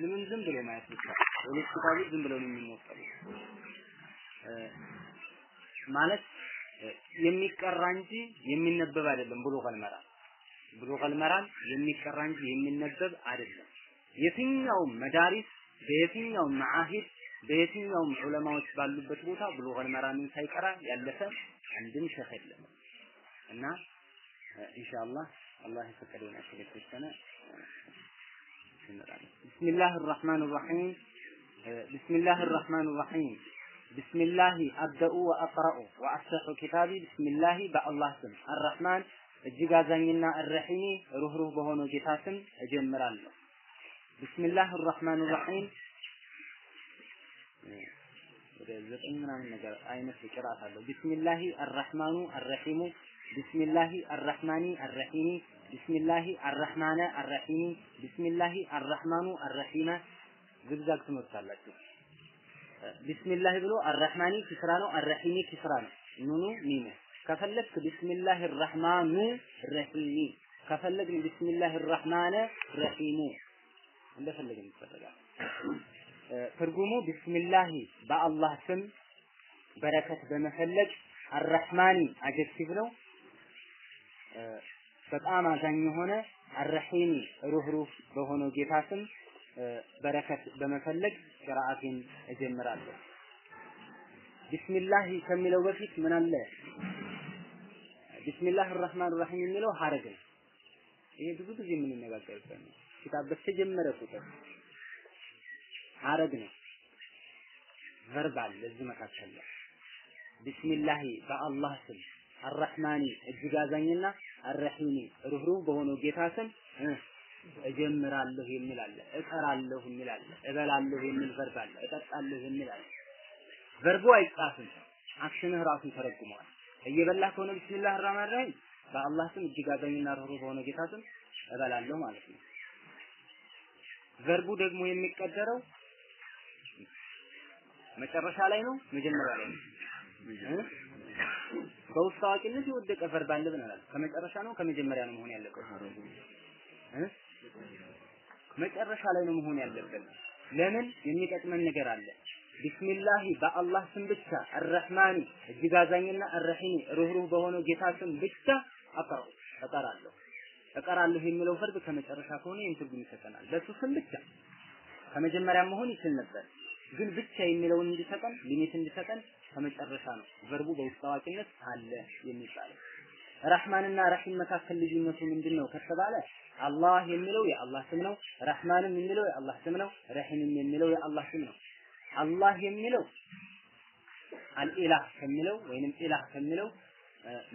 ሙስሊምን ዝም ብሎ ማየት ብቻ ሌሎች ኪታቦች ዝም ብለው ነው የሚሞከሩ ማለት የሚቀራ እንጂ የሚነበብ አይደለም። ብሉገል መራም ብሉገል መራም የሚቀራ እንጂ የሚነበብ አይደለም። የትኛውም መዳሪስ በየትኛውም መዓሂድ በየትኛውም ዑለማዎች ባሉበት ቦታ ብሉገል መራምን ሳይቀራ ያለፈ አንድም ሸህ የለም። እና ኢንሻአላህ አላህ የፈቀደውን ያክል እንመጣለን። ቢስሚላህ الرحمن الرحيم بسم الله الرحمن الرحيم بسم الله أبدأ وأقرأ وأفتح كتابي بسم الله በአላህ ስም الرحمن እጅግ አዛኝና الرحيم ሩህሩህ በሆነው ጌታ ስም እጀምራለሁ። بسم الله الرحمن الرحيم ወደ ዘጠኝ ምናምን ነገር አይነት ቅራት አለው። ቢስሚላሂ አርረህማኑ አርረሂሙ ቢስሚላሂ አርረህማኒ አርረሂሚ ቢስሚላሂ አርረህማነ አርረሂሚ ቢስሚላሂ አርረህማኑ አርረሂመ ዝግዛግ ትመርጣላችሁ። ቢስሚላህ ብሎ አርረህማኒ ኪስራ ነው፣ አርረሂሚ ኪስራ ነው። ኑኑ ሚሙ ከፈለግክ ቢስሚላህ አርረህማኑ ረሂሚ ከፈለግን ቢስሚላህ አርረህማነ ረሂሙ እንደፈለግን ይፈለጋል። ትርጉሙ بسم الله በአላህ ስም በረከት በመፈለግ الرحمن adjective ነው። በጣም አዛኝ የሆነ الرحيم ሩህሩህ በሆነው ጌታ ስም በረከት በመፈለግ ቅራአቴን እጀምራለሁ። بسم الله ከሚለው በፊት ምን አለ? بسم الله الرحمن الرحيم የሚለው ሀረግ ነው። ይሄ ብዙ ጊዜ የምንነጋገርበት ነው። ኪታብ በተጀመረ ቁጥር ሀረግ ነው። አለ እዚህ መካከል ላይ ቢስሚላሂ በአላህ ስም አረህማኒ እጅግ አዛኝና አረሂሚ ሩህሩህ በሆነው ጌታ ስም እጀምራለሁ የሚል እጠራለሁ የሚል አለ፣ እበላለሁ የሚል ቨርብ አለ፣ እጠጣለሁ የሚል ቨርቡ አይጻፍም፣ አክሽንህ ራሱን ተረጉመዋል። እየበላህ ከሆነ ቢስሚላህ አርራህማን ራሂም በአላህ ስም እጅግ አዛኝና ሩህሩህ በሆነው ጌታ ስም እበላለሁ ማለት ነው። ቨርቡ ደግሞ የሚቀደረው መጨረሻ ላይ ነው መጀመሪያ ላይ ነው በውስጥ አዋቂነት የወደቀ ቨርብ አለ ብለናል። ከመጨረሻ ነው ከመጀመሪያ ነው መሆን ያለበት። መጨረሻ ላይ ነው መሆን ያለበት። ለምን? የሚጠቅመን ነገር አለ። ቢስሚላሂ በአላህ ስም ብቻ። አረህማኒ እጅግ አዛኝና አረሂሚ ሩህሩህ በሆነው ጌታ ስም ብቻ አቀረው እጠራለሁ እቀራለሁ የሚለው ቨርብ ከመጨረሻ ከሆነ ይህን ትርጉም ይሰጠናል። በሱ ስም ብቻ። ከመጀመሪያ መሆን ይችል ነበር ግን ብቻ የሚለውን እንዲሰጠን ሊሚት እንዲሰጠን ከመጨረሻ ነው። ቨርቡ በውስጥ አዋቂነት አለ የሚባለው። ረህማንና ረሂም መካከል ልዩነቱ ምንድን ነው ከተባለ አላህ የሚለው የአላህ ስም ነው ረህማንም የሚለው የአላህ ስም ነው رحيم ም የሚለው የአላህ ስም ነው። አላህ የሚለው الإله ከሚለው ወይንም إله ከሚለው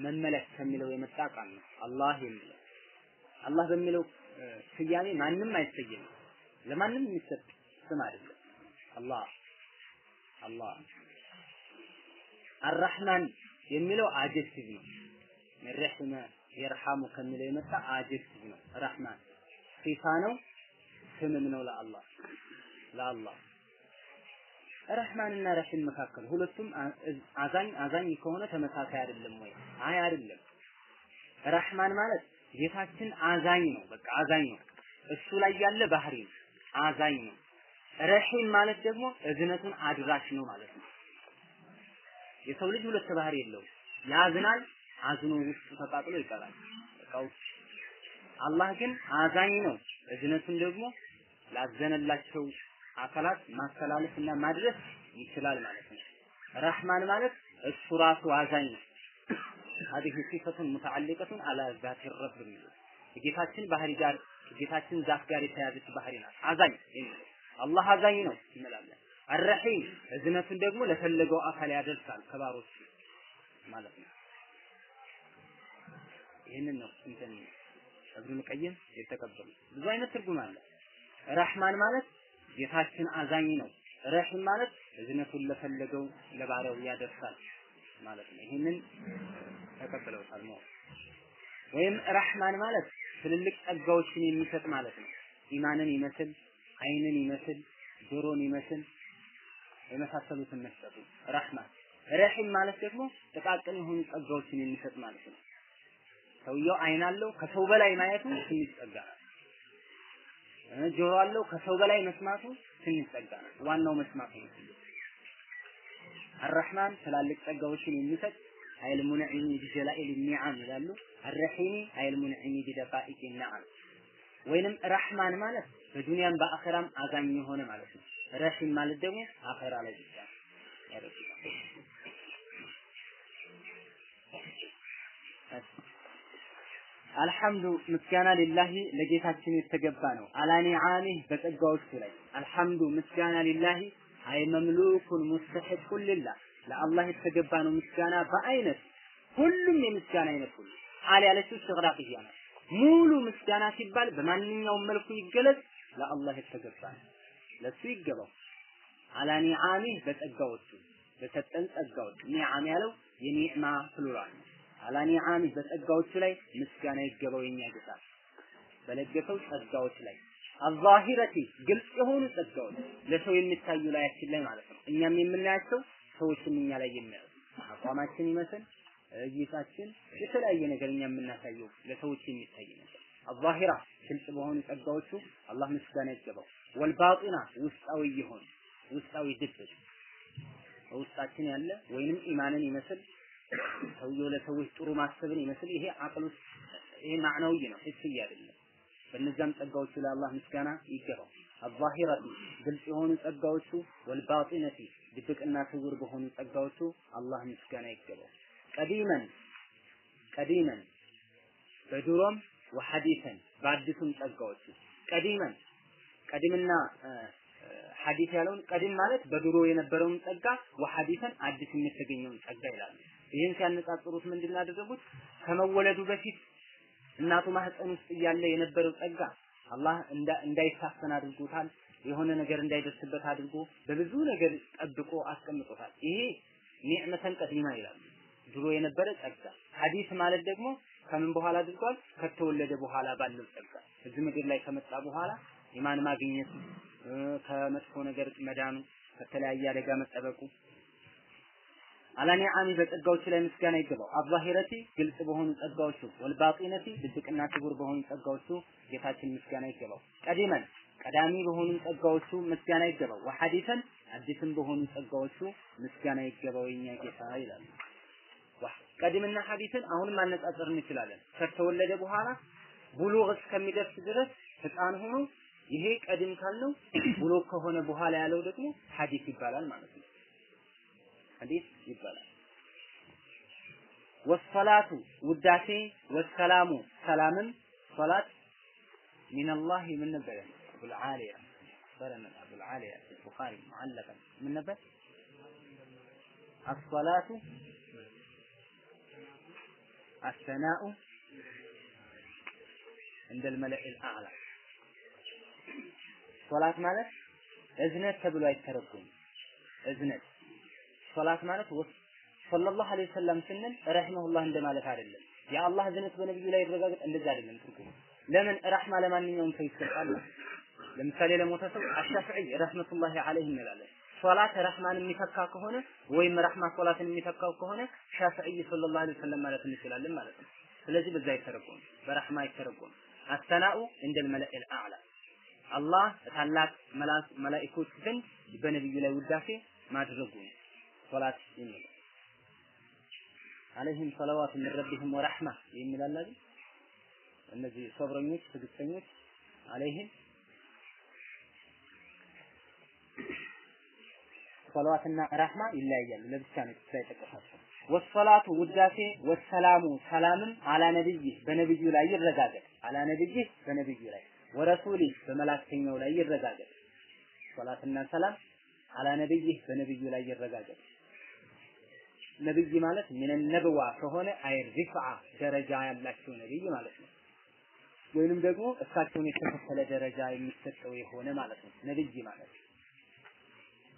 መመለክ ከሚለው የመጣ ቃል ነው። አላህ የሚለው አላህ በሚለው ስያሜ ማንም አይሰየምም። ለማንም የሚሰጥ ስም አይደለም አላህ አላህ። الرحمن የሚለው adjective ነው። رحم يرحم ከሚለው የመጣ adjective ነው። رحمن ሲፋ ነው ስምም ነው ለአላህ ለአላህ። ረህማንና ረሂም መካከል ሁለቱም አዛኝ አዛኝ ከሆነ ተመሳሳይ አይደለም ወይ? አይ አይደለም። ረህማን ማለት ጌታችን አዛኝ ነው በቃ አዛኝ ነው። እሱ ላይ ያለ ባህሪ ነው አዛኝ ነው ረሂም ማለት ደግሞ እዝነቱን አድራሽ ነው ማለት ነው የሰው ልጅ ሁለት ባህሪ የለውም ያዝናል አዝኖ ውስጡ ተቃጥሎ ይቀራል በቃው አላህ ግን አዛኝ ነው እዝነቱን ደግሞ ላዘነላቸው አካላት ማስተላለፍ እና ማድረስ ይችላል ማለት ነው ረህማን ማለት እሱ ራሱ አዛኝ ነው هذه صفة متعلقة على ذات الرب የጌታችን ባህሪ ጋር ጌታችን ዛት ጋር የተያዘች ባህሪ ናት አዛኝ የሚለው አላህ አዛኝ ነው እንላለን። አረሂም እዝነቱን ደግሞ ለፈለገው አካል ያደርሳል ከባሮች ማለት ነው። ይህንን ነው እንትን እብኑል ቀይም የተቀበሉ። ብዙ አይነት ትርጉም አለ። ረህማን ማለት ጌታችን አዛኝ ነው። ረሂም ማለት እዝነቱን ለፈለገው ለባሪያው ያደርሳል ማለት ነው። ይህንን ተቀብለውታል ነው። ወይም ረህማን ማለት ትልልቅ ጸጋዎችን የሚሰጥ ማለት ነው። ኢማንን ይመስል አይንን ይመስል ጆሮን ይመስል የመሳሰሉትን መስጠቱ ረህማን ረሂም ማለት ደግሞ ጥቃቅን የሆኑ ጸጋዎችን የሚሰጥ ማለት ነው ሰውየው አይን አለው ከሰው በላይ ማየቱ ትንሽ ጸጋ ነው ጆሮ አለው ከሰው በላይ መስማቱ ትንሽ ጸጋ ነው። ዋናው መስማቱ ነው። አረህማን ትላልቅ ጸጋዎችን የሚሰጥ ኃይል ሙንዒሚ ቢጀላኢል ኒዓም ይላሉ። አረሒሚ ኃይል ሙንዒሚ ቢደቃኢቅ ነዓም ወይንም ረህማን ማለት በዱንያም በአኸራም አዛኝ የሆነ ማለት ነው። ረሂም ማለት ደግሞ አኸራ ላይ ብቻ አልሐምዱ ምስጋና ሊላሂ ለጌታችን የተገባ ነው። አላ ኒዓሚህ በጸጋዎቹ ላይ አልሐምዱ ምስጋና ሊላሂ አይ መምሉኩን ሙስተሒቁን ሊላህ ለአላህ የተገባ ነው ምስጋና በአይነት ሁሉም የምስጋና አይነት ሁሉ አል ያለችው እስትግራቅያ ነው። ሙሉ ምስጋና ሲባል በማንኛውም መልኩ ይገለጽ ለአላህ የተገባ ለሱ ይገባው። አላ ኒዓሚህ በጸጋዎቹ በሰጠን ጸጋዎች። ኒዓም ያለው የኒዕማ ፕሉራል አላ ኒዓሚህ በጸጋዎቹ ላይ ምስጋና ይገባው የኛ ጌታ በለገሰው ጸጋዎች ላይ አዛሂረቲ ግልጽ የሆኑ ጸጋዎች ለሰው የሚታዩ ላያችን ላይ ማለት ነው። እኛም የምናያቸው ሰዎችም እኛ ላይ የሚያዩ አቋማችን ይመስል እይታችን የተለያየ ነገር እኛ የምናሳየው ለሰዎች የሚታይ ነገር አዛሂራ ግልጽ በሆኑ ጸጋዎቹ አላህ ምስጋና ይገባው። ወልባጢና ውስጣዊ የሆኑ ውስጣዊ ድብቅ በውስጣችን ያለ ወይንም ኢማንን ይመስል ሰውየው ለሰዎች ጥሩ ማሰብን ይመስል ይሄ አቅል ውስጥ ይሄ ማዕናዊ ነው፣ ህስይ አይደለም። በእነዚያም ጸጋዎቹ ለአላህ ምስጋና ይገባው። አዛሂረቲ ግልጽ የሆኑ ጸጋዎቹ ወልባጢነቲ ድብቅና ስውር በሆኑ ጸጋዎቹ አላህ ምስጋና ይገባው። ቀዲመን ቀዲመን በድሮም ወሐዲሰን በአዲሱም ጸጋዎቹ ቀዲመን ቀዲምና ሐዲስ ያለውን ቀዲም ማለት በድሮ የነበረውን ጸጋ ወሐዲሰን አዲስ የተገኘውን ጸጋ ይላሉ። ይህን ሲያነጻጽሩት ምንድን ያደረጉት ከመወለዱ በፊት እናቱ ማህፀን ውስጥ እያለ የነበረው ጸጋ አላህ እንዳይታፈን አድርጎታል። የሆነ ነገር እንዳይደርስበት አድርጎ በብዙ ነገር ጠብቆ አስቀምጦታል። ይሄ ኒዕመተን ቀዲማ ይላሉ። ድሮ የነበረ ጸጋ። ሐዲስ ማለት ደግሞ ከምን በኋላ አድርጓል? ከተወለደ በኋላ ባለው ጸጋ እዚህ ምድር ላይ ከመጣ በኋላ ኢማን ማግኘቱ፣ ከመጥፎ ነገር መዳኑ፣ ከተለያየ አደጋ መጠበቁ አላ ኒዓሚ በጸጋዎቹ ላይ ምስጋና ይገባው። አዛሂረቲ ግልጽ በሆኑ ጸጋዎቹ፣ ወልባጢነቲ ድብቅና ክቡር በሆኑ ጸጋዎቹ ጌታችን ምስጋና ይገባው። ቀዲመን ቀዳሚ በሆኑ ጸጋዎቹ ምስጋና ይገባው። ወሐዲሰን አዲስም በሆኑ ጸጋዎቹ ምስጋና ይገባው የኛ ጌታ ይላሉ። ቀዲምና ሐዲስን አሁንም ማነጻጸር እንችላለን። ከተወለደ በኋላ ቡሉግ እስከሚደርስ ድረስ ህፃን ሆኖ ይሄ ቀድም ካልነው ቡሉግ ከሆነ በኋላ ያለው ደግሞ ሐዲስ ይባላል ማለት ነው። ሐዲስ ይባላል። ወሰላቱ ውዳሴ ወሰላሙ ሰላምም ሶላት ሚነላህ ምን ነበር አቡል ዓሊያ በረነ አቡል ዓሊያ ቡኻሪ ሙዓለቀን ምን ነበር الصلاة الثناء عند الملأ الأعلى ሶላት ማለት እዝነት ተብሎ አይተረጎም። እዝነት ሶላት ማለት ሰለላሁ ዐለይሂ ወሰለም ስንል ረሂመሁላህ እንደማለት አይደለም። የአላህ እዝነት በነብዩ ላይ ይረጋገጥ እንደዛ አይደለም ትርጉሙ። ለምን ረህማ ለማንኛውም ሰው ይሰጣል። ለምሳሌ ለሞተ ሰው አሻፊዒ ረህመቱላሂ ዐለይሂ እንላለን። ሶላት ረህማን የሚተካ ከሆነ ወይም ረህማ ሶላትን የሚተካው ከሆነ ሻፊዒ ሰለላሁ ዐለይሂ ወሰለም ማለት እንችላለን ማለት ነው። ስለዚህ በዛ አይተረጎም፣ በረህማ አይተረጎም። አሰናኡ እንደል መለኢል አዕላ አላህ ታላቅ መላእክቶች ዘንድ በነብዩ ላይ ውዳሴ ማድረጉ ሶላት የሚለው አለይሂም ሰለዋቱ ሚን ረቢሂም ወረሕማ የሚላል? እነዚህ ሶብረኞች ትዕግስተኞች አለይሂም ሰለዋትና ረሕማ ይለያያሉ። ለብቻ ነው የተጠቀሳቸው። ወሰላቱ ውዳሴ ወሰላሙ ሰላምም አላ ነብይ በነብዩ ላይ ይረጋገጥ። አላ ነብይ በነብዩ ላይ ወረሱሊ በመላእክተኛው ላይ ይረጋገጥ። ሶላትና ሰላም አላ ነብይ በነብዩ ላይ ይረጋገጥ። ነብይ ማለት ምን ነብዋ ከሆነ አይ ደረጃ ያላቸው ነብይ ማለት ነው። ወይንም ደግሞ እሳቸውን የተከፈለ ደረጃ የሚሰጠው የሆነ ማለት ነው። ነብይ ማለት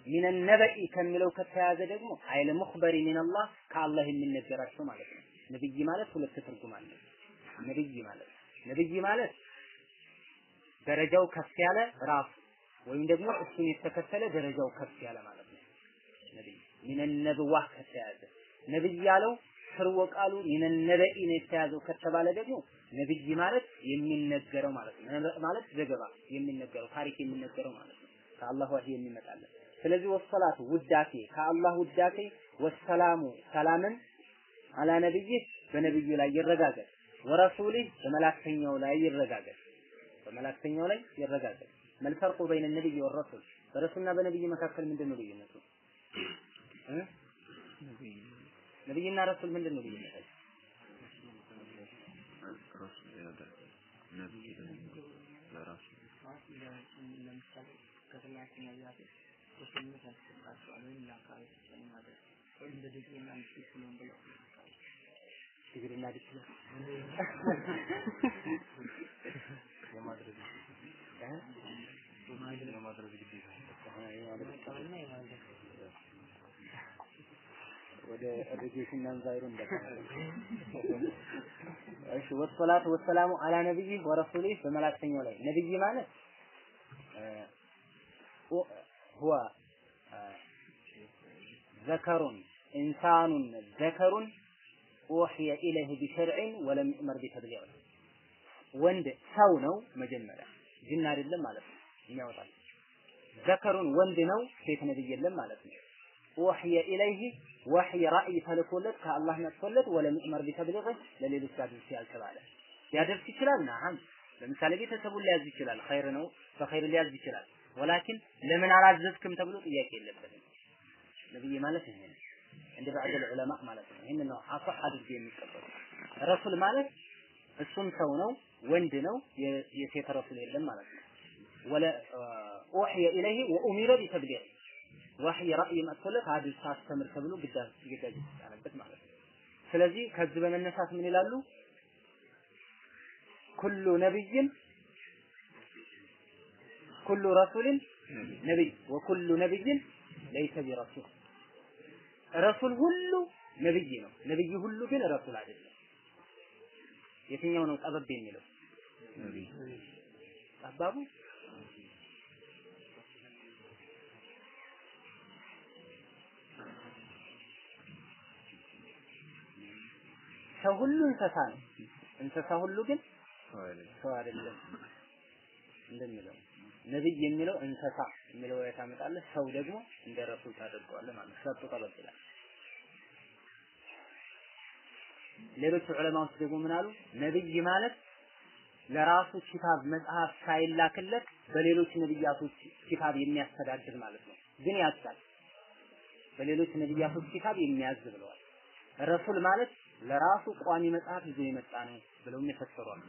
ሚነ ነበኢ ከሚለው ከተያዘ ደግሞ አይለ ሙኽበሪ ሚነላህ ከአላህ የሚነገራቸው ማለት ነው። ነብይ ማለት ሁለት ትርጉም አለው። ነብይ ማለት ነብይ ማለት ደረጃው ከፍ ያለ ራሱ ወይም ደግሞ እሱን የተከተለ ደረጃው ከፍ ያለ ማለት ነው። ነብይ ሚነ ነብዋ ከተያዘ ነብይ ያለው ስርወ ቃሉ ሚነ ነበኢ ነው የተያዘው ከተባለ ደግሞ ነብይ ማለት የሚነገረው ማለት ነው። ማለት ዘገባ የሚነገረው ታሪክ የሚነገረው ማለት ነው። ከአላህ ወህይ የሚመጣለን። ስለዚህ ወሰላቱ ውዳሴ ከአላህ ውዳሴ ወሰላሙ ሰላምን አላ ነብይ በነብዩ ላይ ይረጋገጥ ወረሱሊህ በመላክተኛው ላይ ይረጋገጥ በመላክተኛው ላይ ይረጋገጥ መልፈርቁ በይነ ነብይ ወረሱል በረሱልና በነብይ መካከል ምንድን ነው ልዩነቱ ነብይና ረሱል ምንድን ነው ልዩነታቸው ለምሳሌ ከተላከ በስሜት ያስገባቸዋል ወይም ለአካባቢ ተሰሚ ማድረግ ወይም በዲግሪና ዲፕሎም ብለው ዲግሪና ዲፕሎም የማድረግ የማድረግ ግዴታ መቀበልና የማድረግ ወደ እሺ ወሰላቱ والسلام على نبيه ورسوله በመላክተኛው ላይ ነብይ ማለት هو ذكر إنسان ذكر أوحي إليه بشرع ولم يؤمر بتبليغ ወንድ ሰው ነው መጀመሪያ። ጅን አይደለም ማለት ነው። የሚያወጣል ذكر ወንድ ነው ሴት ነብይ የለም ማለት ነው። أوحي إليه وحي ራእይ ተልኮለት ከአላህ መጥቶለት ولم يؤمر بتبليغ ለሌሎች አድርስ ያልተባለ ሊያደርስ ይችላል? ናም ለምሳሌ ቤተሰቡን ሊያዝ ይችላል። ኸይር ነው በኸይር ሊያዝ ይችላል ወላኪን ለምን አላዘዝክም ተብሎ ጥያቄ የለበትም። ነብይ ማለት ይሄ ነው። እንደ ባዕድ ዑለማ ማለት ነው። ይሄን ነው አصح አድርገው የሚቀበሉ ረሱል ማለት እሱም ሰው ነው ወንድ ነው የሴት ረሱል የለም ማለት ነው። ወለ ኡሕየ ኢለይህ ወኡሚረ ቢተብሊግ ወህይ ራእይ መጥቶለት ሐዲስ አስተምር ተብሎ ግዳጅ ግዳጅ ይጣለበት ማለት ነው። ስለዚህ ከዚህ በመነሳት ምን ይላሉ? ኩሉ ነብይን ኩሉ ረሱልን ነብይ ወኩሉ ነብይን ለይሰ ቢረሱል ረሱል ሁሉ ነብይ ነው። ነብይ ሁሉ ግን ረሱል አይደለም። የትኛው ነው ጠበብ የሚለው? ጠባቡ ሰው ሁሉ እንስሳ ነው። እንስሳ ሁሉ ግን ሰው አይደለም እንደሚለው ነብይ የሚለው እንሰሳ የሚለው ያመጣለ ሰው ደግሞ እንደ ረሱል ታደርገዋለህ ማለት ነው። ሰጡ ጠበቅ ሌሎች ዑለማዎች ደግሞ ምን አሉ? ነብይ ማለት ለራሱ ኪታብ መጽሐፍ ሳይላክለት በሌሎች ነብያቶች ኪታብ የሚያስተዳድር ማለት ነው። ግን ያዛል። በሌሎች ነብያቶች ኪታብ የሚያዝ ብለዋል። ረሱል ማለት ለራሱ ቋሚ መጽሐፍ ይዞ የመጣ ነው ብለውም የፈሰሩ አሉ።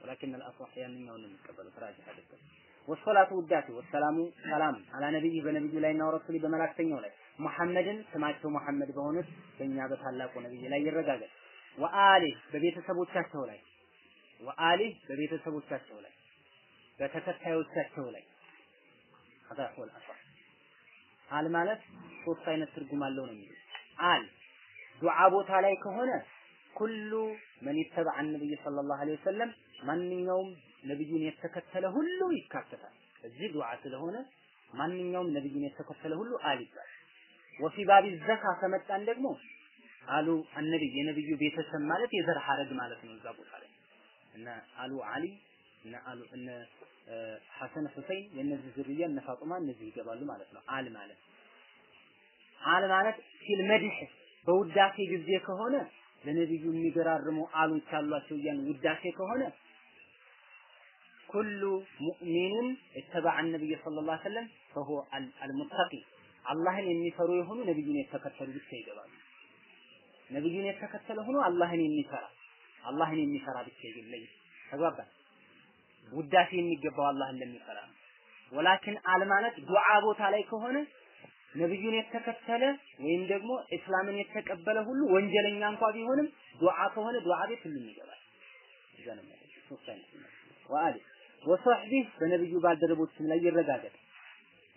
ወላኪን አልአስዋህ ያንኛውን የሚቀበሉት ራጅ አድርገው ወሶላቱ ውዳሴ ወሰላሙ ሰላም አላ ነብይ በነብዩ ላይ እና ረሱሊ በመላእክተኛው ላይ መሐመድን ስማቸው መሐመድ በሆኑት በእኛ በታላቁ ነብይ ላይ ይረጋገጥ። ወአሊ በቤተሰቦቻቸው ላይ ወአሊ በቤተሰቦቻቸው ላይ በተከታዮቻቸው ላይ አዳሁል አሳ አል ማለት ሶስት አይነት ትርጉም አለው ነው የሚለው። አል ዱዓ ቦታ ላይ ከሆነ ኩሉ መን ይተበዐ ነብይ ሰለላሁ ዐለይሂ ወሰለም ማንኛውም ነብዩን የተከተለ ሁሉ ይካተታል። እዚህ ዱዓ ስለሆነ ማንኛውም ነብዩን የተከተለ ሁሉ አል ይባላል። ወፊ ባቢ ዘካ ከመጣን ደግሞ አሉ አነብይ የነብዩ ቤተሰብ ማለት የዘር ሐረግ ማለት ነው። እዛ ቦታ ላይ እነ አሉ አሊ እነ አሉ እነ ሐሰን ሁሰይን የነዚህ ዝርያ እነ ፋጡማ እነዚህ ይገባሉ ማለት ነው። አል ማለት አል ማለት ፊል መድህ በውዳሴ ጊዜ ከሆነ ለነብዩ የሚገራርሙ አሎች አሏቸው እያን ውዳሴ ከሆነ ኩሉ ሙእሚንን የተበዐ ነብይ ሰለላሁ ዐለይሂ ወሰለም ፈሁ አልሙተቂ አላህን የሚፈሩ የሆኑ ነብዩን የተከተሉ ብቻ ይገባሉ። ነብዩን የተከተለ ሆኖ አላህን የሚፈራ አላህን የሚፈራ ብቻ ይገለይ ተግባባን። ውዳሴ የሚገባው አላህን ለሚፈራ ነው። ወላኪን አል ማለት ዱዓ ቦታ ላይ ከሆነ ነብዩን የተከተለ ወይም ደግሞ እስላምን የተቀበለ ሁሉ ወንጀለኛ እንኳ ቢሆንም ዱዓ ከሆነ ዱዓ ቤት ሁሉም ይገባል። አይነት ነው። ወአሊ ወሶህቢህ በነብዩ ባልደረቦችም ላይ ይረጋገጥ።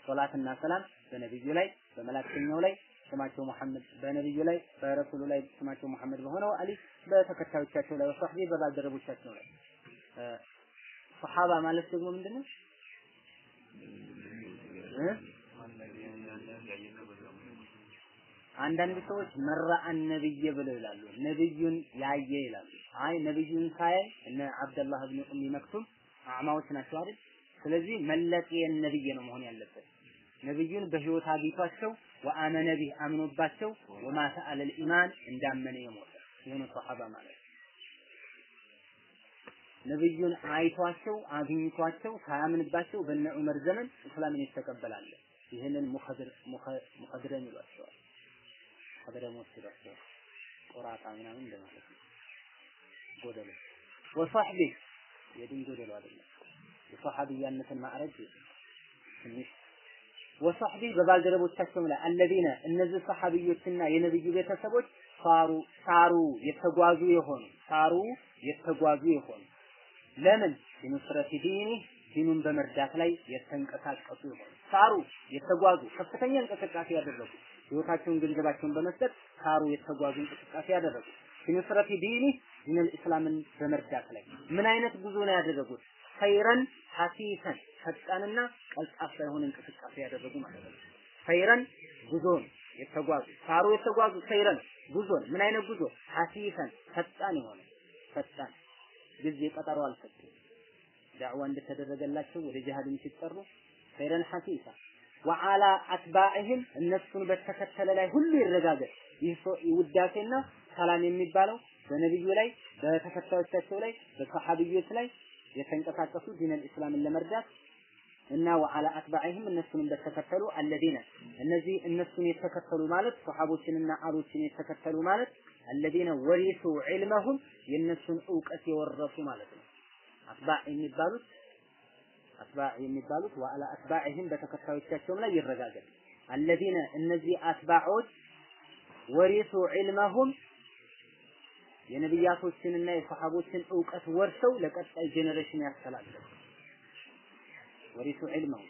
ሶላትና ሰላም በነብዩ ላይ በመላእክተኛው ላይ ስማቸው መሐመድ በነብዩ ላይ በረሱሉ ላይ ስማቸው መሐመድ በሆነው አሊ በተከታዮቻቸው ላይ ወሶህቢህ በባልደረቦቻቸው ላይ ሶሐባ ማለት ደግሞ ምንድነው? አንዳንድ ሰዎች መራአን ነብይ ብለው ይላሉ። ነብዩን ያየ ይላሉ። አይ ነብዩን ሳያይ እነ አብደላህ ብን ኡሚ መክቱም አዕማዎች ናቸው አይደል? ስለዚህ መለቂየን ነብይ ነው መሆን ያለበት። ነብዩን በህይወት አግኝቷቸው ወአመነ ቢህ አምኖባቸው ወማተ አለል ኢማን እንዳመነ የሞተ ይሄን ሷሐባ ማለት ነብዩን አይቷቸው አግኝቷቸው ሳያምንባቸው በነ ዑመር ዘመን እስላምን ይተቀበላል። ይህንን ሙኸድረን ይሏቸዋል። ሀገረሞች ይሏቸዋል። ቆራጣ ምናምን እንደማለት ነው። ጎደሎ ወሷሕቢ የድን ጎደሎ አይደለም። የሷሐቢያነትን ማዕረግ ትንሽ ወሷሕቢ በባልደረቦቻቸውም ላይ አለዚነ እነዚህ ሰሐቢዮችና የነብዩ ቤተሰቦች ሳሩ ሳሩ የተጓዙ የሆኑ ሳሩ የተጓዙ የሆኑ ለምን ቢኑስረቲ ዲኒ ዲኑን በመርዳት ላይ የተንቀሳቀሱ የሆኑ ሳሩ የተጓዙ ከፍተኛ እንቅስቃሴ ያደረጉ ህይወታቸውን ገንዘባቸውን በመስጠት ساروا የተጓዙ እንቅስቃሴ ያደረጉ بنصرة دينه دين الإسلام ን በመርዳት ላይ ምን አይነት ጉዞ ነው ያደረጉት? ኸይረን ሐሲሰን ፈጣንና ቀልጣፋ የሆነ እንቅስቃሴ ያደረጉ ማለት ነው። سيرا ጉዞን የተጓዙ ساروا የተጓዙ سيرا ጉዞን ምን አይነት ጉዞ? ሐሲሰን ፈጣን የሆነ ፈጣን ጊዜ ቀጠሮ አልሰጡም። ዳዕዋ እንደተደረገላቸው ወደ ጂሃድም ሲጠሩ سيرا حثيثا ወዓላ አትባዕህም እነሱን በተከተለ ላይ ሁሉ ይረጋገጥ። ይህ ውዳሴና ሰላም የሚባለው በነቢዩ ላይ በተከታዮቻቸው ላይ በሰሐቢዮች ላይ የተንቀሳቀሱ ዲነል እስላምን ለመርዳት እና ወዓላ አትባዕህም እነሱንም በተከተሉ አለዚነ እነዚህ እነሱን የተከተሉ ማለት ሰሐቦችንና አሎችን የተከተሉ ማለት አለዚነ ወሪሱ ዒልመሁም የእነሱን እውቀት የወረሱ ማለት ነው። أتباع የሚባሉት أتباع የሚባሉት وعلى أتباعهم በተከታዮቻቸውም ላይ ይረጋገጥ። الذين እነዚህ أتباع ኦች ورثوا علمهم የነቢያቶችንና የሰሐቦችን እውቀት ወርሰው ለቀጣይ generation ያስተላልፉ። ورثوا علمهم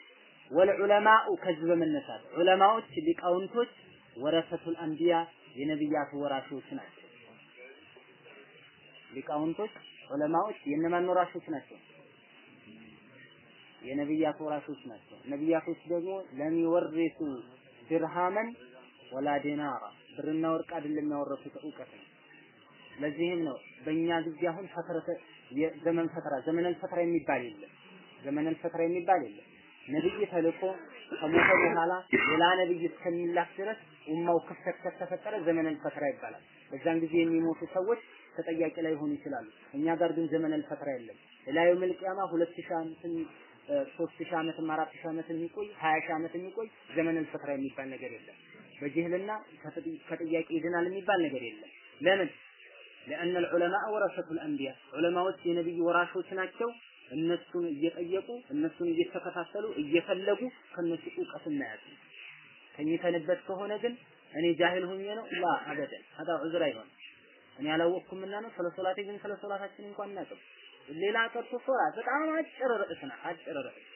والعلماء ከዚህ በመነሳት ዑለማዎች ሊቃውንቶች ورثة الأنبياء የነቢያት ወራሾች ናቸው። ሊቃውንቶች ዑለማዎች የእነማን ወራሾች ናቸው? የነቢያት ወራሾች ናቸው። ነቢያቶች ደግሞ ለሚወርሱ ድርሃመን ወላ ዲናራ ብርና ወርቅ አይደለም ያወረሱት እውቀት ነው። ለዚህም ነው በእኛ ጊዜ አሁን ፈትረተ የዘመን ፈትራ ዘመነል ፈትራ የሚባል የለም። ዘመነል ፈትራ የሚባል የለም። ነብይ ተልኮ ከሞተ በኋላ ሌላ ነብይ እስከሚላክ ድረስ ኡማው ክፍተት ከተፈጠረ ዘመነል ፈትራ ይባላል። በዛን ጊዜ የሚሞቱ ሰዎች ተጠያቂ ላይ ሆኑ ይችላሉ። እኛ ጋር ግን ዘመነል ፈትራ የለም። ላዩ መልቂያማ ሁለት ሺህ ዓመትን ሶስት ሺህ ዓመትም አራት የሚቆይ ሀያ ዓመት የሚቆይ ዘመነል ፈትራ የሚባል ነገር የለም። በጅህልና ከጥያቄ ይድናል የሚባል ነገር የለም። ለምን? لأن العلماء ورثة الأنبياء ዑለማዎች የነብይ ወራሾች ናቸው። እነሱን እየጠየቁ እነሱን እየተከታተሉ እየፈለጉ ከነሱ እውቀት እናያዙ። ተኝተንበት ከሆነ ግን እኔ ጃሂል ሁኜ ነው ላ አበደን ሀዳ ዑዝር አይሆንም። እኔ አላወቅኩምና ነው ስለ ሶላቴ ግን ስለ ሶላታችን እንኳን እናቅም። ሌላ ቀርቶ ሶላት በጣም አጭር ርዕስ ናት። አጭር ርዕስ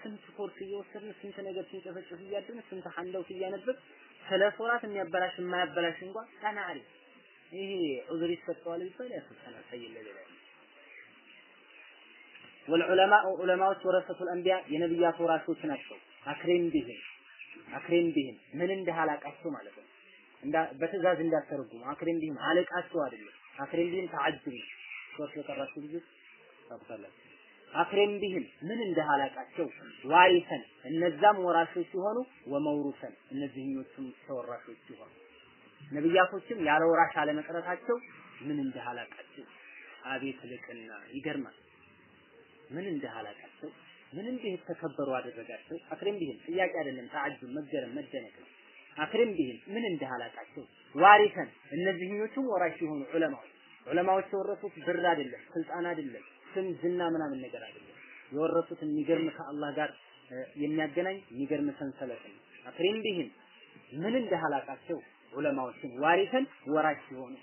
ስንት ኮርስ እየወሰድን ስንት ነገር ስንጨፈጭፍ እያድን ስንት ሐንደውት እያነበብ ስለ ሶላት የሚያበላሽ የማያበላሽ እንኳን ተናሪ ይሄ ዑዝር ይሰጠዋል ቢባል ያስፈታል ሰይለ ወልዑለማኡ ዑለማዎች ወረሰቱል አንቢያ የነብያት ወራሾች ናቸው። አክሬም ቢህም አክሬም ቢህም ምን እንደ አላቃቸው ማለት ነው። እንዳ በትእዛዝ እንዳተረጉሙ አክሬም ቢህም አለቃቸው አይደለም። አክሬም ቢህም ተዓጅብ ሶርት የቀራችሁ ልጆች ታውቃላችሁ። አክሬም ቢህም ምን እንደ አላቃቸው ዋሪሰን እነዛም ወራሾች ሲሆኑ ወመውሩሰን እነዚህኞቹም ተወራሾች ሲሆኑ ነብያቶችም ያለ ወራሽ አለመቅረታቸው ምን እንደ አላቃቸው አቤት ልቅና ይገርማል። ምን እንደ አላቃቸው ምን እንዲህ የተከበሩ አደረጋቸው። አክሬም ቢህም ጥያቄ አይደለም፣ ተዓጅብ መገረም መደነቅ ነው። አክሬም ቢህም ምን እንደ አላቃቸው ዋሪሰን እነዚህኞቹም ወራሽ ሲሆኑ ዑለማዎች ዑለማዎች የወረሱት ብር አይደለም፣ ስልጣን አይደለም፣ ስም ዝና ምናምን ነገር አይደለም። የወረሱት የሚገርም ከአላህ ጋር የሚያገናኝ የሚገርም ሰንሰለት ነው። አክሬም ቢህም ምን እንደ አላቃቸው ዑለማዎችን ዋሪሰን ወራሽ ሲሆኑ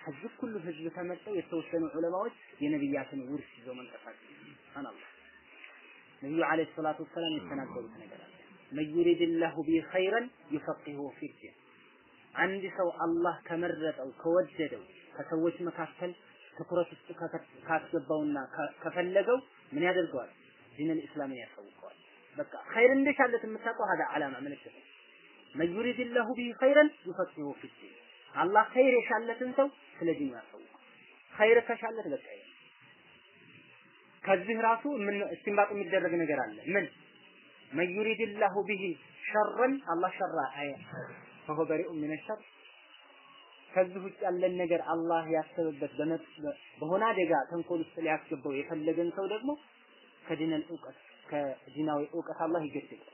ከዚህ ሁሉ ህዝብ ተመርጠው የተወሰኑ ዑለማዎች የነብያትን ውርስ ይዘው መንቀሳቀስ سبحان الله። ነብዩ عليه الصلاة والسلام የተናገሩት ነገር አለ። من يرد الله به خيرا يفقهه في الدين አንድ ሰው አላህ ከመረጠው ከወደደው ከሰዎች መካከል ትኩረት ውስጥ ካስገባውና ከፈለገው ምን ያደርገዋል? دين الإسلام ን ያሳውቀዋል። በቃ خير እንደሻለት የምታውቀው? هذا علامة ምልክት من يرد الله به خيرا يفقهه في الدين አላህ خير የሻለትን ሰው ስለ ዲኑ ያሳውቅ። خير ከሻለት በቃ ከዚህ ራሱ ምን استنباط የሚደረግ ነገር አለ። ምን من يرد الله به شرا አላህ شرا አየ فهو بريء من شر ከዚህ ውጭ ያለን ነገር አላህ ያሰበበት በሆነ አደጋ ተንኮል ውስጥ ሊያስገባው የፈለገን ሰው ደግሞ ከ دين እውቀት ከዲናዊ እውቀት አላህ ይገድባል።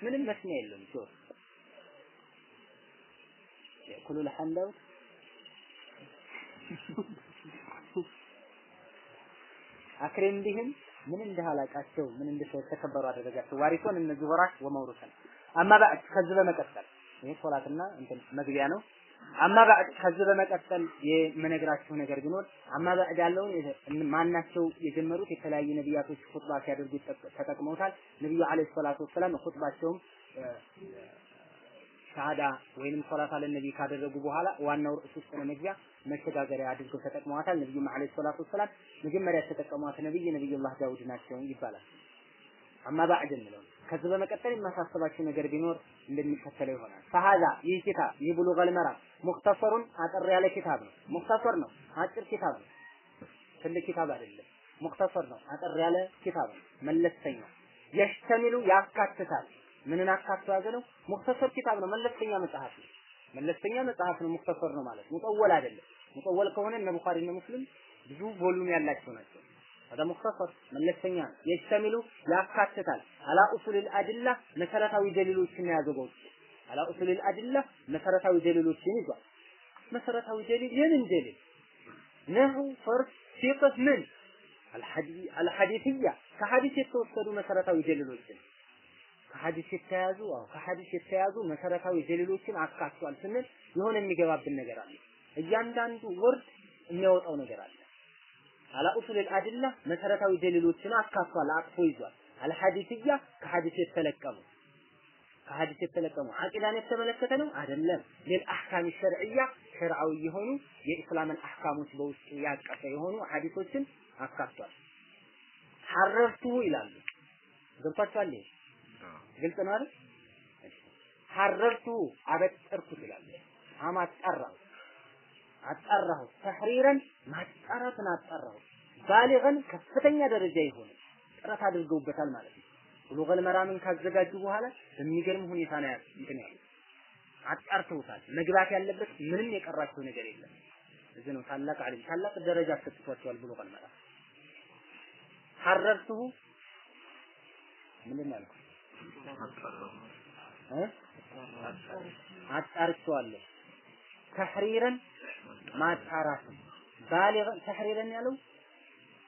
ምንም መስሚያ የለውም ጆር የኩሉ ለሐንዳው አክሬም ቢህም ምን እንደሃላቃቸው ምን እንደተከበሩ አደረጋቸው። ዋሪሶን እነዚህ ወራሽ ወመውሩሰን። አማ ባዕድ ከዚህ በመቀጠል ይሄ ሶላትና እንትን መግቢያ ነው። አማ ባዕድ ከዚህ በመቀጠል የምነግራችሁ ነገር ቢኖር አማ ባዕድ ያለውን ማናቸው የጀመሩት የተለያዩ ነቢያቶች ኹጥባ ሲያደርጉ ተጠቅመውታል። ነብዩ አለይሂ ሰላቱ ወሰላም ኹጥባቸውም ሻሃዳ ወይንም ሶላት አለ ነቢ ካደረጉ በኋላ ዋናው ርዕስ ውስጥ ነው መግቢያ መሸጋገሪያ አድርገው ተጠቅመዋታል። ነብዩም አለይሂ ሰላቱ ወሰላም መጀመሪያ የተጠቀሟት ነብይ ነብዩላህ ዳውድ ናቸው ይባላል። አማ ባዕድ እንለው ከዚህ በመቀጠል የማሳሰባችሁ ነገር ቢኖር እንደሚከተለው ይሆናል። ፈሃዛ ይህ ኪታብ ይህ ቡሉገል መራም ሙክተሰሩን አጠር ያለ ኪታብ ነው። ሙክተሰር ነው፣ አጭር ኪታብ ነው። ትልቅ ኪታብ አይደለም። ሙክተሰር ነው፣ አጠር ያለ ኪታብ ነው፣ መለስተኛ የሽተሚሉ ያካትታል ምንን አካቶ ያዘ ነው? ሙክተሰር ኪታብ ነው። መለስተኛ መጽሐፍ ነው። መለስተኛ መጽሐፍ ነው። ሙክተሰር ነው ማለት ሙጠወል አይደለም። ሙጠወል ከሆነ እነ ቡኻሪ እና ሙስሊም ብዙ ቮሉም ያላቸው ናቸው። هذا مختصر መለስተኛ ነው። የሽተሚሉ ያካትታል አላ ኡሱል አድላ መሰረታዊ ደሊሎችን የያዘው በውስጡ አላ ኡሱል አድላ መሰረታዊ ደሊሎችን ይዟል። መሰረታዊ ደሊል የምን ደሊል ነሁ ፈርድ ሲቀት ምን አልሐዲስያ ከሐዲስ የተወሰዱ መሰረታዊ ደሊሎችን ከሐዲስ የተያዙ አዎ ከሐዲስ የተያዙ መሰረታዊ ደሊሎችን አካቷል ስንል የሆነ የሚገባብን ነገር አለ። እያንዳንዱ ወርድ የሚያወጣው ነገር አለ። አላ ኡሱል አድላ መሰረታዊ ደሊሎችን አካቷል፣ አቅፎ ይዟል። አልሐዲስያ ከሐዲስ የተለቀሙ ከሐዲስ የተለቀሙ አቂዳን የተመለከተ ነው አይደለም። ሌል አህካም ሸርዕያ ሸርዓዊ የሆኑ የኢስላምን አህካሞች በውስጡ ያቀፈ የሆኑ ሐዲሶችን አካቷል። ሐረርቱ ይላሉ። ገብቷችኋል? ግልጽ ነው አይደል? ሐረርቱ አበጠርኩት ይላል። አማጣራው አጣራሁ ተሕሪረን ማጣራትን አጣራሁ ባሊገን ከፍተኛ ደረጃ የሆነ ጥረት አድርገውበታል ማለት ነው። ብሉገል መራምን ካዘጋጁ በኋላ በሚገርም ሁኔታ ነው እንትን ያሉት አጣርተውታል። መግባት ያለበት ምንም የቀራቸው ነገር የለም። እዚህ ነው ታላቅ አሊም ታላቅ ደረጃ ሰጥቷቸዋል ብሉገል መራም ሐረርቱሁ ምንድን ነው ያልኩት? አጣርቼዋለሁ። ተሕሪረን ማጣራትን ባሊገን ተሕሪረን ያለው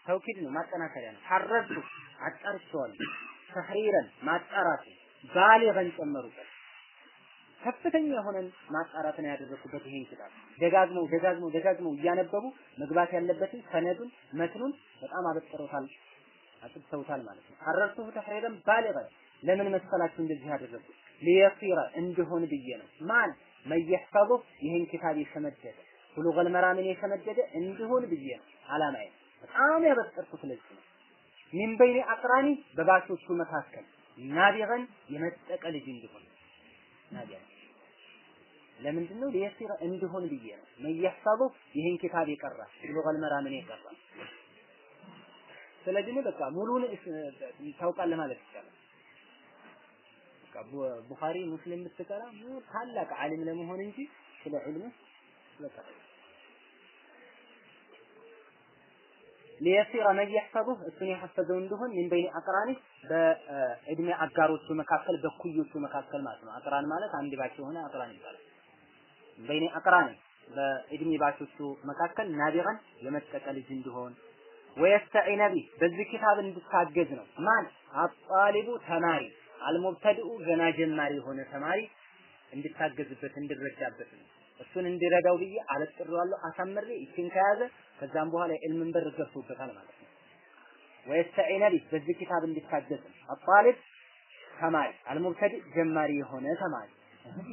ተውኪድ ነው ማጠናከሪያ ነው። ሐረርቱ አጣርቼዋለሁ። ተሕሪረን ማጣራትን ባሊገን ጨመሩበት። ከፍተኛ የሆነን ማጣራትን ያደረኩበት ይሄን ኪታብ። ደጋግመው ደጋግመው ደጋግመው እያነበቡ መግባት ያለበትን ሰነዱን መትኑን በጣም አበጥረውታል አጥብተውታል ማለት ነው። ሐረርቱሁ ተሕሪረን ባሊገን ለምን መሰላችሁ እንደዚህ ያደረጉት? ሊየሲረ እንዲሆን ብዬ ነው። ማን መየሕፈዙ ይህን ኪታብ የሸመደደ ብሉገል መራምን የሸመደደ እንዲሆን ብዬ ነው አላማዬ። በጣም ያበጠርኩት ለዚህ ነው። ሚን በይኒ አቅራኒ በባሾቹ መካከል ናቢገን የመጠቀ ልጅ እንዲሆን ናቢገን ለምንድን ነው ሊየሲረ እንዲሆን ብዬ ነው። መየሕፈዙ ይህን ኪታብ የቀራ ብሉገል መራምን የቀራ ስለዚህ በቃ ሙሉን ታውቃለህ ማለት ይቻላል። በቃ ቡኻሪ ሙስሊም ብትቀራ ታላቅ ዓሊም ለመሆን እንጂ ስለ ዒልም በቃ ሊየሲረ መን የሕፈዙህ እሱን የሐፈዘው እንደሆን ምን በይን አቅራኒ በእድሜ አጋሮቹ መካከል በኩዮቹ መካከል ማለት ነው። አቅራን ማለት አንድ ባች የሆነ አቅራን ይባላል። በይን አቅራኒ በእድሜ ባቾቹ መካከል ናቢራን የመጠቀ ልጅ እንዲሆን ወየስተዒነ ቢህ በዚህ ኪታብ እንድታገዝ ነው። ማን አጣሊቡ ተማሪ አልሙብተድኡ ገና ጀማሪ የሆነ ተማሪ እንድታገዝበት እንድረዳበት ነው። እሱን እንዲረዳው ብዬ አበጥሬዋለሁ አሳምሬ ይችን ከያዘ ከዛም በኋላ የዕልምን በር ገብቶበታል ማለት ነው። ወየስተዒነ ቢህ በዚህ ኪታብ እንድታገዝ ነው። አጣሊብ ተማሪ አልሙብተድእ ጀማሪ የሆነ ተማሪ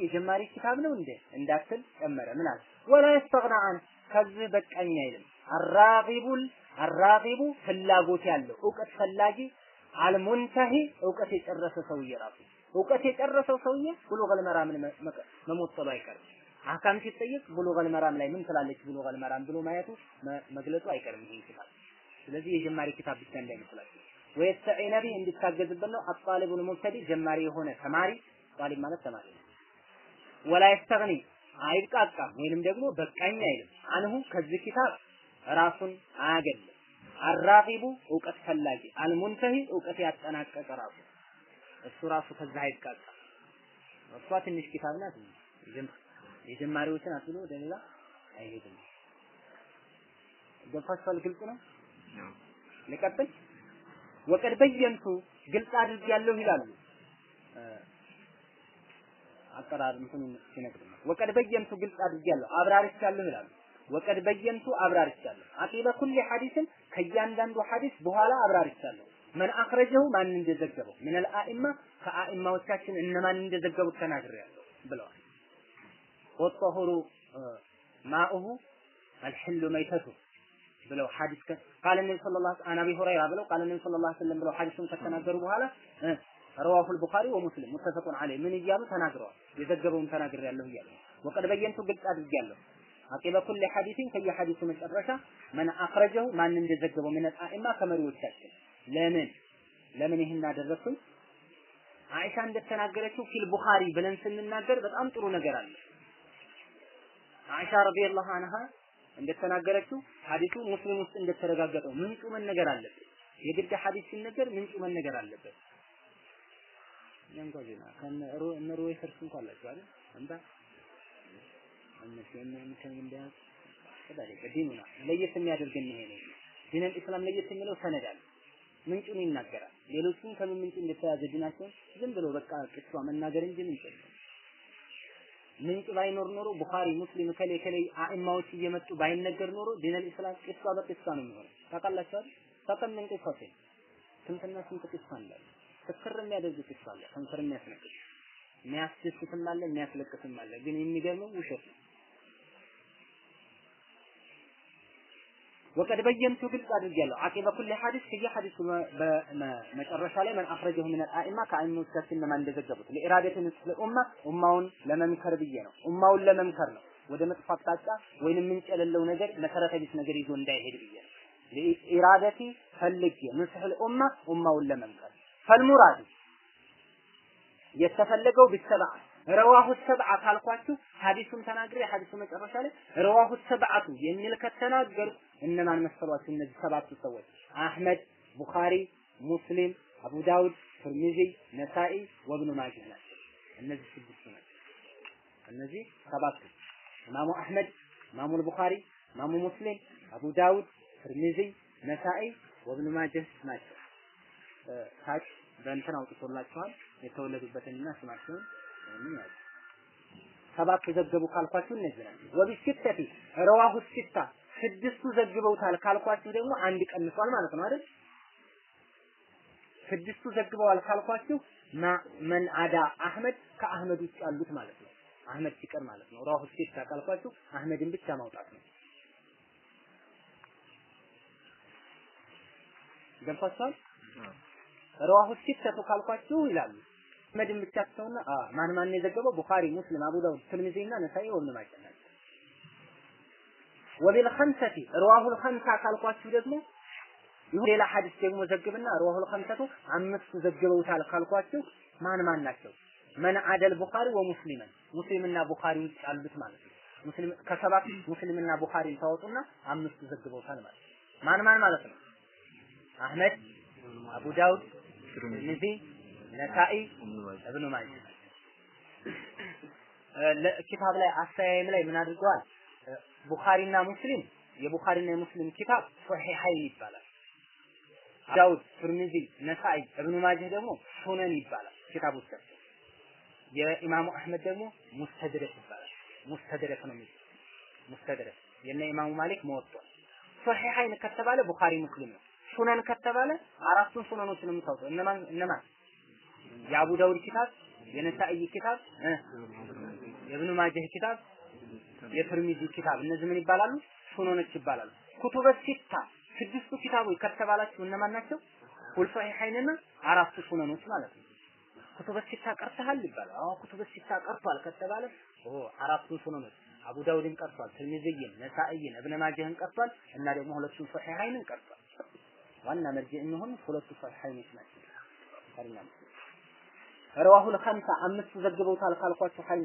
የጀማሪ ኪታብ ነው እንዴ እንዳትል ጨመረ። ምን አለ ወላ የስተግና አን ከዚህ በቃኝ አይልም። አራጊቡል አራጊቡ ፍላጎት ያለው እውቀት ፈላጊ አልሙንተሂ እውቀት የጨረሰ ሰውዬ ራሱ እውቀት የጨረሰው ሰውዬ ብሉገል መራምን መሞጠሉ አይቀርም። አህካም ሲጠየቅ ብሉገል መራም ላይ ምን ትላለች ብሉገል መራም ብሎ ማየቱ መግለጹ አይቀርም ይሄን ኪታብ። ስለዚህ የጀማሪ ኪታብ ብቻ እንዳይመስላችሁ። ወየስተዒነ ቢህ እንዲታገዝበት ነው። አጣሊቡል ሙብተዲ ጀማሪ የሆነ ተማሪ ጣሊብ ማለት ተማሪ ነው። ወላ የስተግኒ አይብቃቃም ወይንም ደግሞ በቃኝ አይልም። አንሁ ከዚህ ኪታብ ራሱን አያገልም። አራቂቡ እውቀት ፈላጊ አልሙንተሂ እውቀት ያጠናቀቀ ራሱ እሱ ራሱ ከዛ አይብቃቃም። እሷ ትንሽ ኪታብ ናት። የጀማሪዎችን አትብሎ ወደ ሌላ አይሄድም። ገብቷችኋል? ግልጽ ነው። ልቀጥል። ወቀድ በየንቱ ግልጽ አድርጌያለሁ ይላሉ አቀራር እንትን ሲነግር ወቀድ በየንቱ ግልጽ አድርጌያለሁ አብራርቻለሁ ይላሉ። ወቀድ በየንቱ አብራርቻለሁ አቂበ ኩል ሐዲስን ከእያንዳንዱ ሐዲስ በኋላ አብራርቻለሁ። መን አኽረጀሁ ማን እንደዘገበው ምን አልአኢማ ከአኢማዎቻችን እነማን እንደዘገቡት ተናግሬያለሁ ብለዋል። ወጠሁሩ ማኡሁ አልሕሉ መይተቱ ብለው ሐዲስ قال النبي صلى الله عن أبي هريرة ብለው قال النبي صلى الله عليه وسلم ብለው ሐዲሱን ከተናገሩ በኋላ رواه البخاري ومسلم متفق عليه ምን እያሉ ተናግረዋል። የዘገበውን ተናግሬያለሁ እያሉ وقد بينت ግልጽ አድርጌያለሁ። عقب كل حديث ከየሐዲሱ መጨረሻ من أخرجه ማን እንደዘገበው من الأئمة ከመሪዎቻችን ለምን ለምን ይህን አደረግኩኝ? አይሻ እንደተናገረችው في البخاري ብለን ስንናገር በጣም ጥሩ ነገር አለ። አይሻ ረዲየላሁ ዐንሃ እንደተናገረችው ሐዲሱ ሙስሊም ውስጥ እንደተረጋገጠው ምንጩ መነገር አለበት። የግድ ሐዲስ ሲነገር ምንጩ መነገር አለበት። ያንጓ ዜና ከነ ሩዌ ፈርስ እንኳን አላችሁ አይደል? እንዳ እነሱ የምንከም እንደያዝ ከዳለ ዲኑና ለየት የሚያደርገን ይሄ ነው። ዲነል ኢስላም ለየት የሚለው ሰነድ አለ። ምንጩን ይናገራል። ሌሎቹም ከምን ምንጭ እንደተያዘ ዲናቸውን ዝም ብሎ በቃ ቅሷ መናገር እንጂ ምንጭ ምንጭ ባይኖር ኖሮ ቡኻሪ፣ ሙስሊም ከሌ ከሌ አኢማዎች እየመጡ ባይነገር ኖሮ ዲነል ኢስላም ቅሷ በቅሷ ነው የሚሆነው። ታውቃላችሁ? ፈቀም ምን ቅሷ ስንትና ስንት ቅሷ እንዳለ ትክር የሚያደርግ ቅሷ አለ፣ ከንፈር የሚያስነቅስ የሚያስደስትም አለ፣ የሚያስለቅስም አለ። ግን የሚገርመው ውሸት ነው። ወቀድ በየንቱ ግልጽ አድርጌያለሁ። አቂበ ኩል ሐዲስ ከየሐዲሱ መጨረሻ ላይ መን አኽረጀሁ ምን አልአኢማ ከአኢማዎቻችን እነማን እንደዘገቡት ለኢራደት ንስል ኡማ ኡማውን ለመምከር ብዬ ነው። ኡማውን ለመምከር ነው። ወደ መጥፎ አቅጣጫ ወይንም ምንጭ የሌለው ነገር መሰረተ ቢስ ነገር ይዞ እንዳይሄድ ብዬ ነው። ለኢራደቲ ፈልጌ ንስል ኡማ ኡማውን ለመምከር ፈልሙራዱ የተፈለገው ቢሰብዓ ረዋሁ ሰብዓ ካልኳችሁ ሐዲሱን ተናግሬ ሐዲሱ መጨረሻ ላይ ረዋሁ ሰብዓቱ የሚል ከተናገሩ እነማን መሰሏችሁ? እነዚህ ሰባቱ ሰዎች አህመድ፣ ቡኻሪ፣ ሙስሊም፣ አቡ ዳውድ፣ ትርሚዚ፣ ነሳኢ ወብኑ ማጅህ ናቸው። እነዚህ ስድስቱ ናቸው። እነዚህ ሰባቱ ኢማሙ አህመድ፣ ኢማሙ ቡኻሪ፣ ኢማሙ ሙስሊም፣ አቡ ዳውድ፣ ትርሚዚ፣ ነሳኢ ወብኑ ማጅህ ናቸው። ታች በእንትን አውጥቶላችኋል የተወለዱበትንና ስማቸውን ሰባት ዘገቡ ካልኳችሁ እነዚህ ናቸው። ወቢሲተቲ ረዋሁ ሲታ ስድስቱ ዘግበውታል ካልኳችሁ ደግሞ አንድ ቀንሷል ማለት ነው አይደል? ስድስቱ ዘግበዋል ካልኳችሁ መን አዳ አህመድ ከአህመድ ውጭ ያሉት ማለት ነው። አህመድ ሲቀር ማለት ነው። ረዋሁ ሲታ ካልኳችሁ አህመድን ብቻ ማውጣት ነው። ገብቷችኋል? ረዋሁ ሲተቱ ካልኳችሁ ይላሉ አህመድን ብቻ ተውና ማን ማን የዘገበው ቡኻሪ፣ ሙስሊም፣ አቡ ዳውድ፣ ትርሚዚና ነሳኢ ወብኑ ናቸው። ወቢል ኸምሰቲ ረዋሁል ኸምሳ ካልኳችሁ ደግሞ ይሁን ሌላ ሐዲስ ደግሞ ዘግብና ረዋሁል ኸምሰቱ አምስቱ ዘግበውታል ካልኳችሁ ማን ማን ናቸው? መን አደል ቡኻሪ ወሙስሊመን ሙስሊምና ቡኻሪ ውጭ ያሉት ማለት ነው። ሙስሊም ከሰባት ሙስሊምና ቡኻሪን ታወጡና አምስቱ ዘግበውታል ማለት ነው። ማን ማን ማለት ነው? አህመድ፣ አቡ ዳውድ፣ ትርሚዚ፣ ነሳኢ፣ እብኑ ማጃህ ኪታብ ላይ አስተያየም ላይ ምን አድርገዋል? ቡኻሪና ሙስሊም የቡኻሪና የሙስሊም ኪታብ ሶሒሐይን ይባላል። ዳውድ፣ ትርሚዚ፣ ነሳኢ፣ እብኑ ማጅህ ደግሞ ሱነን ይባላል ኪታቦቻቸው። የኢማሙ አህመድ ደግሞ ሙስተድረክ ይባላል። ሙስተድረክ ነው የሚባለው። ሙስተድረክ የነ ኢማሙ ማሊክ መወጧል። ሶሒሐይን ከተባለ ቡኻሪ ሙስሊም ነው። ሱነን ከተባለ አራቱን ሱነኖች ነው የምታውቀው። እነማን እነማን? የአቡ ዳውድ ኪታብ፣ የነሳኢ ኪታብ፣ የእብኑ ማጅህ ኪታብ የትርሚዚ ኪታብ እነዚህ ምን ይባላሉ? ሱነኖች ይባላሉ። ኩቱበ ሲታ ስድስቱ ኪታቦች ከተባላችሁ እነማን ናቸው? ሁል ሶሒሐይንና አራቱ ሱነኖች ማለት ነው። ኩቱበ ሲታ ቀርተሃል ይባላል። አዎ ኩቱበ ሲታ ቀርቷል ከተባለ ኦ አራቱን ሱነኖች አቡ ዳውድን ቀርቷል፣ ትርሚዝይን፣ ነሳኢን፣ እብነ ማጀህን ቀርቷል እና ደግሞ ሁለቱን ሶሒሐይንን ቀርቷል። ዋና መርጅዕ የሚሆን ሁለቱ ሶሒሐይኖች ናቸው። ረዋሁል ኸምሳ አምስቱ ዘግበውታል ካልኳችሁ ሐል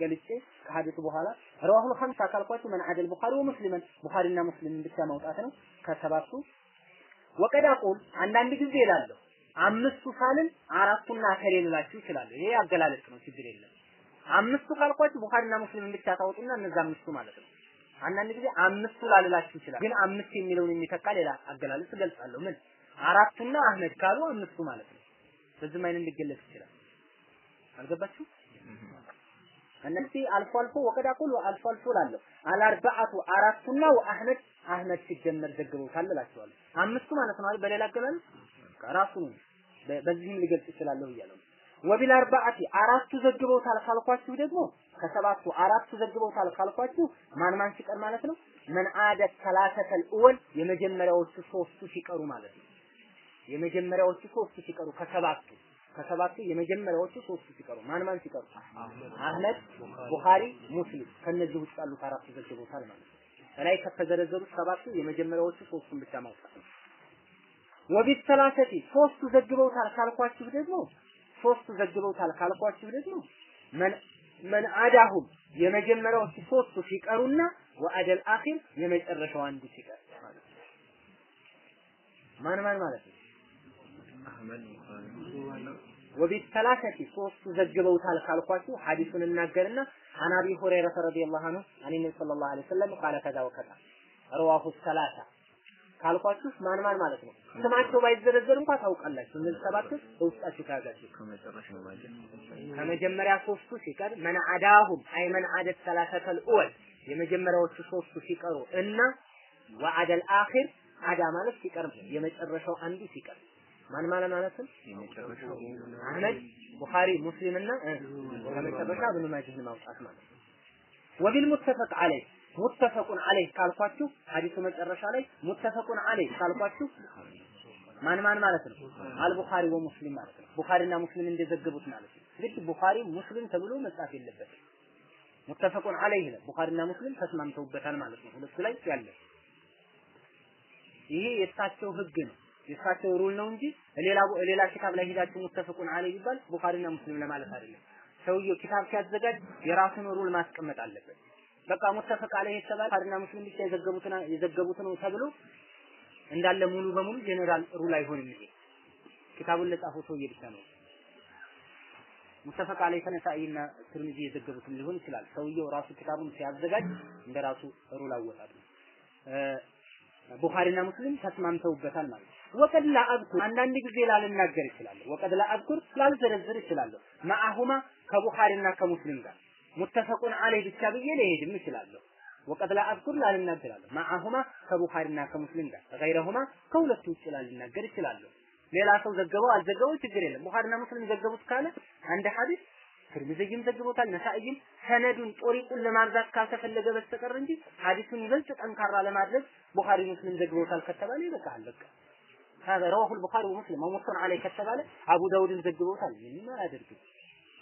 ገልጬ ከሐዲሱ በኋላ ረዋሁል ኸምሳ ካልኳችሁ መን አደል ቡኻሪ ወሙስሊምን ቡኻሪና ሙስሊምን ብቻ ማውጣት ነው ከሰባቱ ወቀድ አቁል አንዳንድ ጊዜ እላለሁ አምስቱ ሳልን አራቱና ከሌ ልላችሁ ይችላል። ይሄ አገላለጽ ነው፣ ችግር የለም። አምስቱ ካልኳችሁ ቡኻሪና ሙስሊምን ብቻ ታወጡና እነዛ አምስቱ ማለት ነው። አንዳንድ ጊዜ አምስቱ ላልላችሁ ይችላል፣ ግን አምስት የሚለውን የሚተካ ሌላ አገላለጽ እገልጻለሁ። ምን አራቱና አህመድ ካሉ አምስቱ ማለት ነው። በዚህም አይነት ሊገለጽ ይችላል። አልገባችሁ? እነዚህ አልፎ አልፎ ወቀድ አቁል አልፎ አልፎ ላለሁ አልአርባዓቱ አራቱና ወአህመድ አህመድ ሲጀመር ዘግበውታል እላቸዋለሁ። አምስቱ ማለት ነው አይደል? በሌላ አገላለጽ ራሱ በዚህም ሊገልጽ ይችላለሁ እያለው ወቢል አርባዓቲ አራቱ ዘግበውታል ካልኳችሁ ደግሞ ከሰባቱ አራቱ ዘግበውታል ካልኳችሁ ማን ማን ሲቀር ማለት ነው? መን አደ ሰላሰተል እወል የመጀመሪያዎቹ ሶስቱ ሲቀሩ ማለት ነው። የመጀመሪያዎቹ ሶስቱ ሲቀሩ ከሰባቱ ከሰባቱ የመጀመሪያዎቹ ሶስቱ ሲቀሩ ማን ማን ሲቀሩ? አህመድ፣ ቡኻሪ፣ ሙስሊም ከነዚህ ውስጥ ያሉት አራቱ ዘግበውታል ማለት ነው። ከላይ ከተዘረዘሩት ሰባቱ የመጀመሪያዎቹ ሶስቱን ብቻ ማውጣት ነው። ወቢት ሰላሰቲ ሶስቱ ዘግበውታል ካልኳችሁ ደግሞ ሶስቱ ዘግበውታል ካልኳችሁ ደግሞ መን መን አዳሁም የመጀመሪያዎቹ ሶስቱ ሲቀሩና ወአደል አኺር የመጨረሻው አንዱ ሲቀር ማን ማን ማለት ነው? ወቢት ሰላሰቲ ሶስቱ ዘግበውታል ካልኳችሁ ሐዲሱን እናገርና አን አቢ ሁረይረተ ረዲየላሁ ዐንሁ አን ነብይ ሰለላሁ ዐለይሂ ወሰለም ቃለ ከዛ ወከዛ ረዋሁ ሰላሳ ካልኳችሁ ማን ማን ማለት ነው? ስማቸው ባይዘረዘር እንኳን ታውቃላችሁ። እነዚህ ሰባት በውስጣችሁ ታያዛችሁ። ከመጀመሪያ ሶስቱ ሲቀር መን አዳሁም አይ መን አደት ሰላሰተል ኡወል የመጀመሪያዎቹ ሶስቱ ሲቀሩ እና ወአደል አኺር አዳ ማለት ሲቀር የመጨረሻው አንዱ ሲቀር ማን ማለት ማለት ነው? አህመድ፣ ቡኻሪ፣ ሙስሊም እና ከመጨረሻ ኢብኑ ማጅህን ማውጣት ማለት ነው። ወቢል ሙተፈቅ አለይ ሙተፈቁን አለይ ካልኳችሁ ሐዲሱ መጨረሻ ላይ ሙተፈቁን አለይ ካልኳችሁ ማን ማን ማለት ነው? አልቡኻሪ ወሙስሊም ማለት ነው። ቡኻሪና ሙስሊም እንደዘገቡት ማለት ነው። ግድ ቡኻሪ ሙስሊም ተብሎ መጻፍ የለበትም። ሙተፈቁን አለይህ ነው። ቡኻሪና ሙስሊም ተስማምተውበታል ማለት ነው። ሁለቱ ላይ ያለ ይሄ የእሳቸው ህግ ነው። የእሳቸው rule ነው እንጂ ሌላ ሌላ ኪታብ ላይ ሄዳችሁ ሙተፈቁን አለይ ይባል ቡኻሪና ሙስሊም ለማለት አይደለም። ሰውየው ኪታብ ሲያዘጋጅ የራሱን rule ማስቀመጥ አለበት። በቃ ሙተፈቅ አለይህ የተባለ ቡኻሪና ሙስሊም ብቻ የዘገቡትን የዘገቡት ነው ተብሎ እንዳለ ሙሉ በሙሉ general rule አይሆንም። ይሄ ኪታቡን ለጻፈው ሰውዬ ብቻ ነው። ሙተፈቅ አለይህ ተነሳኢና ትርሚዚ የዘገቡትም ሊሆን ይችላል። ሰውየው ራሱ ኪታቡን ሲያዘጋጅ እንደ ራሱ rule አወጣጡ ቡኻሪና ሙስሊም ተስማምተውበታል ማለት ነው። ወቀድ ላአዝኩር አንዳንድ ጊዜ ላልናገር እችላለሁ። ወቀድ ላአዝኩር ላልዘረዝር እችላለሁ። ማአሁማ ከቡኻሪና ከሙስሊም ጋር ሙተፈቁን አለይ ብቻ ብዬ ልሄድም እችላለሁ። ወቀድ ላአዝኩር ላልናገራለሁ። ማአሁማ ከቡኻሪና ከሙስሊም ጋር ገይረሁማ ከሁለቱ ውጭ ላልናገር እችላለሁ። ሌላ ሰው ዘገበው አልዘገበው ችግር የለም። ቡኻሪና ሙስሊም ዘገቡት ካለ አንድ ሐዲስ ትርሚዝይም ዘግቦታል፣ ነሳኢይም ሰነዱን ጦሪቁን ለማብዛት ካልተፈለገ በስተቀር እንጂ ሐዲሱን ይበልጥ ጠንካራ ለማድረግ ቡኻሪ ሙስሊም ዘግቦታል ከተባለ ይበቃል። በቃ هذا رواه البخاري ومسلم ومصر عليه ከተባለ አቡ ዳውድን ዘግቦታል ምንም አያደርግም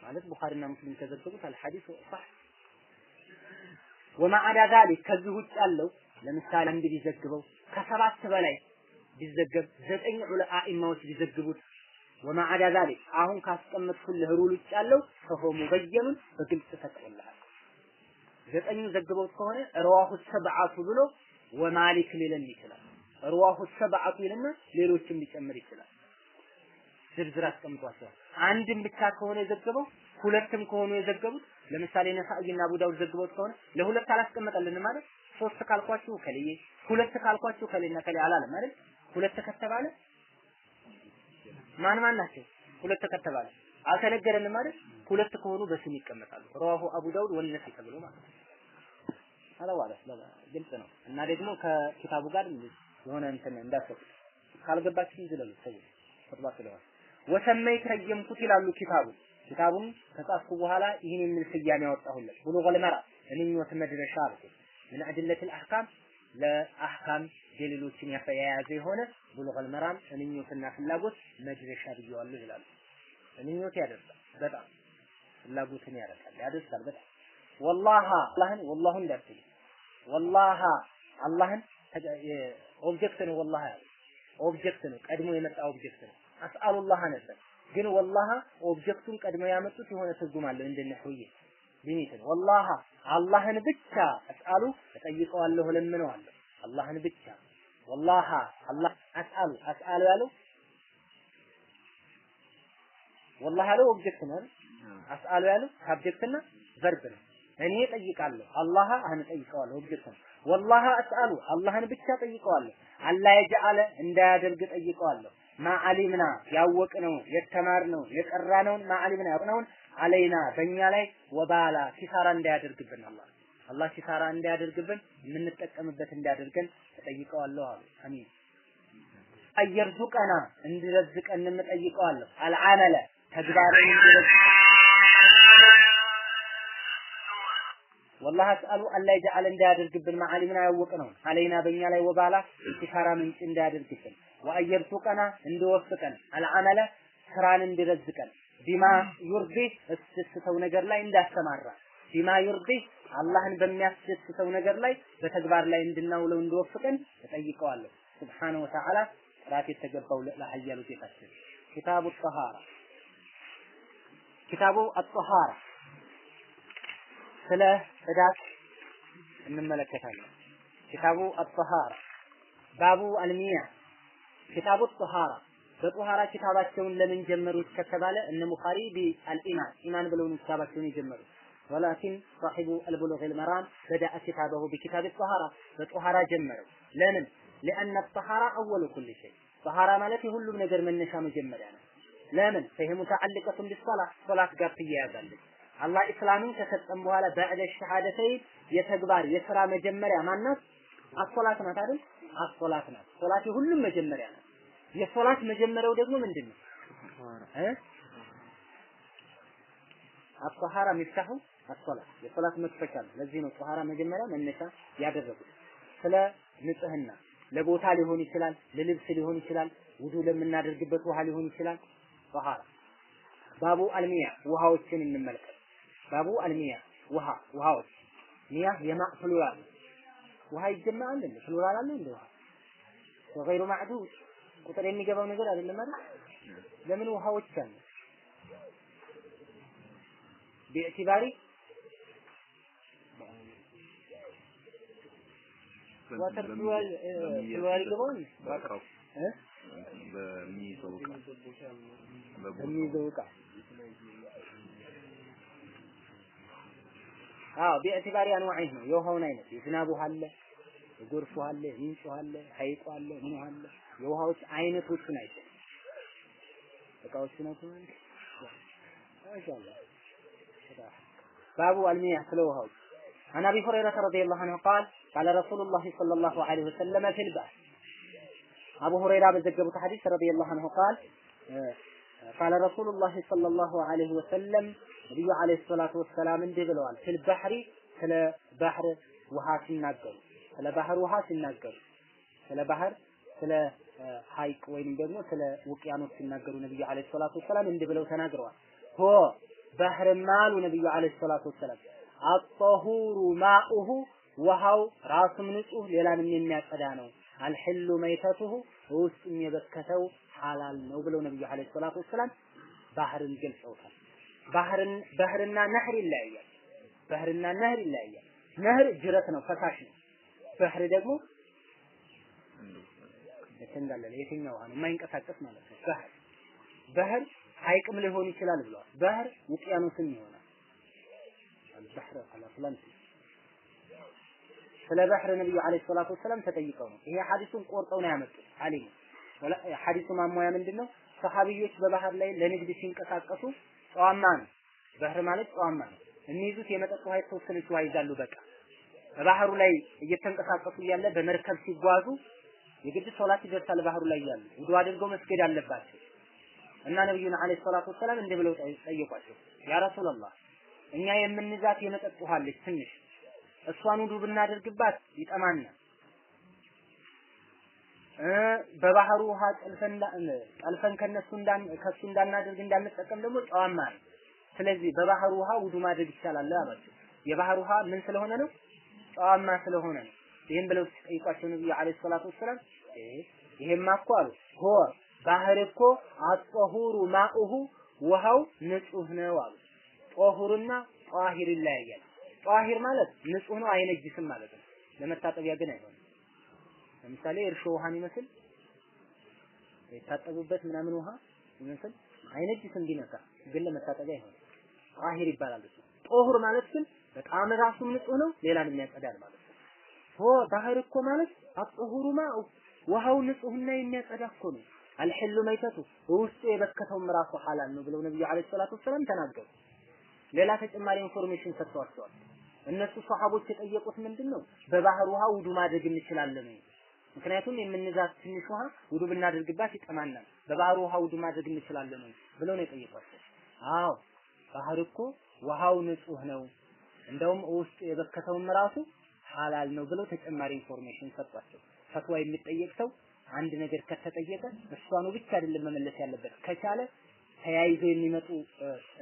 ማለት ቡኻሪና ሙስሊም ተዘግቦታል ሐዲሱ صح وما عدا ذلك ከዚህ ውጭ ያለው ለምሳሌ አንድ ቢዘግበው ከሰባት በላይ ቢዘገብ ዘጠኝ ዑለማ ኢማዎች ቢዘግቡት ወማ አዳ ዛሊክ አሁን ካስቀመጥኩልህ ሩል ውጭ ያለው ፈሆ ሙበየኑን በግልጽ ተቀበልሃል። ዘጠኙ ዘግበውት ከሆነ ረዋሁ ሰብዓቱ ብሎ ወማሊክ ሊለን ይችላል። ረዋሁ ሰብዓቱ ይልና ሌሎችም ሊጨምር ይችላል። ዝርዝር አስቀምጧቸዋል። አንድም ብቻ ከሆነ የዘገበው ሁለትም ከሆኑ የዘገቡት ለምሳሌ ነሳኢና አቡ ዳውድ ዘግበውት ከሆነ ለሁለት አላስቀመጠልን ማለት ሶስት ካልኳችሁ ከልዬ ሁለት ካልኳችሁ ከሌና ከሌ አላለም አይደል? ሁለት ከተባለ ማን ማን ናቸው? ሁለት ከተባለ አልተነገረንም ማለት ሁለት ከሆኑ በስም ይቀመጣሉ። ረዋሁ አቡ ዳውድ ወነሲ ተብሎ ማለት ነው። አላዋለስ ግልጽ ነው። እና ደግሞ ከኪታቡ ጋር የሆነ እንትን እንዳሰብ ካልገባችሁ ዝለሉ ሰው ፈጥባ ስለሆነ ወሰመይ ተየምኩት ይላሉ ኪታቡ። ኪታቡን ከጻፍኩ በኋላ ይህን የሚል ስያሜ ያወጣሁለት ብሉገል መራ እኔኞት መድረሻ አልኩት ምን አድለቱል አህካም ለአህካም ደሊሎችን የያዘ የሆነ ብሉገል መራም እምኞትና ፍላጎት መድረሻ ብየዋለሁ ይላሉ። ምኞት ያደርሳል በጣም ፍላጎትን ያደርሳል ያደርሳል በጣም። ወላሃ አላህን ወላሁ እንዳትሉ ወላሃ አላህን object ነው ወላሂ። object ነው ቀድሞ የመጣ object ነው። አስአሉላህ ነበር። ግን ወላሂ object ኡን ቀድሞ ያመጡት የሆነ ትርጉም አለው እንደነ ሁዬ limit ነው። ወላሂ አላህን ብቻ አስአሉ እጠይቀዋለሁ ለምነዋለሁ አላህን ብቻ ወላሂ አላህ አስአሉ አስአሉ ያለው ወላሂ ያለው object ነው። አስአሉ ያለው subject ና verb ነው። እኔ ጠይቃለሁ አላህ አህን ጠይቀዋለሁ object ነው ወላሂ አስአሉ አላህን ብቻ ጠይቀዋለሁ። አላ የጀአለ እንዳያደርግ ጠይቀዋለሁ። ማዓሊምና ያወቅነው የተማርነው የቀራነውን ማዓሊምና ያውቅነውን አለይና በእኛ ላይ ወባላ ኪሳራ እንዳያደርግብን አላህ። አላህ ኪሳራ እንዳያደርግብን የምንጠቀምበት እንዳያደርገን ተጠይቀዋለሁ አሉ። አሚን። አየርዙቀና እንዲረዝቀን እንጠይቀዋለሁ አልዓመለ ተግባርን እንዲረዝቅ ወላሂ አስአሉ አላ ይጀዓል እንዳያደርግብን ማዓሊምና ያወቅነው አለይና በእኛ ላይ ወባላ ኪሳራ ምንጭ እንዳያደርግብን ወአየርሱቀና እንዲወፍቀን አልዓመለ ስራን እንዲረዝቀን ቢማ ዩርዲ እስደስተው ነገር ላይ እንዳስተማራ ቢማ ዩርዲ አላህን በሚያስደስተው ነገር ላይ በተግባር ላይ እንድናውለው እንዲወፍቀን እጠይቀዋለሁ ስብሓነ ወተዓላ ጥራት የተገባው ለኃያሉ ጌታችን ኪታቡ ጠሃራ ኪታቡ አጠሃራ ስለ ጽዳት እንመለከታለን ኪታቡ አጠሃራ ባቡ አልሚያ ኪታቡ ጠሃራ በጦሃራ ኪታባቸውን ለምን ጀመሩት ከተባለ እነ ቡኻሪ ቢአልኢማን ኢማን ብለው ነው ኪታባቸውን የጀመሩት ወላኪን صاحب البلوغ المرام بدأ كتابه بكتاب الطهارة በጦሃራ ጀመረው ለምን لأن الطهارة أول كل شيء طهارة ማለት የሁሉም ነገር መነሻ መጀመሪያ ነው ለምን فهي متعلقة بالصلاة ሶላት ጋር ትያያዛለች አላህ ኢስላምን ከሰጠን በኋላ በዕደ ሸሃደተይን የተግባር የስራ መጀመሪያ ማናት አሶላት ናት አይደል? አሶላት ናት። ሶላት የሁሉም መጀመሪያ ናት። የሶላት መጀመሪያው ደግሞ ምንድን ነው እ? አጠሃራ ሚፍታሁ አሶላት። የሶላት መክፈቻ ነው። ለዚህ ነው ጦሃራ መጀመሪያ መነሻ ያደረጉት። ስለ ንጽህና ለቦታ ሊሆን ይችላል ለልብስ ሊሆን ይችላል ውዱ ለምናደርግበት ውሃ ሊሆን ይችላል። ጦሃራ ባቡ አልሚያ ውሃዎችን እንመልከት ባቡ አልሚያ ውሃ ውሃዎች ሚያ የማእ ፕሉራል ውሃ ይጀመራል እንዴ? ፕሉራል አለ እንዴ ውሃ? ወገይሩ ማዕዱድ ቁጥር የሚገባው ነገር አይደለም አይደል? ለምን ውሃዎች አሉ? ዋተር ፕሉራል ፕሉራል ይገባው እ? በሚይዘው ዕቃ የሚይዘው ዕቃ አዎ ቢዕቲባሪ አንዋዒህ ነው የውሃውን አይነት የዝናብ ውሃ አለ የጎርፍ ውሃ አለ የምንጭ ውሃ አለ ሐይቁ አለ ምን ውሃ አለ የውሃዎች አይነቶቹን አይቶ እቃዎቹን አይቶ ማሻአላህ ባቡ አልሚያህ ስለ ውሃዎች عن ابي هريره رضي الله عنه قال قال رسول الله صلى الله عليه وسلم في البحر ابو هريره بزجبت حديث رضي الله عنه قال قال رسول الله صلى ነቢዩ አለይሂ ሰላቱ ወሰላም እንዲህ ብለዋል። ስለ ባህሪ ስለ ባህር ውሃ ሲናገሩ ስለ ባህር ውሃ ሲናገሩ ስለ ባህር ስለ ሀይቅ ወይም ደግሞ ስለ ውቅያኖስ ሲናገሩ ነብዩ አለይሂ ሰላቱ ወሰላም እንዲህ ብለው ተናግረዋል። ሆ ባህርማ አሉ ነብዩ አለይሂ ሰላቱ ወሰላም አጠሁሩ ማኡሁ ውሃው ራሱም ንጹህ ሌላንም የሚያጸዳ ነው። አልሕሉ መይተቱሁ ውስጡም የበከተው ሐላል ነው ብለው ነብዩ አለይሂ ሰላቱ ወሰላም ባህርን ገልጸውታል። ባህርን ባህርና ነህር ይለያያል ባህርና ነህር ይለያያል ነህር ጅረት ነው ፈሳሽ ነው ባህር ደግሞ እንዳለ የትኛው ነው የማይንቀሳቀስ ማለት ነው ባህር ባህር ሐይቅም ሊሆን ይችላል ብለዋል ባህር ውቅያኖስም ይሆናል البحر الأطلنطي ስለ ባህር ነብዩ አለይሂ ሰላቱ ወሰላም ተጠይቀው ነው ይሄ ሐዲሱን ቆርጠው ነው ያመጡት አሊም ሐዲሱ ማሟያ ምንድነው ሰሃቢዮች በባህር ላይ ለንግድ ሲንቀሳቀሱ ጨዋማ ነው። ባህር ማለት ጨዋማ ነው። የሚይዙት የመጠጥ ውሃ የተወሰነች ውሃ ይዛሉ በቃ በባህሩ ላይ እየተንቀሳቀሱ እያለ በመርከብ ሲጓዙ የግድ ሶላት ይደርሳል ባህሩ ላይ ያሉ ውዱ አድርገው መስገድ አለባቸው። እና ነብዩን አለይሂ ሰላቱ ወሰላም እንዲህ ብለው ጠየቋቸው። ያ ረሱላህ እኛ የምንይዛት የመጠጥ ውሃ አለች ትንሽ። እሷን ውዱ ብናደርግባት ይጠማናል በባህሩ ውሃ ጠልፈን ጠልፈን ከነሱ እንዳን ከሱ እንዳናደርግ እንዳንጠቀም ደግሞ ጨዋማ ነው። ስለዚህ በባህሩ ውሃ ውዱ ማድረግ ይቻላል አሏቸው። የባህር ውሃ ምን ስለሆነ ነው? ጨዋማ ስለሆነ ነው። ይህም ብለው ሲጠይቋቸው ነብዩ አለይሂ ሰላቱ ወሰላም ይሄማ እኮ አሉ ሆ ባህር እኮ አጠሁሩ ማኡሁ ውሃው ንጹህ ነው አሉ። ጦሁርና ጧሂር ይለያያል። ጧሂር ማለት ንጹህ ነው አይነጅስም ማለት ነው። ለመታጠቢያ ግን አይሆንም። ለምሳሌ እርሾ ውሃን ይመስል የታጠቡበት ምናምን ውሃ ይመስል አይነጅስም ቢነካ ግን ለመታጠቢያ አይሆንም። ጧሂር ይባላል ጦሁር ማለት ግን በጣም ራሱም ንጹህ ነው፣ ሌላን የሚያጸዳል ማለት ነው። ሆ ባህር እኮ ማለት አጥሁሩ ማኡ ውሃው ንጹህና የሚያጸዳ እኮ ነው። አልሕሉ መይተቱ ውስጡ የበከተውም ራሱ ሐላል ነው ብለው ነብዩ አለይሂ ሰላቱ ወሰላም ተናገሩ። ሌላ ተጨማሪ information ሰጥተዋቸዋል። እነሱ ሰሃቦች የጠየቁት ምንድን ነው? በባህር ውሃ ውዱ ማድረግ እንችላለን? ምክንያቱም የምንዛት ትንሽ ውሃ ውዱ ብናደርግባት ይጠማናል። በባህር ውሃ ውዱ ማድረግ እንችላለን ወይ ብለው ነው የጠየቋቸው። አዎ ባህር እኮ ውሃው ንጹህ ነው፣ እንደውም ውስጡ የበከተውም ራሱ ሐላል ነው ብለው ተጨማሪ information ሰጧቸው። ፈትዋ የሚጠየቅ ሰው አንድ ነገር ከተጠየቀ እሷኑ ብቻ አይደለም መመለስ ያለበት ከቻለ ተያይዘው የሚመጡ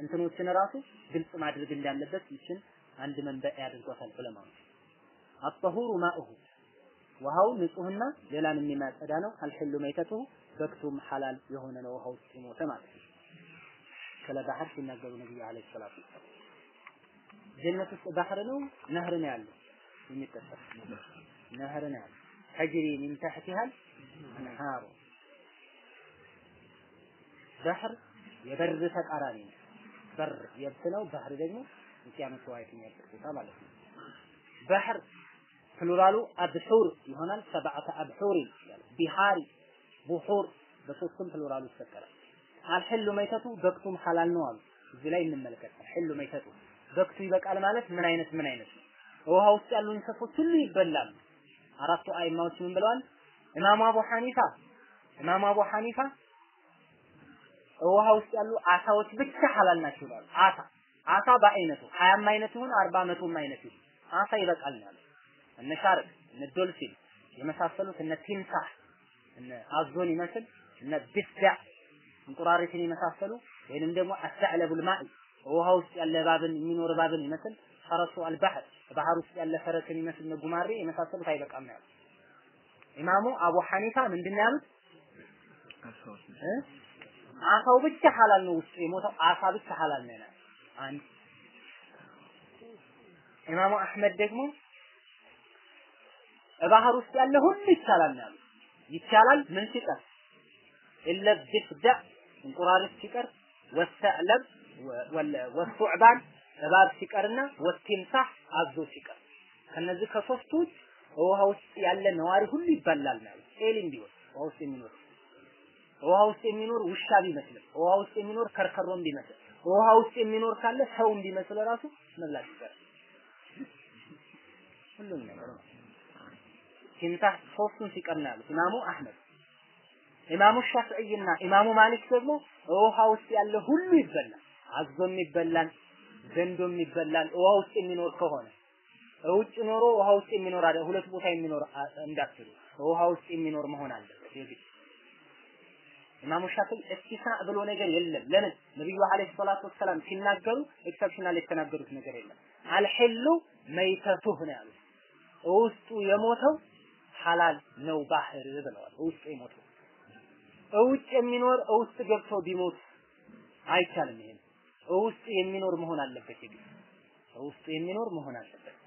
እንትኖችን ራሱ ግልጽ ማድረግ እንዳለበት ይችን አንድ መንበዕ ያድርጓታል ዑለማዎች። አጠሁሩ ማኡሁ ውሃው ንጹህና ሌላን የሚያጸዳ ነው። አልሕሉ መይተቱሁ በክቱም ሐላል የሆነ ነው ውሃ ውስጥ ማለት ነው። ስለ ባህር ሲናገሩ ነብዩ አለይሂ ሰላቱ ጀነት ውስጥ ባህር ነው ነህር ነው ያለው የሚጠጣ ነህር ነው ያለው ተጅሪ ሚን ተሕቲሃል አንሃሩ ባህር የበር ተቃራኒ ነው። በር የብስ ነው። ባህር ደግሞ ውሃ የሚያልቅ ቦታ ማለት ነው። ባህር ፕሉራሉ አብሑር ይሆናል። ሰብዓተ አብሑር ይላል። ቢሃሪ ቡሑር በሶስቱም ፕሉራሉ ይፈጠራል። አልሕሉ መይተቱ በክቱም ሐላል ነው አሉ። እዚህ ላይ እንመልከት። አልሕሉ መይተቱ በክቱ ይበቃል ማለት ምን አይነት ምን አይነት ነው? ውሃ ውስጥ ያሉ እንስሶች ሁሉ ይበላሉ። አራቱ አይማዎች ምን ብለዋል? ኢማሙ አቡ ሐኒፋ ኢማሙ አቡ ሐኒፋ ውሃ ውስጥ ያሉ አሳዎች ብቻ ሐላል ናቸው ይላሉ። አሳ አሳ በአይነቱ ሀያም አይነት ይሁን አርባ መቶም አይነት ይሁን አሳ ይበቃል ነው እነ ሻርክ እነ ዶልፊን የመሳሰሉት እነ ቲምሳህ እነ አዞን ይመስል እነ ቢስዳ እንቁራሪትን የመሳሰሉ ወይንም ደግሞ አስተዕለቡል ማኢ ውሃ ውስጥ ያለ እባብን የሚኖር እባብን ይመስል ፈረሱ አልባህር ባህር ውስጥ ያለ ፈረስን ይመስል እነ ጉማሬ የመሳሰሉት አይበቃም ነው ያሉት። ኢማሙ አቡ ሐኒፋ ምንድን ነው ያሉት? አሳው ብቻ ሐላል ነው ውስጡ የሞተው አሳ ብቻ ሐላል ነው አንድ ኢማሙ አህመድ ደግሞ ባህር ውስጥ ያለ ሁሉ ይቻላል ያሉት። ይቻላል ምን ሲቀር ኢለ ቢፍዳ እንቁራሪት ሲቀር ወሰዕለብ ወሱዕባን እባብ ሲቀርና ወቲምሳህ አዞ ሲቀር ከነዚህ ከሶስቱ ውሃ ውስጥ ያለ ነዋሪ ሁሉ ይበላል ነው ኤሊም ቢሆን ውሃ ውስጥ የሚኖር ውሃ ውስጥ የሚኖር ውሻ ቢመስልም ውሃ ውስጥ የሚኖር ከርከሮም ቢመስል ውሃ ውስጥ የሚኖር ካለ ሰውም ቢመስል ራሱ መብላት ይችላል። ሁሉም ነገር ነው። ሲምሳህ ሶስቱን ነው ያሉት ኢማሙ አህመድ። ኢማሙ ሻፊዒና ኢማሙ ማሊክ ደግሞ ውሃ ውስጥ ያለ ሁሉ ይበላል። አዞም ይበላል፣ ዘንዶም ይበላል። ውሃ ውስጥ የሚኖር ከሆነ ውጭ ኖሮ ውሃ ውስጥ የሚኖር አለ ሁለት ቦታ የሚኖር እንዳትሉ ውሃ ውስጥ የሚኖር መሆን አለበት የግድ ኢማሙ ሻፊዒ እስቲስና ብሎ ነገር የለም። ለምን ነብዩ አለይሂ ሰላቱ ወሰላም ሲናገሩ exceptional የተናገሩት ነገር የለም። አልሕሉ መይተቱህ ነው ያሉት። ውስጡ የሞተው ሐላል ነው ባህር ብለዋል። ውስጡ የሞተው ውጭ የሚኖር ውስጥ ገብቶ ቢሞት አይቻልም። ይሄን ውስጥ የሚኖር መሆን አለበት። ይግድ ውስጥ የሚኖር መሆን አለበት።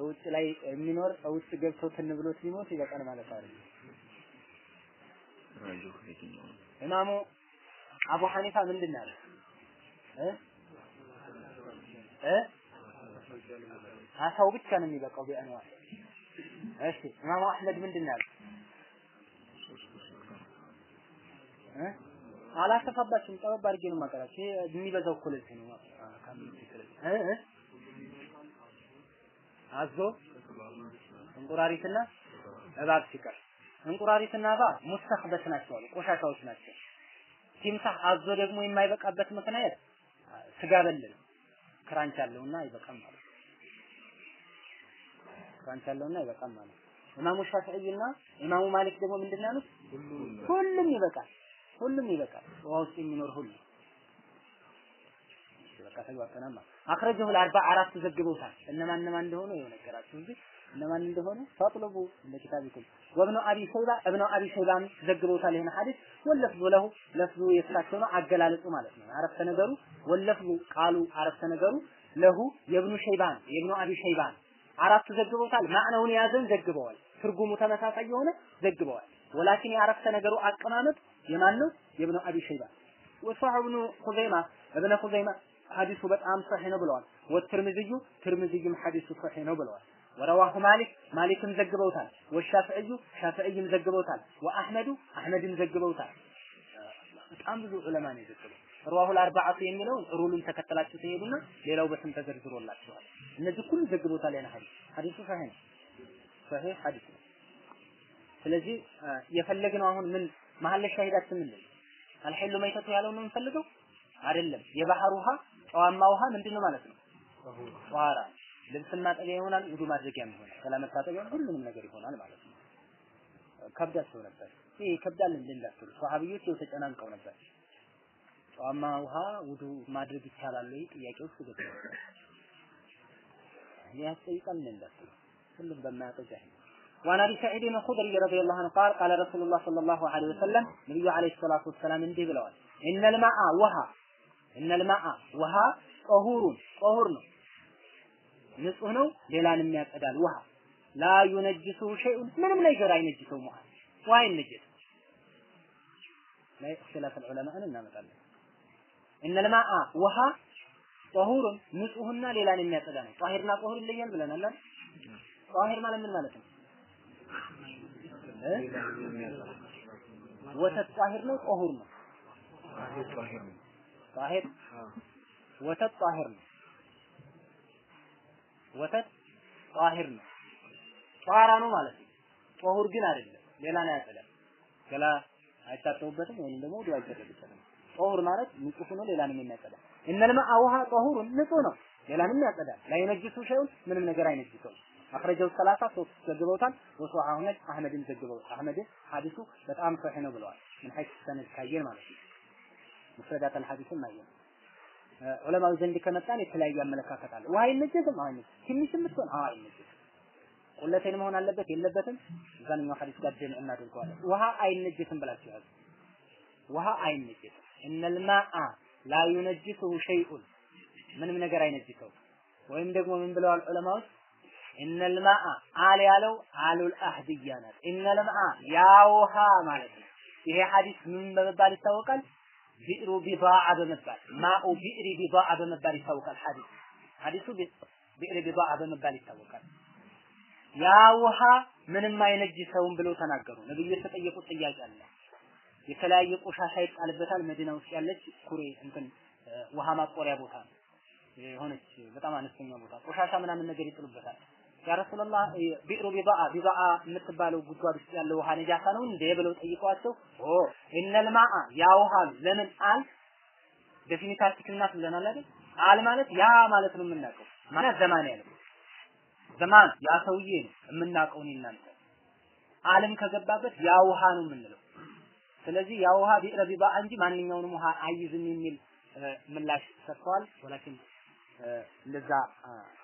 ውጭ ላይ የሚኖር ውስጥ ገብቶ ትን ብሎት ቢሞት ይበቃል ማለት አይደለም።? ኢማሙ አቡ ሐኒፋ ምንድን ነው ያለው? እ እ አሳው ብቻ ነው የሚበቃው ቢአንዋ። እሺ ኢማሙ አህመድ ምንድን ነው ያለው? አላሰፋባችሁም። ጠበብ አድርጌ ነው የማቀራቸው። ይሄ የሚበዛው እኮ ለዚህ ነው። አዞ እንቁራሪትና እባብ ሲቀር እንቁራሪትና እባብ ሙስተኽበት ናቸው አሉ። ቆሻሻዎች ናቸው። ቲምሳህ አዞ ደግሞ የማይበላበት ምክንያት ስጋ በል ነው። ክራንቻ አለውና አይበላም ማለት ክራንቻ አለውና አይበላም ማለት ኢማሙ ሻፊዒና ኢማሙ ማሊክ ደግሞ ምንድን ነው? ሁሉም ይበላል፣ ሁሉም ይበላል። ውሃ ውስጥ የሚኖር ሁሉ በቃ ተግባብተናል። አክረጀሁ ለአርባ አራት ዘግበውታል። እነማን እነማን እንደሆኑ ይኸው እንጂ እነማን እንደሆኑ ፈጥልቡ እንደ ኪታቢኩም ወብኑ አቢ ሸይባ እብኑ አቢ ሸይባም ዘግበውታል ይህን ሐዲስ ወለፍዙ ለሁ ለፍዙ የእሳቸው ነው አገላለጹ ማለት ነው። አረፍተ ነገሩ ወለፍዙ ቃሉ አረፍተ ነገሩ ለሁ የብኑ ሸይባን የብኑ አቢ ሸይባን አራቱ ዘግበውታል። ማዕናውን የያዘን ዘግበዋል። ትርጉሙ ተመሳሳይ የሆነ ዘግበዋል። ወላኪን የአረፍተ ነገሩ አቀማመጥ የማን ነው? የብኑ አቢ ሸይባ ወሷህ እብኑ ኹዘይማ እብነ ኹዘይማ ሐዲሱ በጣም ሰሒህ ነው ብለዋል። ወትርምዝዩ ትርምዝዩም ሐዲሱ ሰሒህ ነው ብለዋል። ወረዋሁ ማሊክ ማሊክም ዘግበውታል። ወሻፍዕዩ ሻፍዕይም ዘግበውታል። ወአሕመዱ አሕመድም ዘግበውታል። በጣም ብዙ ዑለማ ነው የዘገበው። ረዋሁ አርባዓቱ የሚለውን ሩሉን ተከተላችሁ ትሄዱና ሌላው በስም ተዘርዝሮላችኋል። እነዚህ ሁሉ ዘግበውታል። ያን ሐዲስ ሐዲሱ ሰሒህ ነው። ሐዲስ ነው። ስለዚህ የፈለግነው አሁን ምን መሀል ሻሂዳችን ምን አልሐሉ መይተቱ ያለው ነው የምንፈልገው አይደለም። የባህር ውሃ ጨዋማ ውሃ ምንድነው ማለት ነው? ጧራ ልብስን ማጠቢያ ይሆናል፣ ውዱ ማድረጊያም ይሆናል፣ ሰላመታጠቢያ ሁሉንም ነገር ይሆናል ማለት ነው። ከብዳቸው ነበር። ይሄ ከብዳል እንዳትሉ ሷሃቢዎች ይኸው ተጨናንቀው ነበር። ጨዋማ ውሃ ውዱ ማድረግ ይቻላል ወይ ጥያቄ ውስጥ ገብተው ነበር። ይሄ ያስጠይቃል እንደ እንዳትሉ ሁሉም በማያውቀው ጃሂል وعن ابي سعيد الخدري رضي الله عنه قال قال رسول الله صلى الله عليه وسلم نبي عليه الصلاه والسلام እንዲህ ብለዋል ان الماء ውሃ ان الماء ውሃ ጠሁሩን ጠሁር ነው ንጹህ ነው ሌላንም ያጸዳል ውሃ ላ ዩነጅሱ ሸይኡን ምንም ነገር አይነጅሰውም ውሃ ውሃ አይነጅስ ላይ እክትላፍ العلماء እናመጣለን ان الماء ውሃ ጠሁሩን ንጹህና ሌላን የሚያጸዳ ነው። ጣሂርና ጠሁር ይለያል ብለናል ጣሂር ማለት ምን ማለት ነው? ወተት ጣሂር ነው ጠሁር ነው። ጣሂር ወተት ጣሂር ነው። ወተት ጣሂር ነው። ጧራ ነው ማለት ነው። ጠሁር ግን አይደለም ሌላ ነው ያጸዳል ገላ አይታጠቡበትም ወይም ደግሞ ወዲያው አይደረግበትም ጠሁር ማለት ንጹህ ነው ሌላንም የሚያጸዳ እነል መአ ውሃ ጠሁሩን ንጹህ ነው። ሌላ ምንም ያጸዳል። ላይነጅሱ ሸይኡን ምንም ነገር አይነጅሰው። አخرجው 30 ሶስት ዘግበውታል። ወሶሃ አህመድ አህመድን ዘግበው አህመድ ሐዲሱ በጣም ሰሂህ ነው ብለዋል። ምን ሐይስ ሰነድ ካየን ማለት ነው። ሙፍረዳተል ሐዲስን ማየን ዑለማው ዘንድ ከመጣን የተለያዩ አመለካከት አለ። ውሃ ይነጀስም አሁን ትንሽም ብትሆን አዎ አይነጀስም። ቁለቴን መሆን አለበት የለበትም። እዛኛው ሐዲስ ጋር ጀምዕ እናድርገዋለን። ውሃ አይነጀስም ብላችሁ ያዙ። ውሃ አይነጀስም እነልማአ ላ ዩነጅሱሁ ሸይኡን ምንም ነገር አይነጅሰው ወይም ደግሞ ምን ብለዋል ዑለማዎች إن الماء ال ያለው ال العهدية ናት። إن الماء ያ ማለት ነው። ይሄ ሐዲስ ምን በመባል ይታወቃል? ቢዕሩ ቢዳዓ በመባል ማኡ ቢዕሪ ቢዳዓ በመባል ይታወቃል። ሐዲስ ሐዲሱ ቢዕሪ ቢዳዓ በመባል ይታወቃል። ያ ውሃ ምንም አይነጅሰውም ብለው ተናገሩ። ነብዩ የተጠየቁት ጥያቄ አለ። የተለያየ ቆሻሻ ይጣልበታል። መዲና ውስጥ ያለች ኩሬ እንትን ውሃ ማቆሪያ ቦታ የሆነች በጣም አነስተኛ ቦታ። ቆሻሻ ምናምን ነገር ይጥሉበታል። يا رسول الله ቢዕሩ ቢዳዓ ቢዳዓ የምትባለው ጉድጓድ ውስጥ ያለው ውሃ ነጃሳ ነው እንዴ ብለው ጠይቀዋቸው። ኦ إن الماء ያ ውሃ ለምን ال? definite article ናት ብለናል አይደል? ال ማለት ያ ማለት ነው የምናውቀው። ማለት the man ያለው? the man ያ ሰውዬ ነው የምናውቀው እኔ እናንተ። ال ከገባበት ያ ውሃ ነው የምንለው ስለዚህ ያ ውሃ ቢዕረ ቢባአ እንጂ ማንኛውንም ውሃ አይዝም የሚል ምላሽ ሰጥተዋል ወላኪን እንደዛ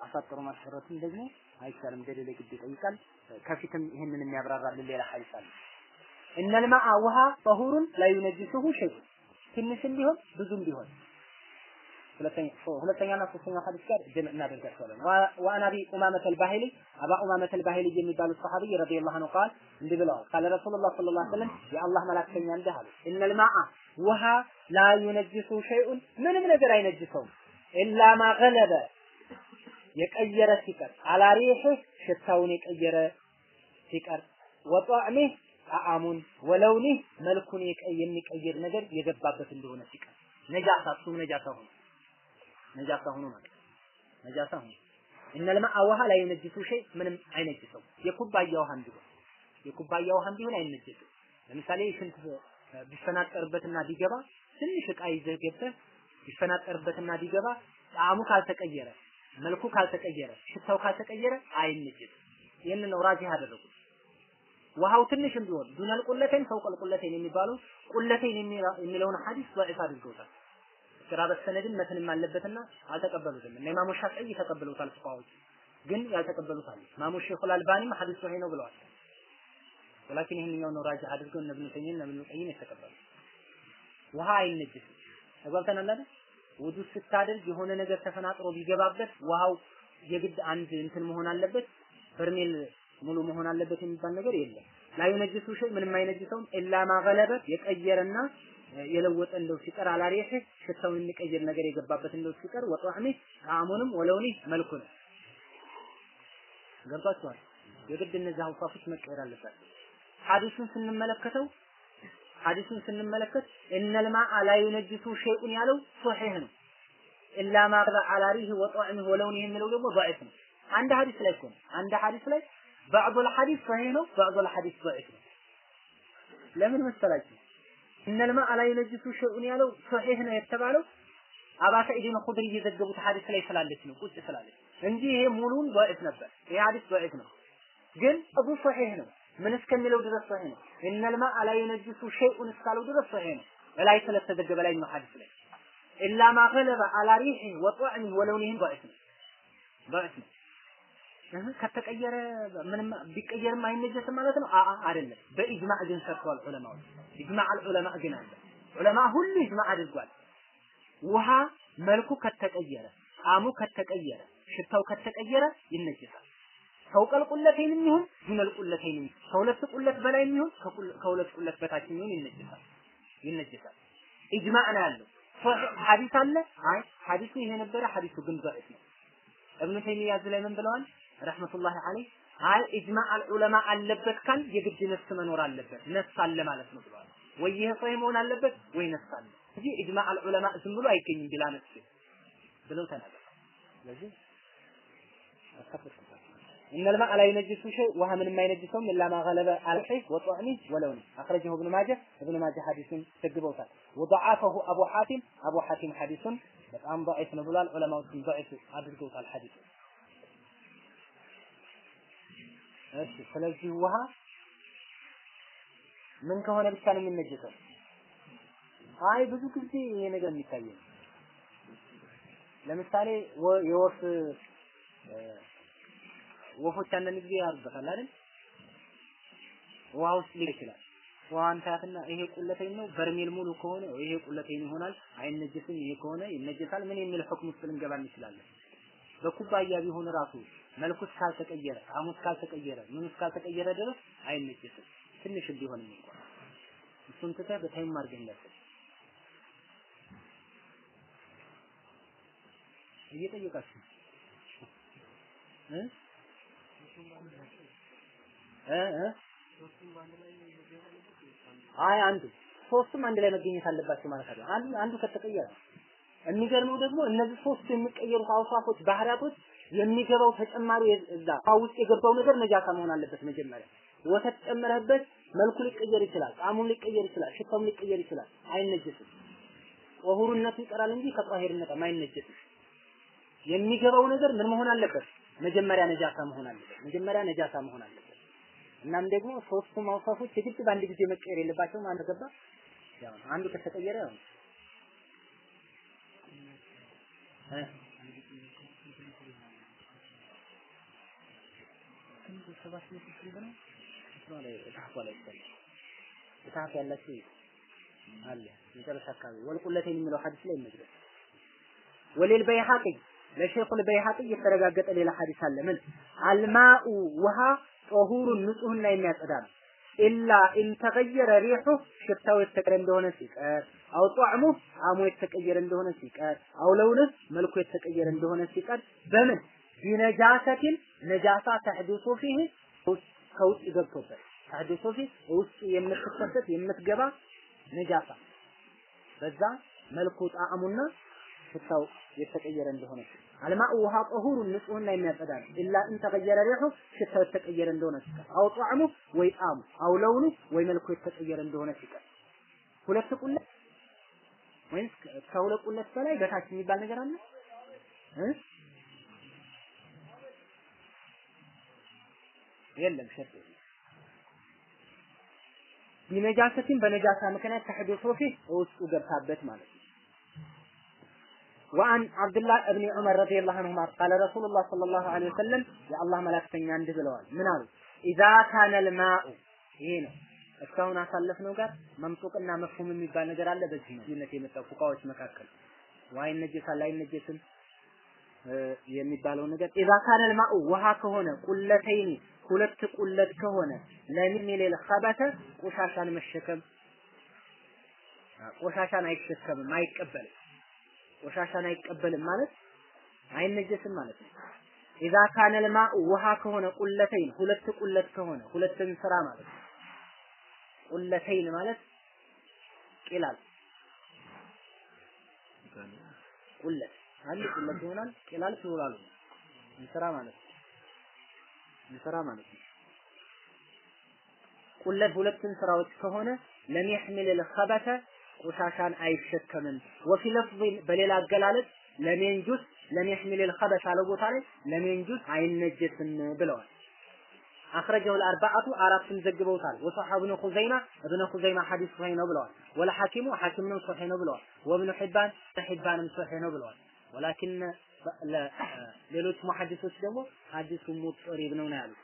አሳጥሮ ማስፈረቱም ደግሞ አይቻልም። ደሊል ግድ ይጠይቃል። ከፊትም ይህንን የሚያብራራልን ሌላ ሐዲስ አለ። እነል ማአ ውሃ ጠሁሩን ላ ዩነጅሱሁ ሸይ ትንሽም ቢሆን ብዙም ቢሆን ሁለተኛና ሶስተኛ ሐዲስ ጋር ጀምዕ እናደርጋቸዋለን። ወአን አቢ ኡማመተ አልባሂሊ አባ ኡማመተ አልባሂሊ የሚባሉት ሰሐቢ ረዲየላሁ ዐንሁ ቃል እንዲህ ብለዋል። ቃለ ረሱሉላህ ሰለላሁ ዐለይሂ ወሰለም የአላህ መላእክተኛ እንዲህ አሉ። እነል ማአ ውሃ ላ ዩነጅሱ ሸይኡን ምንም ነገር አይነጅሰውም ኢላ ማ ገለበ የቀየረ ሲቀር አላሪህ ሽታውን የቀየረ ሲቀር ወጣዕሚህ ጣዕሙን ወለውኒህ መልኩን የሚቀይር ነገር የገባበት እንደሆነ ሲቀር ነጃሳ እሱም ነጃሳ ሆኖ ነጃሳ ሆኖ ማለት ነጃሳ ሆኖ እነል ማአ ውሃ ላይ የነጅሱ ሸይ ምንም አይነጅሰው የኩባያ ውሃ ቢሆን የኩባያ ውሃ ቢሆን አይነጅስም ለምሳሌ ሽንት ቢፈናጠርበትና ቢገባ ትንሽ ዕቃ ይዘህ ገብተህ ቢፈናጠርበትና ቢገባ ጣዕሙ ካልተቀየረ መልኩ ካልተቀየረ ሽታው ካልተቀየረ አይነጅስ። ይህንን ነው ራጂህ ያደረጉት። ውሃው ትንሽም ቢሆን ዱነል ቁለተይን ፈውቀል ቁለተይን የሚባለው ቁለተይን የሚለውን ሐዲስ ضعيف አድርገውታል። ቅራበት ሰነድን መትንም አለበትና አልተቀበሉትም። እና ኢማሙ ሻፊዒ ተቀበሉታል ፉቃዎች ግን ያልተቀበሉት አሉ። ኢማሙ ሼኹል አልባኒም ሐዲስ ሶሒህ ነው ብለዋል። ولكن ይህንኛው ነው راجح አድርገው እነ ኢብኑ ተይሚያ እነ ኢብኑ ቀይም የተቀበሉ ውሃ አይነጅስም። ተግባብተናል አይደል? ውዱ ስታደርግ የሆነ ነገር ተፈናጥሮ ቢገባበት ውሃው የግድ አንድ እንትን መሆን አለበት፣ በርሜል ሙሉ መሆን አለበት የሚባል ነገር የለም። لا ينجسه شيء ምንም አይነጅሰውም إلا ما غلب የቀየረና የለወጠ እንደው ሲቀር አላሪህ ሽታውን የሚቀይር ነገር የገባበት እንደው ሲቀር ወጣዕሚ ጣዕሙንም ወለውኒ መልኩንም ገብቷችኋል። የግድ እነዚህ አውሳፎች መቀየር አለባቸው። ሐዲሱን ስንመለከተው ሐዲሱን ስንመለከት እነል ማአ ላ ዩነጅሱ ሸይኡን ያለው ሶሒህ ነው። ኢላ ማ አላ ሪህ ወጣዕሚህ ወለውኒህ የሚለው ደግሞ ضعيف ነው። አንድ ሐዲስ ላይ እኮ ነው። አንድ ሐዲስ ላይ بعض الحديث صحيح ነው፣ بعض الحديث ضعيف ነው። ለምን መሰላችሁ? እነል ማአ ላ ዩነጅሱ ሸይኡን ያለው ሶሒህ ነው የተባለው አባ ሰዒድን ኹድሪ የዘገቡት ሐዲስ ላይ ስላለች ነው፣ ቁጭ ስላለች እንጂ ይሄ ሙሉን ضعيف ነበር። ይሄ ሐዲስ ضعيف ነው፣ ግን አቡ ሶሒህ ነው። ምን እስከሚለው ድረስ ሶሒህ ነው። እነል ማአ ላ ዩነጅሱ ሸይኡን እስካለው ድረስ ሶሒህ ነው። ላይ ስለተዘገበ ላይ ነው ሐዲስ ላይ ኢላ ማ ገለበ አላ ሪህ ወጣዕሚ ወለውኒህም ضعيف ነው ضعيف ነው። ከተቀየረ ምንም ቢቀየርም አይነጀስም ማለት ነው? አአ አይደለም። በኢጅማዕ ግን ሰርተዋል ዑለማዎች። ኢጅማዕ አልዑለማ ግን አለ። ዑለማ ሁሉ ኢጅማዕ አድርጓል። ውሃ መልኩ ከተቀየረ፣ ጣዕሙ ከተቀየረ፣ ሽታው ከተቀየረ ይነጀሳል። ፈውቀል ቁለተይንም ይሁን ዱነል ቁለተይንም ከሁለት ቁለት በላይ ይሁን ከሁለት ቁለት በታች ይሁን ይነጀሳል ይነጀሳል። ኢጅማዕ ነው ያለው። ሐዲስ አለ? አይ ሐዲሱ ይሄ ነበረ፣ ሐዲሱ ግን ضعيف ነው። እብኑ ተይሚያ እዚህ ላይ ምን ብለዋል? ረህመቱላሂ ዐለይህ አይ ኢጅማዕ አልዑለማ አለበት ካል የግድ ነፍስ መኖር አለበት ነፍስ አለ ማለት ነው ብለዋል። ወይ ይሄ ሰሂህ መሆን አለበት ወይ ነፍስ አለ እንጂ ኢጅማዕ አልዑለማ ዝም ብሎ አይገኝም ቢላ ነፍስ ብለው ተናገሩ። ስለዚህ إن الماء لا ينجس شيء وها من ما ينجسهم إلا ما غلب على الحيث وطعمه ولونه أخرجه ابن ماجه ابن ماجه حديث تجبوتا وضعفه أبو حاتم أبو حاتم حديث በጣም ضعيف ነው ብሏል። ዑለማዎችን ضعيف አድርገውታል ሐዲስ እሺ ስለዚህ ውሃ ምን ከሆነ ብቻ ነው የሚነጀሰው? አይ ብዙ ጊዜ ይሄ ነገር የሚታየው ለምሳሌ የወፍ ወፎች አንዳንድ ጊዜ ያርበታል አይደል? ውሃ ውስጥ ሊል ይችላል። ውሃን ታያትና ይሄ ቁለተኝ ነው በርሜል ሙሉ ከሆነ ይሄ ቁለተኝ ይሆናል፣ አይነጀስም። ይሄ ከሆነ ይነጀሳል። ምን የሚል ሁክም ውስጥ ልንገባ እንችላለን? በኩባያ ቢሆን ራሱ መልኩ እስካልተቀየረ ጣዕሙ እስካልተቀየረ ምን እስካልተቀየረ ድረስ አይነጀስም። ትንሽ ቢሆንም እንኳን እሱን ትተህ በታይም አድርገህ እየጠየቃችሁ እ? አይ አንዱ ሶስቱም አንድ ላይ መገኘት አለባቸው ማለት አይደለም። አንዱ አንዱ ከተቀየረ የሚገርመው ደግሞ እነዚህ ሶስቱ የሚቀየሩት አውሳፎች ባህሪያቶች የሚገባው ተጨማሪ እዛ ውስጥ የገባው ነገር ነጃሳ መሆን አለበት። መጀመሪያ ወተት ጨምረህበት መልኩ ሊቀየር ይችላል፣ ጣዕሙም ሊቀየር ይችላል፣ ሽታውም ሊቀየር ይችላል። አይነጀስም። ጦሁርነቱ ይቀራል እንጂ ከጧሂርነት አይነጀስም። የሚገባው ነገር ምን መሆን አለበት? መጀመሪያ ነጃሳ መሆን አለበት። መጀመሪያ ነጃሳ መሆን አለበት። እናም ደግሞ ሶስቱም አውሳፎች የግድ በአንድ ጊዜ መቀየር የለባቸውም። አንድ ገባ ያው አንዱ ከተቀየረ ያው እ ሰባት መቶ ስንት ነው? እሷ ላይ እታፏ ላይ ይባላል። እታፍ ያላችሁ አለ መጨረሻ አካባቢ ወልቁለቴን የሚለው ሐዲስ ላይ ይመድረስ وللبيهقي ለሼኹል በይሐቂ የተረጋገጠ ሌላ ሐዲስ አለ። ምን الماء ውሃ طهور ንጹህና የሚያጸዳ ነው። إلا إن تغير ريحه ሽታው የተቀየረ እንደሆነ ሲቀር፣ أو طعمه ጣዕሙ የተቀየረ እንደሆነ ሲቀር፣ أو لونه መልኩ የተቀየረ እንደሆነ ሲቀር በምን بنجاسة ነጃሳ تحدث فيه ከውጭ ገብቶበት ተሕዱሱ ፊህ ውስጥ የምትከሰት የምትገባ ነጃሳ በዛ መልኩ ጣዕሙና ሽታው የተቀየረ እንደሆነ አልማኡ ውሃ ጠሁሩ ንጹህና የሚያጸዳ ኢላ እን ተቀየረ ሽታው የተቀየረ እንደሆነ ሲቀር፣ አው ጣዕሙ ወይ ጣዕሙ፣ አው ለውኑ ወይ መልኩ የተቀየረ እንደሆነ ሲቀር። ሁለት ቁለት ወይስ ከሁለት ቁለት በላይ በታች የሚባል ነገር አለ? እ የለም ሸርጥ ቢነጃሰቲን በነጃሳ ምክንያት ተሕዲሱ ፊህ ውስጡ ገብታበት ማለት ነው። وعن عبد الله بن عمر رضي الله عنهما قال رسول الله صلى الله عليه وسلم يا الله መላእክተኛ እንዲህ ብለዋል ምን አሉ إذا كان الماء ይሄ ነው እስካሁን አሳለፍነው ጋር መምጡቅና መፍሁም የሚባል ነገር አለ በዚህ ነው ልዩነት የመጣው ፉቃዎች መካከል ውሃ ይነጀሳል አይነጀስም የሚባለው ነገር ኢዛ ካነ ልማኡ ውሃ ከሆነ ቁለተይኒ ሁለት ቁለት ከሆነ ለምን ሌል ኸበተ ቆሻሻን መሸከም። ቆሻሻን አይሸከምም አይቀበልም። ቆሻሻን አይቀበልም ማለት አይነጀስም ማለት ነው። ኢዛ ካነ ልማኡ ውሃ ከሆነ ቁለተይን ሁለት ቁለት ከሆነ ሁለትን ስራ ማለት ነው። ቁለተይን ማለት ቂላል። قلة አንድ قلة ይሆናል قلال plural እንስራ ማለት ነው እንስራ ማለት ነው። قلة ሁለት እንስራዎች ከሆነ لم يحمل الخبث ቆሻሻን አይሸከምም። وفي لفظ በሌላ አገላለጽ لم ينجس لم يحمل الخبث አለው ቦታ ላይ لم ينجس አይነጀስም ብለዋል። أخرجه الأربعة አራቱም ዘግበውታል። وصححه ابن خزيمة ኢብኑ ኹዘይማ ሐዲስ ሶሒህ ነው ብለዋል። ወለሐኪሙ ሐኪምንም ሶሒህ ነው ብለዋል። ወእብኑ ሒባን ሒባንም ሶሒህ ነው ብለዋል። ወላኪን ሌሎች መሐዲሶች ደግሞ ሐዲሱ ሙጥሪብ ነው ነው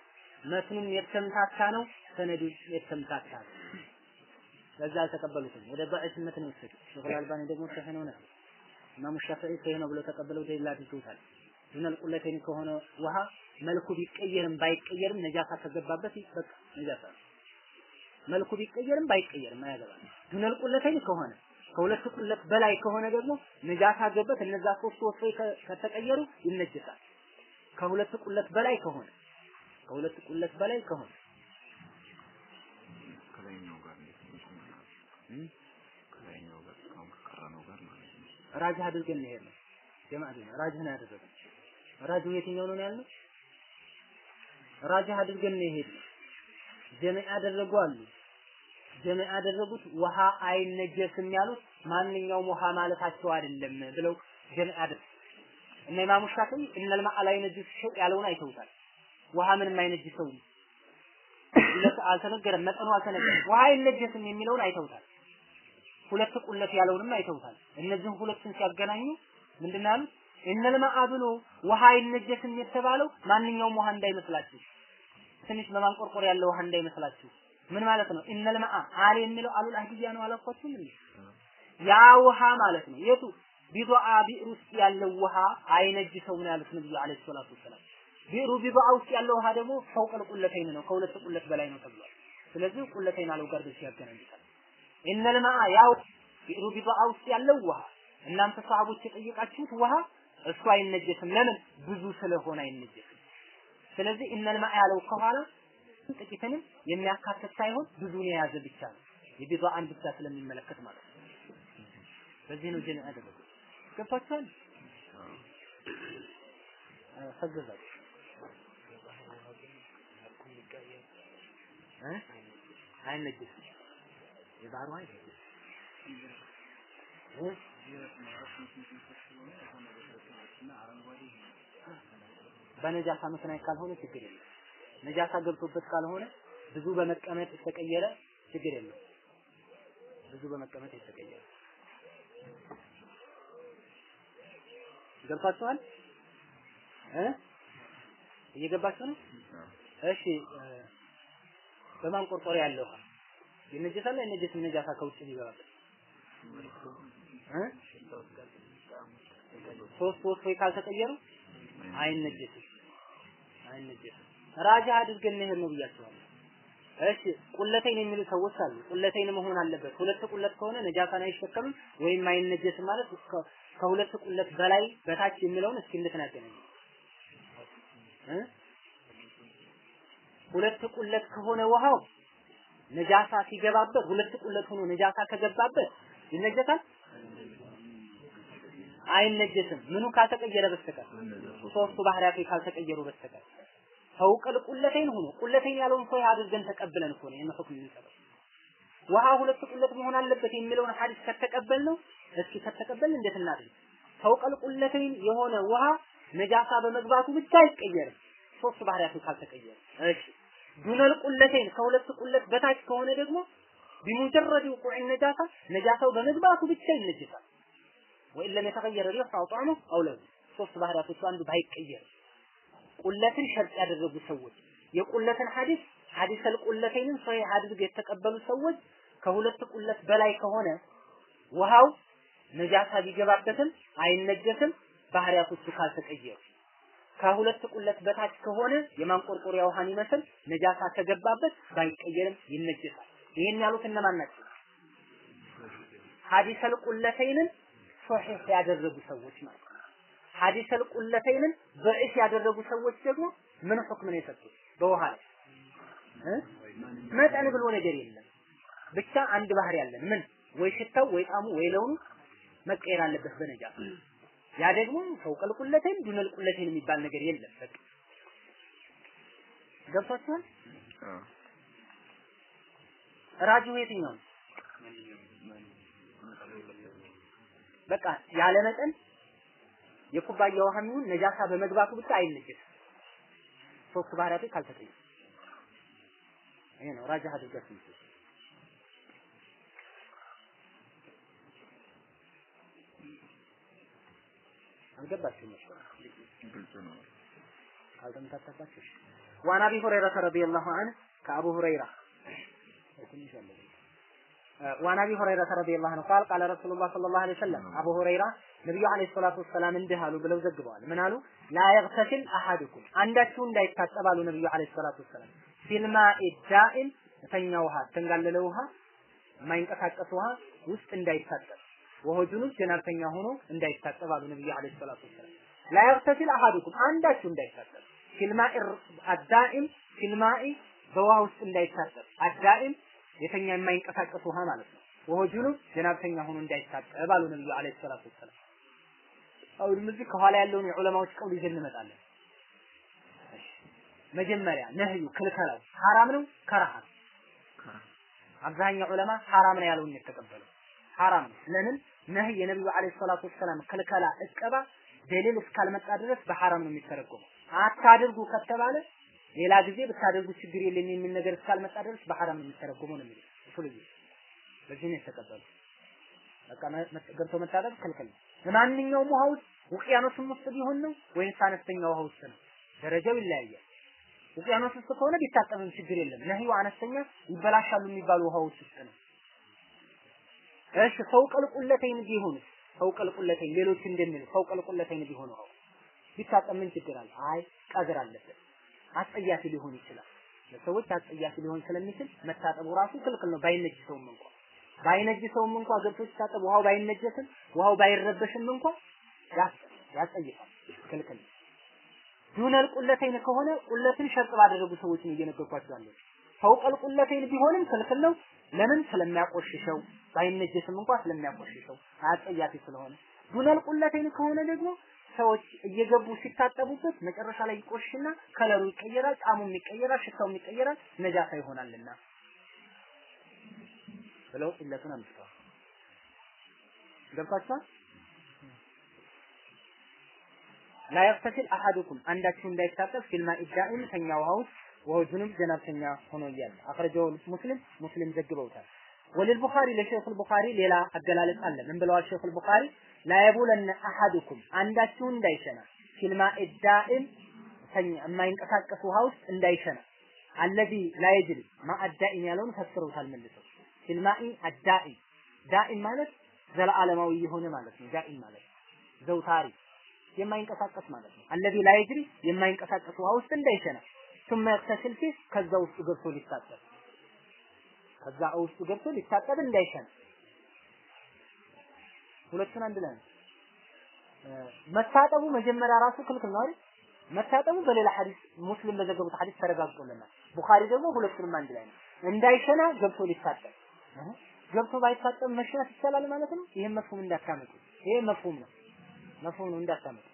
መትኑም የተምታታ ነው፣ ሰነዱ የተምታታ ነው። ለዛ አልተቀበሉትም። ወደ ባዕትነት ነው ወሰዱ። ሸኹል አልባኒ ደግሞ ሰህ ነው ነው ኢማሙ ሻፊዒ ሰህ ነው ብለው ተቀበለው። ደላ አድርገውታል። ዱነል ቁለተይን ከሆነ ውሃ መልኩ ቢቀየርም ባይቀየርም ነጃሳ ከገባበት በቃ ነጃሳ መልኩ ቢቀየርም ባይቀየርም አያገባም። ዱነል ቁለተይን ከሆነ ከሁለት ቁለት በላይ ከሆነ ደግሞ ነጃሳ ገበት እነዛ ሶስት ወፍሬ ከተቀየሩ ይነጀሳል። ከሁለት ቁለት በላይ ከሆነ ከሁለት ቁለት በላይ ከሆነ። ከላይኛው ጋር? ከላይኛው ጋር እስካሁን ከቀረነው ጋር ማለት ነው። ራጅህ አድርገን ነው ጀማዓ ዲና ራጅህ ነው ያደረገው ራጅሁ የትኛው ነው ያለው ራጅህ አድርገን ነው ጀማዓ ያደረጉ አሉ ጀማዓ ያደረጉት ውሃ አይነጀስም ያሉት ማንኛውም ውሃ ማለታቸው አይደለም ብለው ጀማዓ ያደረጉ እነ ኢማሙ ሻፊዒ እነል ነጅስ ሸቅ ያለውን አይተውታል። ውሃ ምንም አይነጅሰው አልተነገረም መጠኑ አልተነገረም። ውሃ አይነጀስም የሚለውን አይተውታል። ሁለት ቁለት ያለውንም አይተውታል። እነዚህን ሁለቱን ሲያገናኙ ምንድን ነው ያሉት? إن ال ብሎ ውሃ አይነጀስም የተባለው ማንኛውም ውሃ እንዳይመስላችሁ ትንሽ በማንቆርቆር ያለው ውሃ እንዳይመስላችሁ ምን ማለት ነው? إن الماء ال የሚለው ال العهدية ነው አላልኳችሁም እንዴ? ያ ውሃ ማለት ነው። የቱ ቢዱአ ቢዕር ውስጥ ያለው ውሃ አይነጅሰው ነው ያሉት ነብዩ عليه الصلاة والسلام። ቢዕሩ ቢዱአ ውስጥ ያለው ውሃ ደግሞ فوق القلتين ነው፣ ከሁለት قلة በላይ ነው ተብሏል። ስለዚህ قلتين ያለው ጋር ደስ ያገናኝታል። إن الماء ያው ቢዕሩ ቢዱአ ውስጥ ያለው ውሃ እናንተ ሰሃቦች የጠየቃችሁት ውሃ እሱ አይነጀስም። ለምን? ብዙ ስለሆነ አይነጀስም። ስለዚህ إن الماء ያለው ከኋላ ጥቂትንም የሚያካትት ሳይሆን ብዙን የያዘ ብቻ ነው። የቢድዓን ብቻ ስለሚመለከት ማለት ነው። በዚህ ነው ጀነ ያደረጉት። ገባችኋል? ፈገዛችሁ እ አይነጅስም የባህሩ አይነጅስም እ በነጃሳ ምክንያት ካልሆነ ችግር የለም። ነጃሳ ገብቶበት ካልሆነ ብዙ በመቀመጥ የተቀየረ ችግር የለም። ብዙ በመቀመጥ የተቀየረ ገብታችኋል እየገባችሁ ነው? እሺ በማንቆርቆሪያ ያለው ይነጀሳል አይነጀስም? ነጃሳ ከውጭ ቢገባበት እ ሶስት ሶስት ወይ ካልተቀየሩ አይነጀስም አይነጀስም። ራጃ አድርገን እንሄድ ነው ብያቸዋለሁ። እሺ ቁለተይን የሚሉ ሰዎች አሉ። ቁለተይን መሆን አለበት። ሁለት ቁለት ከሆነ ነጃሳን አይሸከምም ወይም አይነጀስም ማለት ከሁለት ቁለት በላይ በታች የሚለውን እስኪ እንድትናገናኝ ሁለት ቁለት ከሆነ ውሃው ነጃሳ ሲገባበት ሁለት ቁለት ሆኖ ነጃሳ ከገባበት ይነጀሳል አይነጀስም። ምኑ ካልተቀየረ በስተቀር ሶስቱ ባህሪያት ካልተቀየሩ በስተቀር ፈውቀል ቁለተይን ሆኖ ቁለተይን ያለውን ሰው አድርገን ተቀብለን እኮ ነው የመፈክም የሚሰጠው። ውሃ ሁለት ቁለት መሆን አለበት የሚለውን ሐዲስ ከተቀበል ነው እስኪ ከተቀበል እንዴት እናድርግ? ፈውቀል ቁለተይን የሆነ ውሃ ነጃሳ በመግባቱ ብቻ አይቀየርም። ሶስት ባህሪያቱ ካልተቀየረ። እሺ ዱነል ቁለተይን ከሁለት ቁለት በታች ከሆነ ደግሞ ነጃሳው በመግባቱ ብቻ ይነጅሳል። ወይም ለም የተቀየረ ሪሑ አው ጣዕሙ አው ለውኑ ሶስት ባህሪያቶቹ አንዱ ባይቀየር ቁለትን ሸርጥ ያደረጉ ሰዎች የቁለትን ሐዲስ ሐዲሰል ቁለተይንን ሰሂህ አድርገው የተቀበሉ ሰዎች ከሁለት ቁለት በላይ ከሆነ ውሃው ነጃሳ ቢገባበትም አይነጀስም ባህሪያቶቹ ካልተቀየሩ ከሁለት ቁለት በታች ከሆነ የማንቆርቆሪያ ውሃን ይመስል ነጃሳ ከገባበት ባይቀየርም ይነጀሳል። ይሄን ያሉት እነማን ናቸው? ሐዲሰል ቁለተይንን ሶሒህ ያደረጉ ሰዎች ማለት ሐዲሰል ቁለተይንን በእስ ያደረጉ ሰዎች ደግሞ ምን ሁክም ነው የሰጡት? በውሃ ላይ እ መጠን ብሎ ነገር የለም። ብቻ አንድ ባህሪ ያለን ምን ወይ ሽታው ወይ ጣሙ ወይ ለውኑ መቀየር አለበት በነጃሳ ያ ደግሞ ፈውቀል ቁለተይን ዱነል ቁለተይን የሚባል ነገር የለም። በቃ ገብቷችኋል? ራጂሁ የትኛው ነው? በቃ ያለ መጠን የኩባያ ውሃ የሚሆን ነጃሳ በመግባቱ ብቻ አይነጀስም። ሶስት ባህሪያቶች ካልተቀየሩ ይሄ ነው ራጃህ አድርገህ ስንት አልገባችሁም? መሰለኝ ግልጽ ነው። ካልተመታተባችሁ አቢ ሁረይራ ረዲየላሁ ዐንሁ ከአቡ ሁረይራ ትንሽ አለ وعن أبي هريرة رضي الله عنه قال قال رسول الله صلى الله عليه وسلم አቡ ሁረይራ ነብዩ عليه الصلاة والسلام እንዲህ አሉ ብለው ዘግበዋል። ምን አሉ? لا يغتسل أحدكم. አንዳችሁ እንዳይታጠብ አሉ ነብዩ عليه الصلاة والسلام። في الماء الدائم የተኛ ውሃ ተንጋለለ ውሃ የማይንቀሳቀስ ውሃ ውስጥ እንዳይታጠብ። وهو جنب ጀናብተኛ ሆኖ እንዳይታጠብ አሉ ነብዩ عليه الصلاة والسلام. لا يغتسل أحدكم አንዳችሁ እንዳይታጠብ። ፊልማኢ አዳኢም ፊልማኢ በውሃ ውስጥ እንዳይታጠብ አዳኢም የተኛ የማይንቀሳቀስ ውሃ ማለት ነው። ወሆጁኑ ጀናብተኛ ሆኖ እንዳይታጠብ አሉ ነብዩ ዐለይሂ ሰላቱ ወሰላም። አሁን እዚህ ከኋላ ያለውን የዑለማዎች ቀውል ይዘን እንመጣለን። መጀመሪያ ነህዩ ክልከላው ሐራም ነው ከራህ አብዛኛው ዑለማ ሐራም ነው ያለውን የተቀበለው ሐራም ነው። ለምን ነህይ የነብዩ ዐለይሂ ሰላቱ ወሰላም ክልከላ እቀባ ደሊል እስካልመጣ ድረስ በሐራም ነው የሚተረጎመው። አታድርጉ ከተባለ ሌላ ጊዜ ብታደርጉ ችግር የለም የሚል ነገር እስካልመጣ ድረስ በሐራም የሚተረጎመው ነው የሚለው ኡሱልይ በዚህ ነው የተቀበሉ። በቃ ገብቶ መታጠብ ክልክል ነው። ውሃ ውስጥ ውቅያኖስም ውስጥ ቢሆን ነው ወይስ አነስተኛ ውሃ ውስጥ ነው፣ ደረጃው ይለያያል። ውቅያኖስ ውስጥ ከሆነ ቢታጠብም ችግር የለም። ነህዩ አነስተኛ ይበላሻሉ የሚባሉ ውሃዎች ውስጥ ነው። እሺ ፈውቀል ቁለተይን ቢሆን ፈውቀል ቁለተይን ሌሎች እንደሚሉ ፈውቀል ቁለተይን ቢሆን ውሃው ቢታጠብ ምን ችግር አለ? አይ ቀድር አለበት። አስጸያፊ ሊሆን ይችላል። ለሰዎች አስጸያፊ ሊሆን ስለሚችል መታጠቡ ራሱ ክልክል ነው። ባይነጅሰውም እንኳ ባይነጅሰውም እንኳ ገብቶ ሲታጠብ ውሃው ባይነጀስም ውሃው ባይረበሽም እንኳ ያስጸይፋል፣ ክልክል ነው። ዱነል ቁለተይን ከሆነ ቁለትን ሸርጥ ባደረጉ ሰዎች ነው እየነገርኳቸው ያለው። ፈውቀል ቁለተይን ቢሆንም ክልክል ነው። ለምን? ስለሚያቆሽሸው ባይነጀስም እንኳ ስለሚያቆሽሸው አጸያፊ ስለሆነ። ዱነል ቁለተይን ከሆነ ደግሞ ሰዎች እየገቡ ሲታጠቡበት መጨረሻ ላይ ይቆሽና ከለሩ ይቀየራል፣ ጣዕሙም ይቀየራል፣ ሽታውም ይቀየራል፣ ነጃሳ ይሆናልና ብለው ኢለቱን አምጥተዋል። ገብቷችኋል? ላ የግተሲል አሐዱኩም አንዳችሁ እንዳይታጠብ ፊልማ ኢዳኢም ተኛ ውሃ ውስጥ ወሁጁንም ጀናብተኛ ሆኖ እያለ አኽረጀው ሙስሊም ሙስሊም ዘግበውታል። ወለልቡኻሪ ለሼኹ አልቡኻሪ ሌላ አገላለጽ አለ። ምን ብለዋል ሼኹ አልቡኻሪ? ላየቡለነ አሐዱኩም አንዳችሁ እንዳይሸና ፊልማ ኢዳኢም ተኛ የማይንቀሳቀስ ውሃ ውስጥ እንዳይሸና አለዚ ላይጅሪ ማአዳኢም ያለውን ፈስረውታል መልሰው ፊልማኢ አዳኢም ዳኢም ማለት ዘለዓለማዊ የሆነ ማለት ነው። ዳኢም ማለት ዘውታሪ የማይንቀሳቀስ ማለት ነው። አለዚ ላይጅሪ የማይንቀሳቀስ ውሃ ውስጥ እንዳይሸና ثم يغتسل فيه ከዛ ውስጥ ገብቶ ሊታጠብ ከዛ ውስጥ ገብቶ ሊታጠብ እንዳይሸና ሁለቱን አንድ ላይ መታጠቡ መጀመሪያ ራሱ ክልክል ነው አይደል? መታጠቡ በሌላ ሐዲስ ሙስሊም በዘገቡት ሐዲስ ተረጋግጦልናል። ቡኻሪ ደግሞ ሁለቱንም አንድ ላይ ነው። እንዳይሸና ገብቶ ሊታጠብ ገብቶ ባይታጠብ መሽናት ይቻላል ማለት ነው። ይሄን መፍሁም እንዳታመጡ። ይሄ መፍሁም ነው። መፍሁም ነው እንዳታመጡ።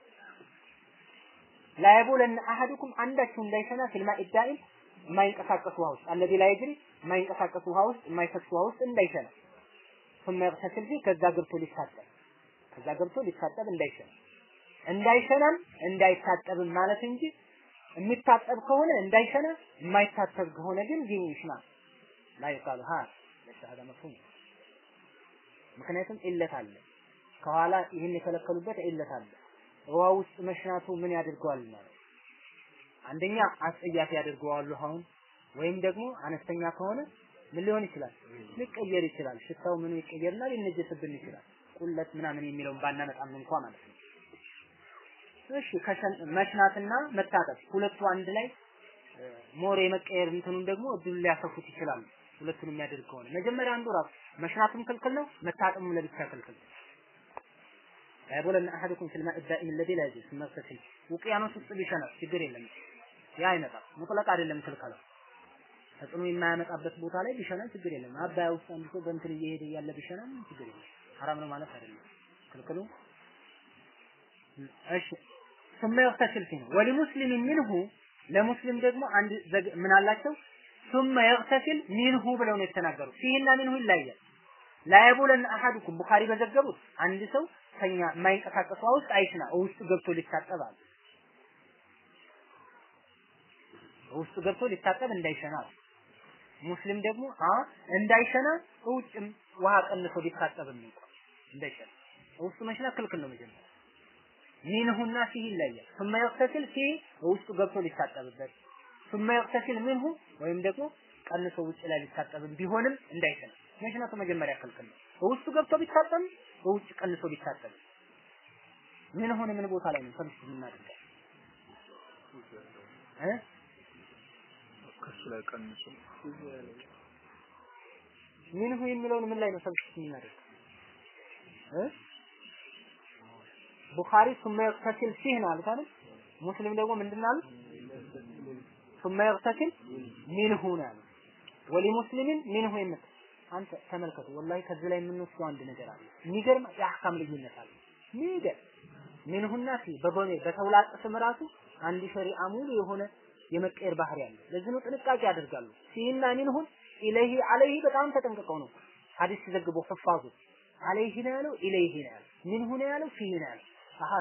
ላይቡለን አሐዱኩም አንዳችሁ እንዳይሸና ፊልማ ኢዳኢም የማይንቀሳቀስ ውሃ ውስጥ አለዚ ላይ ይጅሪ የማይንቀሳቀስ ውሃ ውስጥ የማይፈስ ውሃ ውስጥ እንዳይሸና ثم يغتسل فيه ከዛ ገብቶ ሊታጠብ ከዛ ገብቶ ሊታጠብ እንዳይሸና እንዳይሸናም እንዳይታጠብም ማለት እንጂ የሚታጠብ ከሆነ እንዳይሸና የማይታጠብ ከሆነ ግን ጊዜ ይሽና ላይ ቃሉ ሀ ለሻሃዳ መፍሁም ምክንያቱም ኢለት አለ ከኋላ ይህን የከለከሉበት ኢለት አለ ውሃ ውስጥ መሽናቱ ምን ያደርገዋል ማለት አንደኛ አስጸያፊ ያደርገዋል ውሃውን ወይም ደግሞ አነስተኛ ከሆነ ምን ሊሆን ይችላል? ሊቀየር ይችላል። ሽታው ምኑ ይቀየርናል፣ ሊነጀስብን ይችላል። ቁለት ምናምን የሚለውን ባናመጣም እንኳ ማለት ነው። እሺ መሽናትና መታጠብ ሁለቱ አንድ ላይ ሞር የመቀየር እንትኑን ደግሞ እድሉን ሊያሰፉት ይችላሉ። ሁለቱን የሚያደርግ ከሆነ መጀመሪያ አንዱ ራሱ መሽናቱም ክልክል ነው፣ መታጠሙም ለብቻ ክልክል ነው። አይቦለና አሐደኩም ፊልማ እዳኢም ለዲ ላይ ሱመሰፊ ውቅያኖስ ውስጥ ቢሸና ችግር የለም። ያ አይመጣም። ሙጥለቅ አይደለም ክልከላው ተጽዕኖ የማያመጣበት ቦታ ላይ ቢሸና ችግር የለም አባያ ውስጥ አንድ ሰው በእንትን እየሄደ እያለ ቢሸና ችግር የለም ሐራም ነው ማለት አይደለም ክልክሉ እሺ ثم يغتسل فيه ولمسلم منه ለሙስሊም ደግሞ አንድ ምን አላቸው ثم يغتسل منه ብለው ነው የተናገሩት ፊህና منه ይለያል لا يبولن احدكم ቡኻሪ በዘገቡት አንድ ሰው ከኛ የማይንቀሳቀሱ ውስጥ አይሽና ውስጥ ገብቶ ሊታጠባል ውስጥ ገብቶ ሊታጠብ እንዳይሸና ሙስሊም ደግሞ አ እንዳይሸና ውጭም ውሃ ቀንሶ ሊታጠብ እንኳን እንዳይሸና ውስጥ መሽና ክልክል ነው መጀመሪያ ሚንሁና ፊህ ይለያል ثم يغتسل فيه ውስጡ ገብቶ ሊታጠብበት ثم يغتسل منه ወይም ደግሞ ቀንሶ ውጭ ላይ ሊታጠብም ቢሆንም እንዳይሸና መሽናቱ መጀመሪያ ክልክል ነው ውስጡ ገብቶ ቢታጠብ በውጭ ቀንሶ ቢታጠብ ምን ሆነ ምን ቦታ ላይ ነው ሰብስት የምናደርገው እ ከሱ ላይ ቀንሶ ምን ሆነ የሚለውን ምን ላይ ነው ሰብስት የምናደርገው እ ቡኻሪ ثم يغتسل فيه ነው አሉት አይደል ሙስሊም ደግሞ ምንድን ነው አሉት ثم يغتسل منه ነው ያሉት ወሊሙስሊም منه የምትል አንተ ተመልከቱ ወላሂ ከዚህ ላይ የምንወስደው አንድ ነገር አለ የሚገርም የአህካም ልዩነት አለ የሚገርም ሚንሁና ፊ በቦኔ በተውላጥ ስም ራሱ አንድ ሸሪዓ ሙሉ የሆነ የመቀየር ባህሪ አለ። ለዚህ ነው ጥንቃቄ ያደርጋሉ። ፊና ሚንሁን ኢለይሂ አለይሂ በጣም ተጠንቅቀው ነው ሐዲስ ሲዘግቡ ሁፋዙ አለይሂ ነው ያለው ኢለይሂ ነው ያለው ሚንሁ ነው ያለው ፊህ ነው ያለው።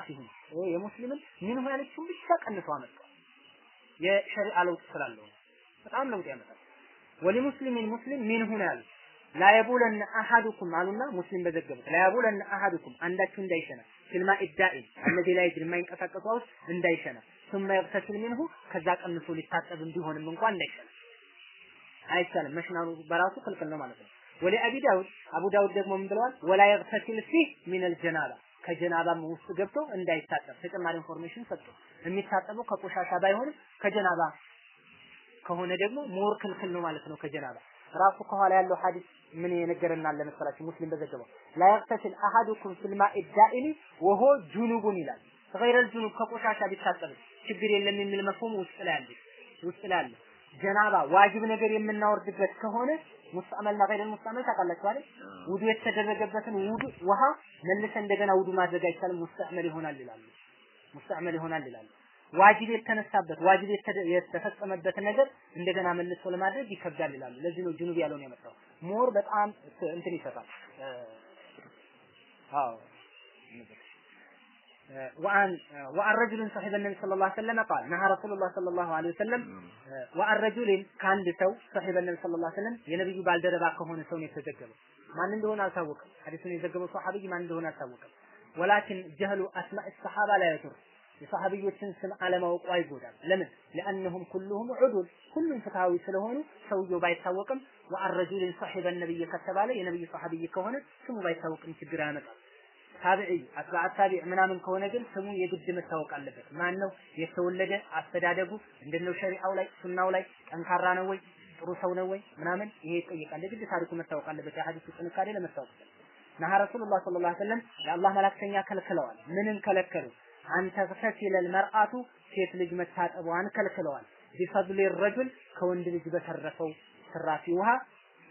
ፊህ ይሄ የሙስሊምን ሚንሁ ያለችውን ብቻ ቀንሶ አመጣ። የሸሪዓ ለውጥ ስላለው በጣም ለውጥ ያመጣል። ወሊሙስሊሚን ሙስሊም ሚንሁ ነው ያለው ላየቡለነ አሐዱኩም አሉና ሙስሊም በዘገቡት ላየቡለነ አሐዱኩም አንዳችሁ እንዳይሸና ፊልማ ኢዳኢን አለዚ ላይ የማይንቀሳቀሱ ውስጥ እንዳይሸና ثم يغتسل منه ከዛ ቀንሶ ሊታጠብም ቢሆንም እንኳን እንዳይሸና አይቻልም መሽናኑ በራሱ ክልክል ነው ማለት ነው ወለ አቢ ዳውድ አቡ ዳውድ ደግሞ ምን ብለዋል ወላ يغتسل فيه من الجنابه ከጀናባም ውስጥ ገብቶ እንዳይታጠብ ተጨማሪ ኢንፎርሜሽን ሰጡ የሚታጠበው ከቆሻሻ ባይሆንም ከጀናባ ከሆነ ደግሞ ሞር ክልክል ነው ማለት ነው ከጀናባ ራሱ ከኋላ ያለው ሐዲስ ምን የነገረናል ለመሰላችሁ ሙስሊም በዘገበው ላ يغتسل احدكم في الماء الدائم وهو جنوب ይላል غير الجنوب ከቆሻሻ ቢታጠብ ችግር የለም የሚል مفهوم ውስጥ ላይ አለ ውስጥ ላይ አለ ጀናባ واجب ነገር የምናወርድበት ከሆነ مستعمل ና غير مستعمل ታውቃላችሁ አይደል ውዱ የተደረገበትን ውዱ ውሃ መልሰ እንደገና ውዱ ማድረግ አይቻልም مستعمل ይሆናል ይላሉ مستعمل ይሆናል ይላሉ واجب የተነሳበት واجب የተፈጸመበት ነገር እንደገና መልሶ ለማድረግ ይከብዳል ይላሉ። ለዚህ ነው جنب ያለውን ያመጣው። more በጣም እንትን ይሰጣል። አዎ وعن وعن رجل صاحب النبي صلى الله عليه وسلم قال نهى رسول الله صلى الله عليه وسلم وعن رجل ከአንድ ሰው صاحب النبي صلى الله عليه وسلم የነብዩ ባልደረባ ከሆነ ሰው ነው የተዘገበው። ማን እንደሆነ አልታወቀም። ሐዲሱን የዘገበው ሷሐቢይ ማን እንደሆነ አልታወቀም። ወላኪን ጀህሉ አስማዕ الصحابه لا يضر የሰሃቢዮችን ስም አለማወቁ አይጎዳም። ለምን? ለአንሁም ኩሉሁም ዑዱል ሁሉም ፍትሃዊ ስለሆኑ ሰውየው ባይታወቅም ወአረጁልን ሰሒበ ነብይ ከተባለ የነብዩ ሰሃቢይ ከሆነ ስሙ ባይታወቅም ችግር አያመጣም። ታቢዒ አትባዕ ታቢዕ ምናምን ከሆነ ግን ስሙ የግድ መታወቅ አለበት። ማን ነው የተወለደ፣ አስተዳደጉ እንደነው፣ ሸሪዓው ላይ ሱናው ላይ ጠንካራ ነው ወይ፣ ጥሩ ሰው ነው ወይ ምናምን ይሄ ይጠይቃል። የግድ ታሪኩ መታወቅ አለበት። የሐዲሱ ጥንካሬ ለመታወቅ ነሃ ረሱሉላህ ሰለላሁ ዐለይሂ ወሰለም የአላህ መላክተኛ ከልክለዋል። ምንን ከለከሉ? አንተግተሲለል መርአቱ ሴት ልጅ መታጠቧን ከልክለዋል። ቢፈድሊ ረጁል ከወንድ ልጅ በተረፈው ትራፊ ውሃ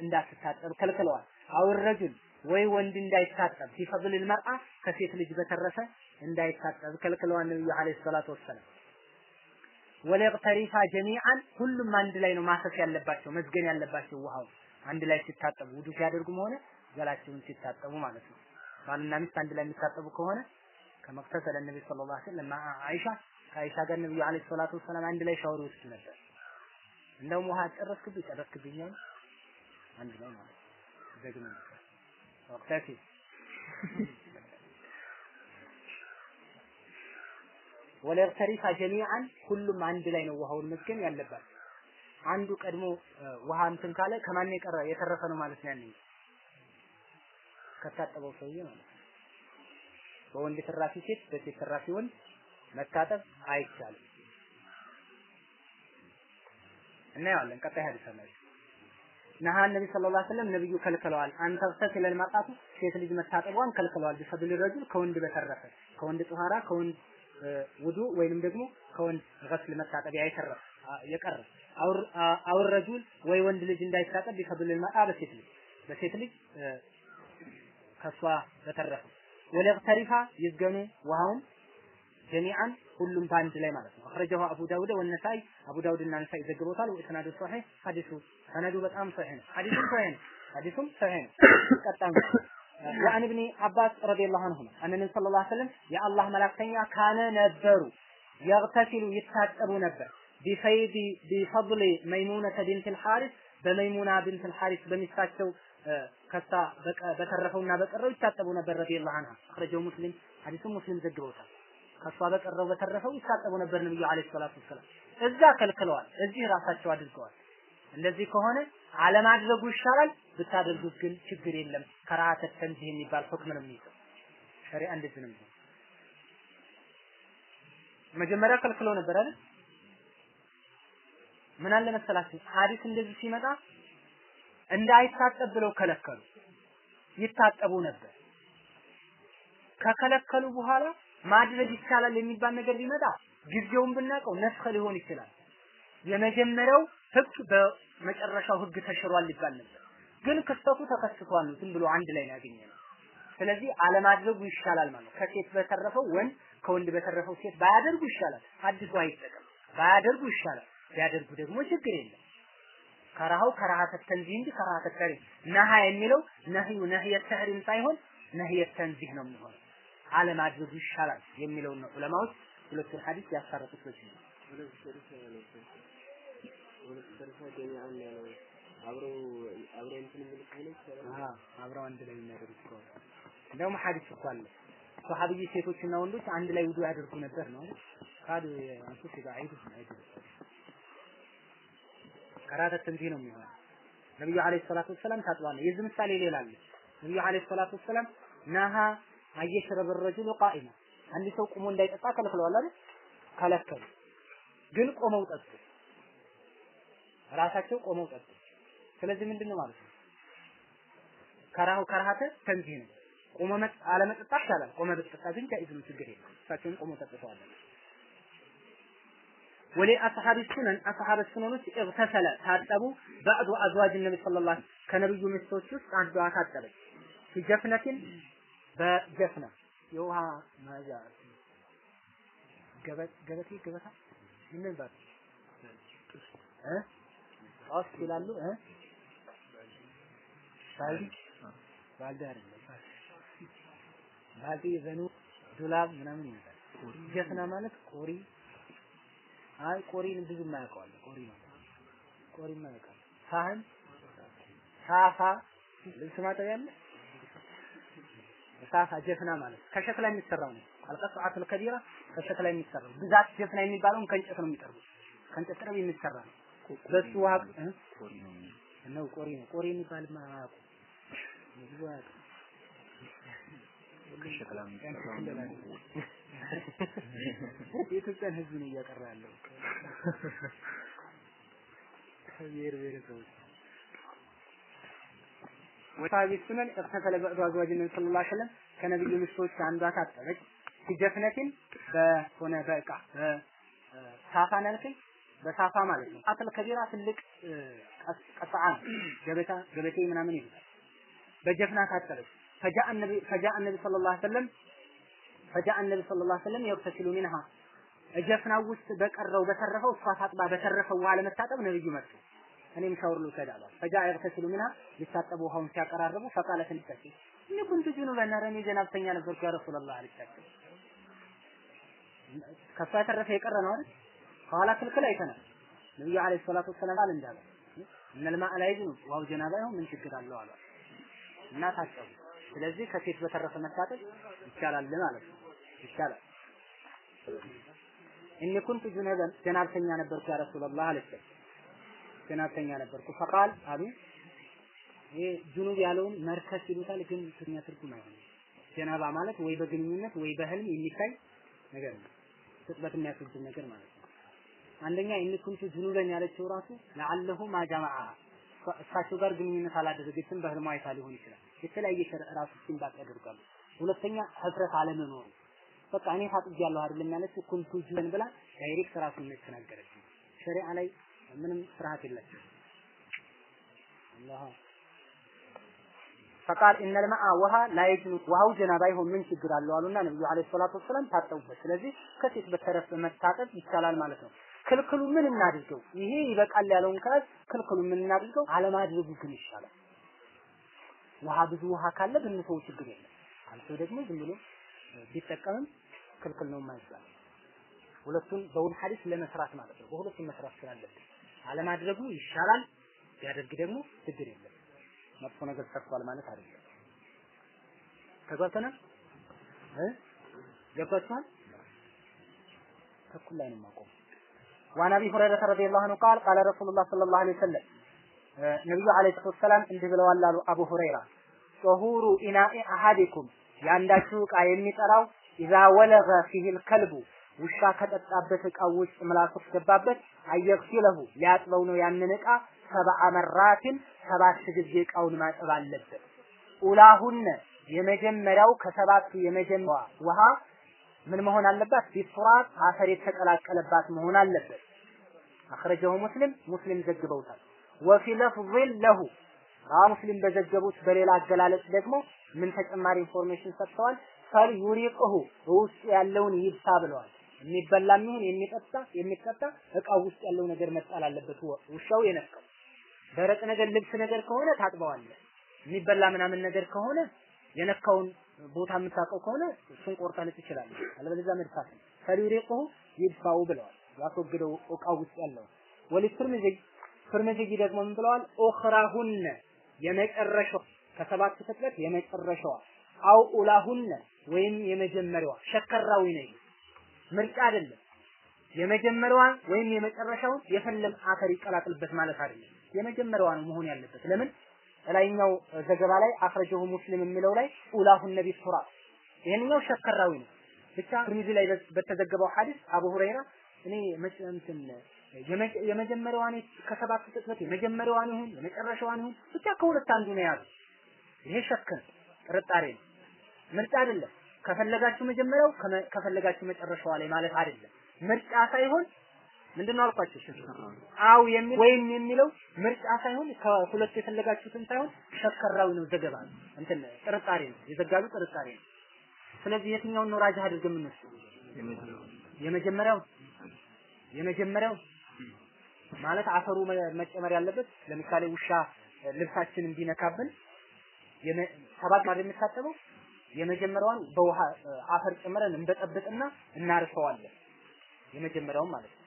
እንዳትታጠብ ከልክለዋል። አው ረጁል ወይ ወንድ እንዳይታጠብ ሲፈብል ልመርአ ከሴት ልጅ በተረፈ እንዳይታጠብ ከልክለዋል ነብዩ አለይሂ ሰላቱ ወሰለም። ወለቅተሪፋ ጀሚዓን ሁሉም አንድ ላይ ነው ማሰስ ያለባቸው መዝገን ያለባቸው ውሃው አንድ ላይ ሲታጠቡ ውዱ ሲያደርጉም ሆነ ገላቸውን ሲታጠቡ ማለት ነው። ባልና ሚስት አንድ ላይ የሚታጠቡ ከሆነ ከመቅተሰለ ነቢ ሰለላሁ ዐለይሂ ወሰለም አይሻ ከአይሻ ጋር ነብዩ አለይሂ ሰላቱ ወሰላም አንድ ላይ ሻወር ይወስድ ነበር። እንደውም ውሃ ጨረስክብኝ ጨረስክብኝ አንድ ላይ ማለት ነው። ወቅታቲ ወለግተሪፋ ጀሚዓን ሁሉም አንድ ላይ ነው ውሃውን መስገን ያለባት። አንዱ ቀድሞ ውሃ እንትን ካለ ከማን የቀረ የተረፈ ነው ማለት ነው። ያንኛው ከታጠበው ሰውዬ ማለት ነው። በወንድ ትራፊ ሴት፣ በሴት ትራፊ ወንድ መታጠብ አይቻልም። እናየዋለን። ቀጣይ አለ። ነሃ ነቢ ሰለላሁ ዐለይሂ ወሰለም ነብዩ ከልክለዋል። አንተ ተክለ ለማጣቱ ሴት ልጅ መታጠቧን ከልክለዋል። ቢፈድል ረጁል ከወንድ በተረፈ ከወንድ ጧሃራ ከወንድ ውዱ ወይንም ደግሞ ከወንድ ገስል መታጠቢያ የተረፈ የቀረ አውር ረጁል ወይ ወንድ ልጅ እንዳይታጠብ ቢፈድል ማጣ በሴት ልጅ በሴት ልጅ ከሷ በተረፈ ወለቅተሪፋ ይዝገኑ ውሃውን ጀሚዓን ሁሉም በአንድ ላይ ማለት ነው። አخرجه አቡ ዳውድ ወነሳይ አቡ ዳውድ ነሳይ ዘግቦታል። ወኢስናዱ ሶሂህ ሐዲሱ ሰነዱ በጣም ሶሂህ ነው። ሐዲሱ ሶሂህ ነው። ሐዲሱም ሶሂህ ነው። ቀጣም ወአን ኢብኒ አባስ ረዲየላሁ ዐንሁማ አነነ ሰለላሁ ዐለይሂ ወሰለም የአላህ መላእክተኛ ካነ ነበሩ የግተሲሉ ይታጠቡ ነበር ቢፈይዲ ቢፈድሊ መይሙነተ ቢንት ልሐሪስ በመይሙና ቢንት ልሐሪስ በሚስታቸው ከሳ በተረፈውና በቀረው ይታጠቡ ነበር ረዲየላሁ ዐንሃ አኽረጀው ሙስሊም ሐዲሱን ሙስሊም ዘግበውታል። ከሷ በቀረው በተረፈው ይታጠቡ ነበር ነብዩ عليه الصلاة والسلام። እዛ ከልክለዋል፣ እዚህ ራሳቸው አድርገዋል። እንደዚህ ከሆነ አለማድረጉ ይሻላል። ብታደርጉት ግን ችግር የለም። كراهة تنزيه የሚባል حكم ነው የሚይዘው ሸሪዓ እንደዚህ ነው የሚይዘው። መጀመሪያ ከልክሎ ነበር አይደል? ምን አለ መሰላችሁ ሐዲስ እንደዚህ ሲመጣ እንዳይታጠብ ብለው ከለከሉ። ይታጠቡ ነበር። ከከለከሉ በኋላ ማድረግ ይቻላል የሚባል ነገር ቢመጣ ጊዜውን ብናውቀው ነስኸ ሊሆን ይችላል። የመጀመሪያው ህግ በመጨረሻው ህግ ተሽሯል ሊባል ነበር። ግን ክስተቱ ተከስቷል ዝም ብሎ አንድ ላይ ነው ያገኘነው። ስለዚህ አለማድረጉ ይሻላል ማለት ነው። ከሴት በተረፈው ወንድ ከወንድ በተረፈው ሴት ባያደርጉ ይሻላል። አዲሱ አይጠቀም ባያደርጉ ይሻላል። ቢያደርጉ ደግሞ ችግር የለም። ከራሃው ከራሃተ ተንዚህ እንጂ ከራሃተ ተህሪም ነሃ የሚለው ነህዩ ነህየ ተህሪም ሳይሆን ነህየ ተንዚህ ነው የሚሆነው። አለማድረጉ ይሻላል የሚለውን ነው ዑለማዎች ሁለቱን ሐዲስ ያሳረጡት በዚህ ነው። አብረው አንድ ላይ የሚያደርጉት ከሆነ እንደውም ሐዲስ እኮ አለ። ሶሐብይ ሴቶችና ወንዶች አንድ ላይ ውዱ ያደርጉ ነበር ነው ካዱ አንሱ ሲጋ አይዱ አይዱ ተንዚህ ነው የሚሆነው። ነብዩ አለይሂ ሰላቱ ወሰላም ታጥባለ የዚህ ምሳሌ ሌላ አለ። ነብዩ አለይሂ ሰላቱ ወሰላም ናሃ አየሽረብ ረጁሉ ቃኢማ። አንድ ሰው ቁሞ እንዳይጠጣ ከልክለዋል አይደል? ከለከሉ። ግን ቆመው ጠጡ። ራሳቸው ቆመው ጠጡ። ስለዚህ ምንድነው ማለት ነው? كراهة كراهة تنزيه ነው። ቆመ አለመጠጣት ይቻላል ቆመ ብትጠጣ ግን جائز ችግር የለም እሳቸውም ቆመው ጠጥተዋል ولأصحاب السنن أصحاب السنن ኖች اغتسل ታጠቡ። بعض أزواج النبي صلى الله ከነብዩ ሚስቶች ውስጥ አንዷ ታጠበች። في جفنة የውሃ መያዣ ገበቴ ገበታ? ምን ባል እ? ጣስ ይላሉ? እ? ባልዲ? ባልዲ ባልዲ ዘኑ ዱላብ ምናምን ይላል ጀፍና ማለት ቆሪ። አይ ቆሪን ብዙ የማያውቀዋል ቆሪ ማለት ቆሪ የማያውቀው ሳህን? ሳፋ? ልብስ ማጠቢያ አለ ሳፋ ጀፍና ማለት ከሸክላ የሚሰራው ነው። አልቀጥዓቱ ከቢራ ከሸክላ የሚሰራው ብዛት ጀፍና የሚባለውን ከእንጨት ነው የሚጠርቡት። ከእንጨት ጥረብ የሚሰራ ነው። በሱ ውሃ ነው ቆሪ ነው። ቆሪ የሚባል ደግሞ የኢትዮጵያን ሕዝብ ነው እያቀራ ያለው ብሔር ብሔረሰቦች ወታቢ ሱነን እቅተሰለ በዕዱ አዝዋጅ ነቢ ሰለላሁ ዐለይሂ ወሰለም ከነብዩ ሚስቶች አንዷ ታጠበች ሲጀፍነትን በሆነ በእቃ በሳፋ ነልክኝ በሳፋ ማለት ነው። አተል ከቢራ ትልቅ ቀጥዓን ገበታ ገበቴ ምናምን ይሉታል። በጀፍና ታጠበች ፈጃአ ነቢ ፈጃአ ነቢ ሰለላሁ ዐለይሂ ወሰለም ፈጃአ ነቢ ሰለላሁ ዐለይሂ ወሰለም የግተሲሉ ሚንሃ ጀፍናው ውስጥ በቀረው በተረፈው እሷ ታጥባ በተረፈው ውሃ ለመታጠብ ነብዩ መጡ። እኔም ሻወር ልውሰድ አሏት። ፈጃ የግተሲሉ ሚንሃ ሊታጠቡ ውሃውን ሲያቀራርቡ ፈቃለት እንድታቂ እኔ ኩንቱ ጁኑበን ኧረ እኔ ዘናብተኛ ነበርኩ ያ ረሱላህ አለቻቸው። ከሷ የተረፈ የቀረ ነው አይደል? ከኋላ ክልክል አይተናል። ነብዩ አለይሂ ሰላቱ ወሰላም ቃል እንዳለ እነል ማእ ላይ ጀናባ ይሁን ምን ችግር አለው አሏት። እና ታጠቡ። ስለዚህ ከሴት በተረፈ መታጠብ ይቻላል ማለት ነው። ይቻላል። እኒ ኩንቱ ጁነበን ጀናብተኛ ነበርኩ ያ ረሱላህ አለች። ጀናብተኛ ነበርኩ ፈቃል አሉ ይሄ ጁኑብ ያለውን መርከስ ይሉታል፣ ግን ትኛ ትርጉም አይሆንም። ጀናባ ማለት ወይ በግንኙነት ወይ በህልም የሚታይ ነገር ነው። ስጥበት የሚያስወግድ ነገር ማለት ነው። አንደኛ እኒ ኩንቱ ጁኑበን ያለችው ራሱ ለዓለሁ ማጃማዓ እሳቸው ጋር ግንኙነት አላደረገችም፣ በህልሟ አይታ ሊሆን ይችላል። የተለያየ ራሱ ሲምባጥ ያደርጋሉ። ሁለተኛ ህፍረት አለመኖሩ በቃ እኔ ታጥጃለሁ አይደለም ያለችው ኩንቱ ጁኑበን ብላ ዳይሬክት ራሱን ነው ሸሪዓ ላይ ምንም ፍርሃት አላህ ፈቃል ኢነል ውሃ ላይጅኑ ውሃው ጀናባ ይሆን ምን ችግር አለው አሉና ነብዩ አለይሂ ሰላቱ ወሰላም ታጠቡበት። ስለዚህ ከሴት በተረፈ መታጠብ ይቻላል ማለት ነው። ክልክሉ ምን እናድርገው? ይሄ ይበቃል ያለውን ከያዝ ክልክሉ ምን እናድርገው? አለማድረጉ ግን ይሻላል። ውሃ ብዙ ውሃ ካለ ብንተው ችግር የለም። አልፎ ደግሞ ዝም ብሎ ቢጠቀምም ክልክል ነው የማይባል ሁለቱን በውል ሐዲስ ለመስራት ማለት ነው። በሁለቱም መስራት ስላለብን አለማድረጉ ይሻላል። ቢያደርግ ደግሞ ችግር የለም። መጥፎ ነገር ሰርቷል ማለት አይደለም። ተጓተናል እ ገባችኋል? ተኩል ላይ ነው የማቆመው። وعن ابي هريره رضي الله عنه قال قال رسول الله صلى الله عليه وسلم ነብዩ አለይሂ ሰላም እንዲህ ብለዋል አሉ አቡ ሁረይራ ጦሁሩ ኢናኢ አሐዲኩም የአንዳችሁ ዕቃ የሚጠራው ኢዛ ወለገ ፊሂል ከልቡ ውሻ ከጠጣበት እቃ ውስጥ ምላሱ ገባበት አየግሲለሁ ሊያጥበው ነው ያንን እቃ ሰብአ መራትን ሰባት ጊዜ እቃውን ማጠብ አለበት። ኡላሁነ የመጀመሪያው ከሰባቱ የመጀመሪያ ውሃ ምን መሆን አለባት? ቢፍራት አፈር የተቀላቀለባት መሆን አለበት። አخرجه ሙስሊም ሙስሊም ዘግበውታል። ወፊ ለፍዝን ለሁ ሙስሊም በዘገቡት በሌላ አገላለጽ ደግሞ ምን ተጨማሪ ኢንፎርሜሽን ሰጥተዋል? ፈል ዩሪቅሁ ያለውን ይብሳ ብለዋል። የሚበላም ይሁን የሚጠጣ የሚጠጣ እቃው ውስጥ ያለው ነገር መጣል አለበት። ውሻው የነካው ደረቅ ነገር ልብስ ነገር ከሆነ ታጥበዋለህ። የሚበላ ምናምን ነገር ከሆነ የነካውን ቦታ የምታውቀው ከሆነ እሱን ቆርጠህ ልትጥል ትችላለህ። አለበለዚያ መድፋት ፈሊሪቁሁ ይድፋው ብለዋል። ያስወግደው እቃው ውስጥ ያለው ወሊትርሚዚ ትርሚዚ ደግሞ ምን ብለዋል? ኡኽራሁነ የመጨረሻው ከሰባት ፍጥረት የመጨረሻዋ አው ኡላሁነ ወይም የመጀመሪያዋ ሸከራዊ ነው። ምርጫ አይደለም። የመጀመሪያዋን ወይም የመጨረሻውን የፈለም አፈር ይቀላቅልበት ማለት አይደለም። የመጀመሪያዋ ነው መሆን ያለበት። ለምን ላይኛው ዘገባ ላይ አኽረጀሁ ሙስሊም የሚለው ላይ ኡላሁ ነቢ ሱራ ይሄንኛው ሸከራዊ ነው። ብቻ ትርሚዚ ላይ በተዘገበው ሐዲስ አቡ ሁረይራ እኔ እንትን የመጀመሪያዋን ከሰባት ፍጥረት የመጀመሪያዋን ይሁን የመጨረሻዋን ይሁን ብቻ ከሁለት አንዱ ነው ያሉት። ይሄ ሸክ ጥርጣሬ ነው፣ ምርጫ አይደለም። ከፈለጋችሁ መጀመሪያው ከፈለጋችሁ መጨረሻዋ ላይ ማለት አይደለም። ምርጫ ሳይሆን ምንድነው አልኳችሁ? አው የሚል ወይም የሚለው ምርጫ ሳይሆን ከሁለቱ የፈለጋችሁትን ሳይሆን ሸከራዊ ነው ዘገባ ነው። እንትን ጥርጣሬ ነው፣ የዘጋቢ ጥርጣሬ ነው። ስለዚህ የትኛውን ነው ራጅህ አድርገን የምንወስደው? የመጀመሪያው የመጀመሪያው ማለት አፈሩ መጨመር ያለበት ለምሳሌ ውሻ ልብሳችንን ቢነካብን ሰባት ማለት የሚታጠበው የመጀመሪያዋን በውሃ አፈር ጨምረን እንበጠብጥና እናርሰዋለን። የመጀመሪያውን ማለት ነው።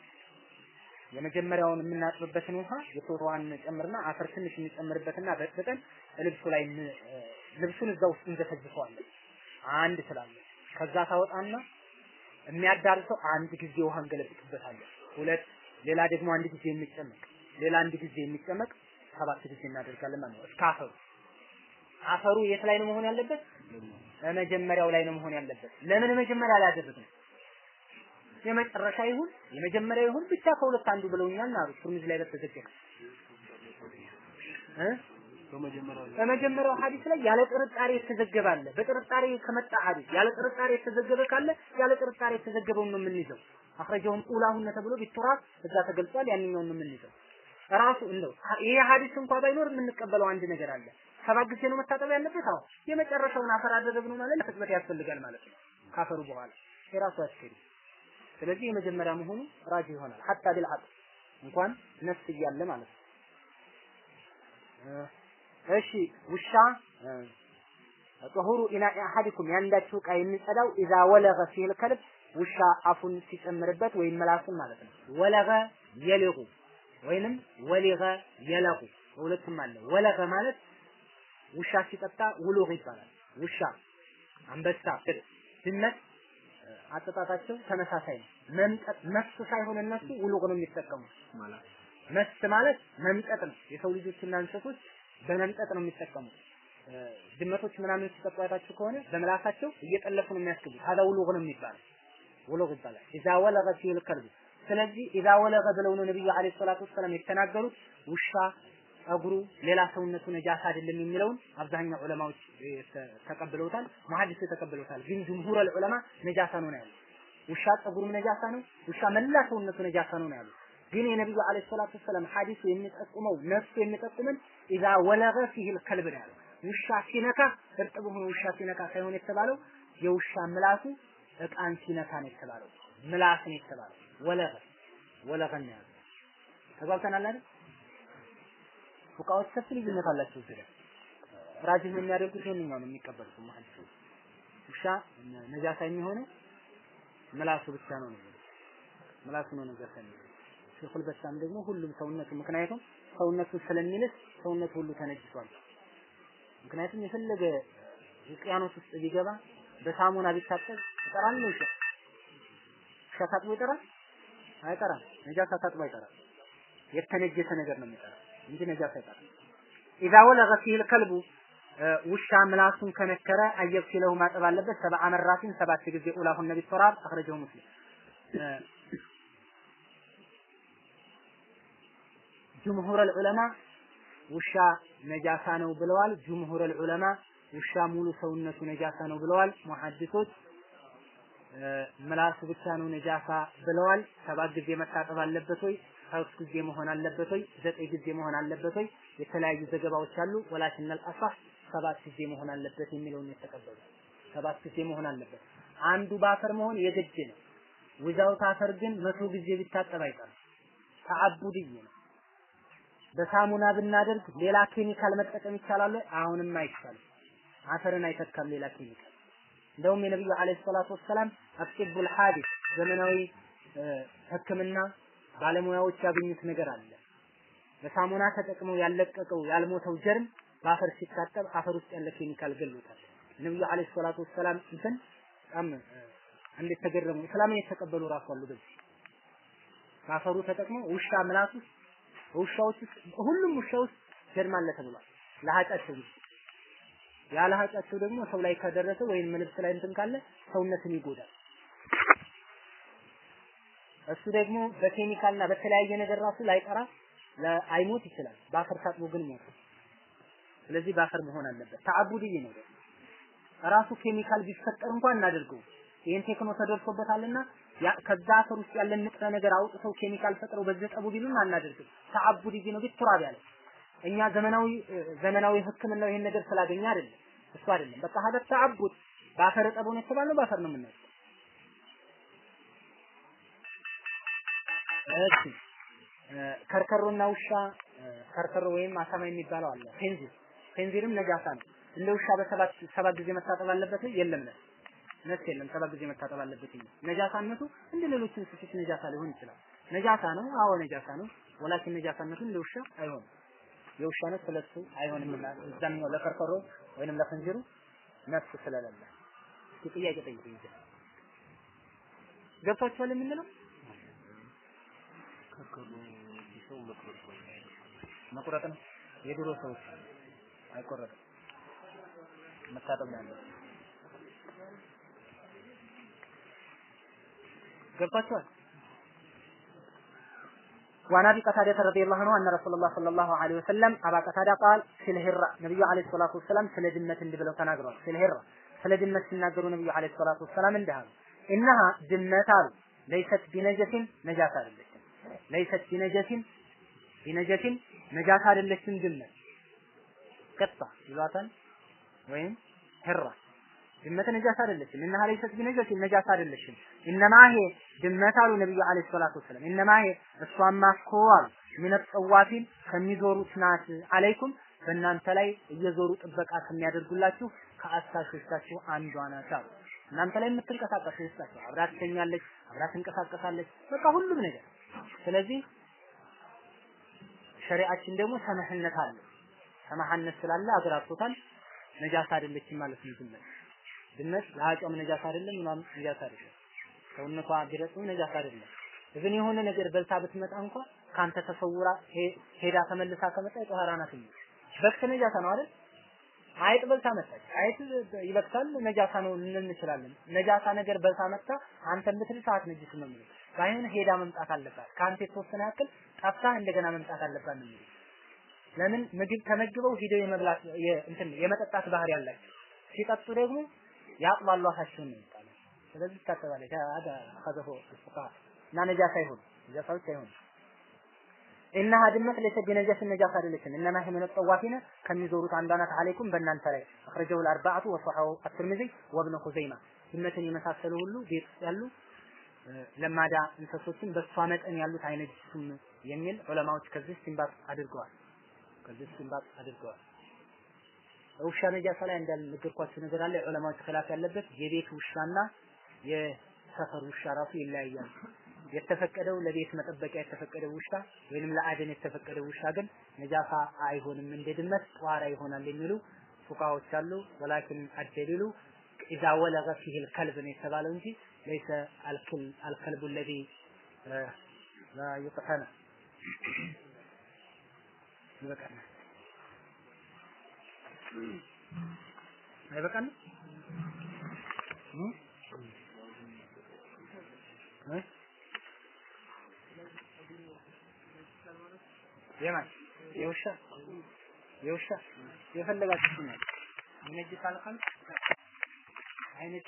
የመጀመሪያውን የምናጥብበትን ውሃ የቶሮዋን ጨምርና አፈር ትንሽ እንጨምርበትና በጥብጠን ልብሱ ላይ ልብሱን እዛ ውስጥ እንዘፈዝፈዋለን። አንድ ስላለ ከዛ ታወጣና የሚያዳርሰው አንድ ጊዜ ውሃ እንገለብጥበታለን። ሁለት ሌላ ደግሞ አንድ ጊዜ የሚጨመቅ ሌላ አንድ ጊዜ የሚጨመቅ ሰባት ጊዜ እናደርጋለን ማለት ነው። እስከ አፈሩ አፈሩ የት ላይ ነው መሆን ያለበት? መጀመሪያው ላይ ነው መሆን ያለበት። ለምን መጀመሪያ ላይ አደረግነው? የመጨረሻ ይሁን የመጀመሪያ ይሁን ብቻ ከሁለት አንዱ ብለውኛል አሉ። ቱርሚዝ ላይ በተዘገበ በመጀመሪያው ሐዲስ ላይ ያለ ጥርጣሬ የተዘገበ አለ። በጥርጣሬ ከመጣ ሐዲስ ያለ ጥርጣሬ የተዘገበ ካለ ያለ ጥርጣሬ የተዘገበውን ነው የምንይዘው። አኽረጀውም ኡላሁነ ተብሎ ቢቱራስ እዛ ተገልጿል። ያንኛውን ነው የምንይዘው። ራሱ እንደው ይሄ ሐዲስ እንኳን ባይኖር የምንቀበለው አንድ ነገር አለ። ሰባት ጊዜ ነው መታጠብ ያለበት። አዎ የመጨረሻውን አፈር አደረግነው ማለት ትጥበት ያስፈልጋል ማለት ነው። ካፈሩ በኋላ የራሱ ያስኬድ ስለዚህ የመጀመሪያ መሆኑ ራጅ ይሆናል። ሐታ ቢልዓቅል እንኳን ነፍስ እያለ ማለት ነው። እሺ ውሻ ጦሁሩ ኢና አሐዲኩም ያንዳችሁ ዕቃ የሚጸዳው ኢዛ ወለገ ፊል ከልብ ውሻ አፉን ሲጨምርበት ወይም ምላሱን ማለት ነው። ወለገ የሊጉ ወይንም ወሊገ የለጉ ሁለቱም አለ። ወለገ ማለት ውሻ ሲጠጣ ውሉግ ይባላል። ውሻ፣ አንበሳ፣ ድመት አጠጣጣቸው ተመሳሳይ ነው። መምጠጥ መስ ሳይሆን እነሱ ውሉግ ነው የሚጠቀሙት። መስ ማለት መምጠጥ ነው። የሰው ልጆችና እንስሶች በመምጠጥ ነው የሚጠቀሙት። ድመቶች ምናምን ሲጠጡ ከሆነ በምላሳቸው እየጠለፉ ነው የሚያስገቡት። ሀዛ ውሉግ ነው የሚባለው። ውሉግ ይባላል። ኢዛ ወለገ ፊል ከልብ ስለዚህ ኢዛ ወለገ ብለው ነው ነብዩ አለይሂ ሰላቱ ወሰላም የተናገሩት ውሻ ጸጉሩ ሌላ ሰውነቱ ነጃሳ አይደለም የሚለውን አብዛኛው ዑለማዎች ተቀብለውታል፣ መሐዲስ ተቀብለውታል። ግን ጅምሁር ዑለማ ነጃሳ ነው ያሉት። ውሻ ጸጉሩም ነጃሳ ነው፣ ውሻ መላ ሰውነቱ ነጃሳ ነው ያሉት። ግን የነብዩ አለይሂ ሰላቱ ወሰላም ሐዲሱ የሚጠቁመው ነፍሱ የሚጠቁመን ኢዛ ወለገ ፊሂል ከልብ ነው ያለው። ውሻ ሲነካ እርጥብ ሆኖ ውሻ ሲነካ ሳይሆን የተባለው የውሻ ምላሱ እቃን ሲነካ ነው የተባለው። ምላስ ነው የተባለው። ወለገ ወለገ ነው ያለው። ተግባብተናል አይደል? ፉቃዎች ሰፊ ልዩነት አላቸው እዚህ ላይ። የሚያደርጉት ይሄንኛው ነው የሚቀበሉት መሐዲሱ ውሻ ነጃሳ የሚሆነው ምላሱ ብቻ ነው ነው ምላሱ ነው ነጃሳ የሚሆነው። ሼኹል በሳም ደግሞ ሁሉም ሰውነቱ ምክንያቱም ሰውነቱ ስለሚልስ ሰውነቱ ሁሉ ተነጅሷል ምክንያቱም የፈለገ ውቅያኖስ ውስጥ ቢገባ በሳሙና ቢታጠብ ይጠራል ነው ውሻ? ውሻ ታጥቦ ይጠራል አይጠራም ነጃሳ ታጥቦ አይጠራም የተነጀሰ ነገር ነው የሚጠራው እንጂ ነጃሳ አይጠራም ኢዛ ወለገ ፊል ከልቡ ውሻ ምላሱን ከነከረ አየግሲለሁ ማጠብ አለበት ሰብዓ መራትን ሰባት ጊዜ ኡላሁን ነቢ ሶራብ አኽረጀሁ ሙስሊም ጅምሁር ዑለማ ውሻ ነጃሳ ነው ብለዋል። ጅምሁር ዑለማ ውሻ ሙሉ ሰውነቱ ነጃሳ ነው ብለዋል። ሙሐዲሶች ምላሱ ብቻ ነው ነጃሳ ብለዋል። ሰባት ጊዜ መታጠብ አለበት ወይ? ሶስት ጊዜ መሆን አለበት ወይ? ዘጠኝ ጊዜ መሆን አለበት ወይ? የተለያዩ ዘገባዎች አሉ። ولكن الأصح ሰባት ጊዜ መሆን አለበት የሚለውን የተቀበሉ ሰባት ጊዜ መሆን አለበት። አንዱ በአፈር መሆን የግድ ነው። without አፈር ግን መቶ ጊዜ ቢታጠብ አይቀርም። تعبدي ነው። በሳሙና ብናደርግ ሌላ ኬሚካል መጠቀም ይቻላል? አሁንም አይቻልም። አፈርን አይተካም ሌላ ኬሚካል። እንደውም የነብዩ አለይሂ ሰላቱ ወሰላም አጥቡል ሐዲስ ዘመናዊ ሕክምና ባለሙያዎች ያገኙት ነገር አለ። በሳሙና ተጠቅመው ያለቀቀው ያልሞተው ጀርም በአፈር ሲታጠብ አፈር ውስጥ ያለ ኬሚካል ገሎታል። ነብዩ አለይሂ ሰላቱ ወሰላም እንትን በጣም እንዴት ተገረሙ። እስላምን የተቀበሉ ራሱ አሉ። በዚህ በአፈሩ ተጠቅመው ውሻ ምላስ ውስጥ ውሻዎች ውስጥ ሁሉም ውሻ ውስጥ germ አለ ተብሏል። ለሀጫቸው ውስጥ ያለ ሀጫቸው ደግሞ ሰው ላይ ከደረሰ ወይም ልብስ ላይ እንትን ካለ ሰውነትን ይጎዳል። እሱ ደግሞ በኬሚካልና በተለያየ ነገር ራሱ ላይቀራ አይሞት ይችላል። በአፈር ታጥቦ ግን ሞት። ስለዚህ በአፈር መሆን አለበት። تعبدي ነው ራሱ ኬሚካል ቢፈጠር እንኳን እናደርገው ይሄን techno ተደርሶበታልና ከዛ አፈር ውስጥ ያለን ንጥረ ነገር አውጥተው ኬሚካል ፈጥረው በዚህ ጠቡ ቢሉን አናደርግም። تعبدي ነው بتراب ያለ እኛ ዘመናዊ ዘመናዊ ህክምናው ይሄን ነገር ስላገኘ አይደለም እሱ አይደለም። በቃ هذا تعبد በአፈር ጠቡ ነው የተባለው በአፈር ነው የምናየው። እሺ ከርከሮና ውሻ ከርከሮ ወይም አሳማ የሚባለው አለ። خنزير خنزير ም ነጃሳ ነው። እንደ ውሻ በሰባት ሰባት ጊዜ መታጠብ አለበት የለም ነው نص የለም ሰባት ጊዜ መታጠብ አለበት ይላል። ነጃሳነቱ እንደ ሌሎች እንስሶች ነጃሳ ሊሆን ይችላል። ነጃሳ ነው፣ አዎ ነጃሳ ነው። ወላኪን ነጃሳነቱ እንደ ውሻ አይሆንም። የውሻ ነፍስ አይሆንም ይላል። እዛኛው ለከርከሮ ወይንም ለፍንጅሩ ነፍስ ስለሌለ ጥያቄ ጠይቁ ይዘ የምንለው መቁረጥ ነው። የድሮ ሰዎች አይቆረጥም። መታጠብ ነው ያለው። ገብቷችኋል? وعن ابي قتاده رضي الله عنه ان رسول الله صلى الله عليه وسلم ابا قتاده قال في الهرة نبي عليه الصلاه والسلام ስለ ድመት እንዲህ ብለው ተናግረዋል። ስለ ሂራ ስለ ድመት ሲናገሩ ነብዩ አለይሂ ሰላቱ ወሰላም እንዲህ አሉ። ኢነሃ ድመት አሉ ለይሰት ቢነጀሲን ነጃሳ አይደለችም። ለይሰት ቢነጀሲን ቢነጀሲን ነጃሳ አይደለችም ድመት ቅጣ ይሏታል ወይም ሂራ ድመት ነጃሳ አይደለችም። እነሃ ለይሰት ቢነጀሲን ነጃሳ አይደለችም። ኢነማ ይሄ ድመት አሉ ነብዩ አለይሂ ሰላቱ ወሰላም ኢነማ ይሄ እሷማ እኮ አሉ ሚነ ጠዋፊን ከሚዞሩት ናት አለይኩም በእናንተ ላይ እየዞሩ ጥበቃ ከሚያደርጉላችሁ ከአሳሾቻችሁ አንዷ ናት አሉ። እናንተ ላይ የምትንቀሳቀስ ይስጣችሁ። አብራ ትተኛለች፣ አብራ ትንቀሳቀሳለች፣ በቃ ሁሉም ነገር። ስለዚህ ሸሪዓችን ደግሞ ሰመህነት አለ። ከመሐነስ ስላለ አግራርቶታል። ነጃሳ አይደለችም ማለት ነው ድመት። ድመት ለአጯም ነጃሳ አይደለም፣ ምናምን ነጃሳ አይደለም። ሰውነቷ ቢረጥም ነጃሳ አይደለም። ግን የሆነ ነገር በልታ ብትመጣ እንኳ ካንተ ተሰውራ ሄዳ ተመልሳ ከመጣ የጧራ ናት። በክት ነጃሳ ነው አይደል? አይጥ በልታ መጣች። አይጥ ይበክታል፣ ነጃሳ ነው እንችላለን። ነጃሳ ነገር በልታ መጣ አንተ ብትል ሰዓት ነጅስ ነው ባይሆን ሄዳ መምጣት አለባት። ከአንተ የተወሰነ ያክል ጠፍታ እንደገና መምጣት አለባት ነው። ለምን ምግብ ተመግበው ሂደው የመብላት እንትን የመጠጣት ባህሪ ያላቸው ሲጠጡ ደግሞ ያጥባሉ አፋቸውን ነው ይባላል። ስለዚህ ይታጠባል። ታዳ ከዘሆ ፉቃ እና ነጃሳ ይሁን ነጃሳዎች አይሁን إنها دمت ليس بنجس النجاسة لكن إنما هي من الطوافين كم يزوروا عندنا عليكم بنان تري أخرجه الأربعة وصححه الترمذي وابن خزيمة ذمة يمثل له بيت ለማዳ እንስሶችን በሷ መጠን ያሉት አይነጅሱም የሚል ዑለማዎች ከዚህ ሲምባጥ አድርገዋል። ከዚህ ሲምባጥ አድርገዋል። ውሻ ነጃሳ ላይ እንዳልነገርኳችሁ ነገር አለ። ዑለማዎች ኺላፍ ያለበት የቤት ውሻና የሰፈር ውሻ ራሱ ይለያያል። የተፈቀደው ለቤት መጠበቂያ የተፈቀደው ውሻ ወይንም ለአደን የተፈቀደው ውሻ ግን ነጃሳ አይሆንም፣ እንደ ድመት ጧራ ይሆናል የሚሉ ፉቃዎች አሉ። ወላኪን አደሊሉ ኢዛ ወለገ ፊህ ልከልብ ነው የተባለው እንጂ አልክል አልከልቡ ለዚ ላ ዩቅተነ ይበቃናል። አይበቃንም? እ የማን የውሻ የውሻ የፈለጋችሁ ነው። ይነጅ አይነጅ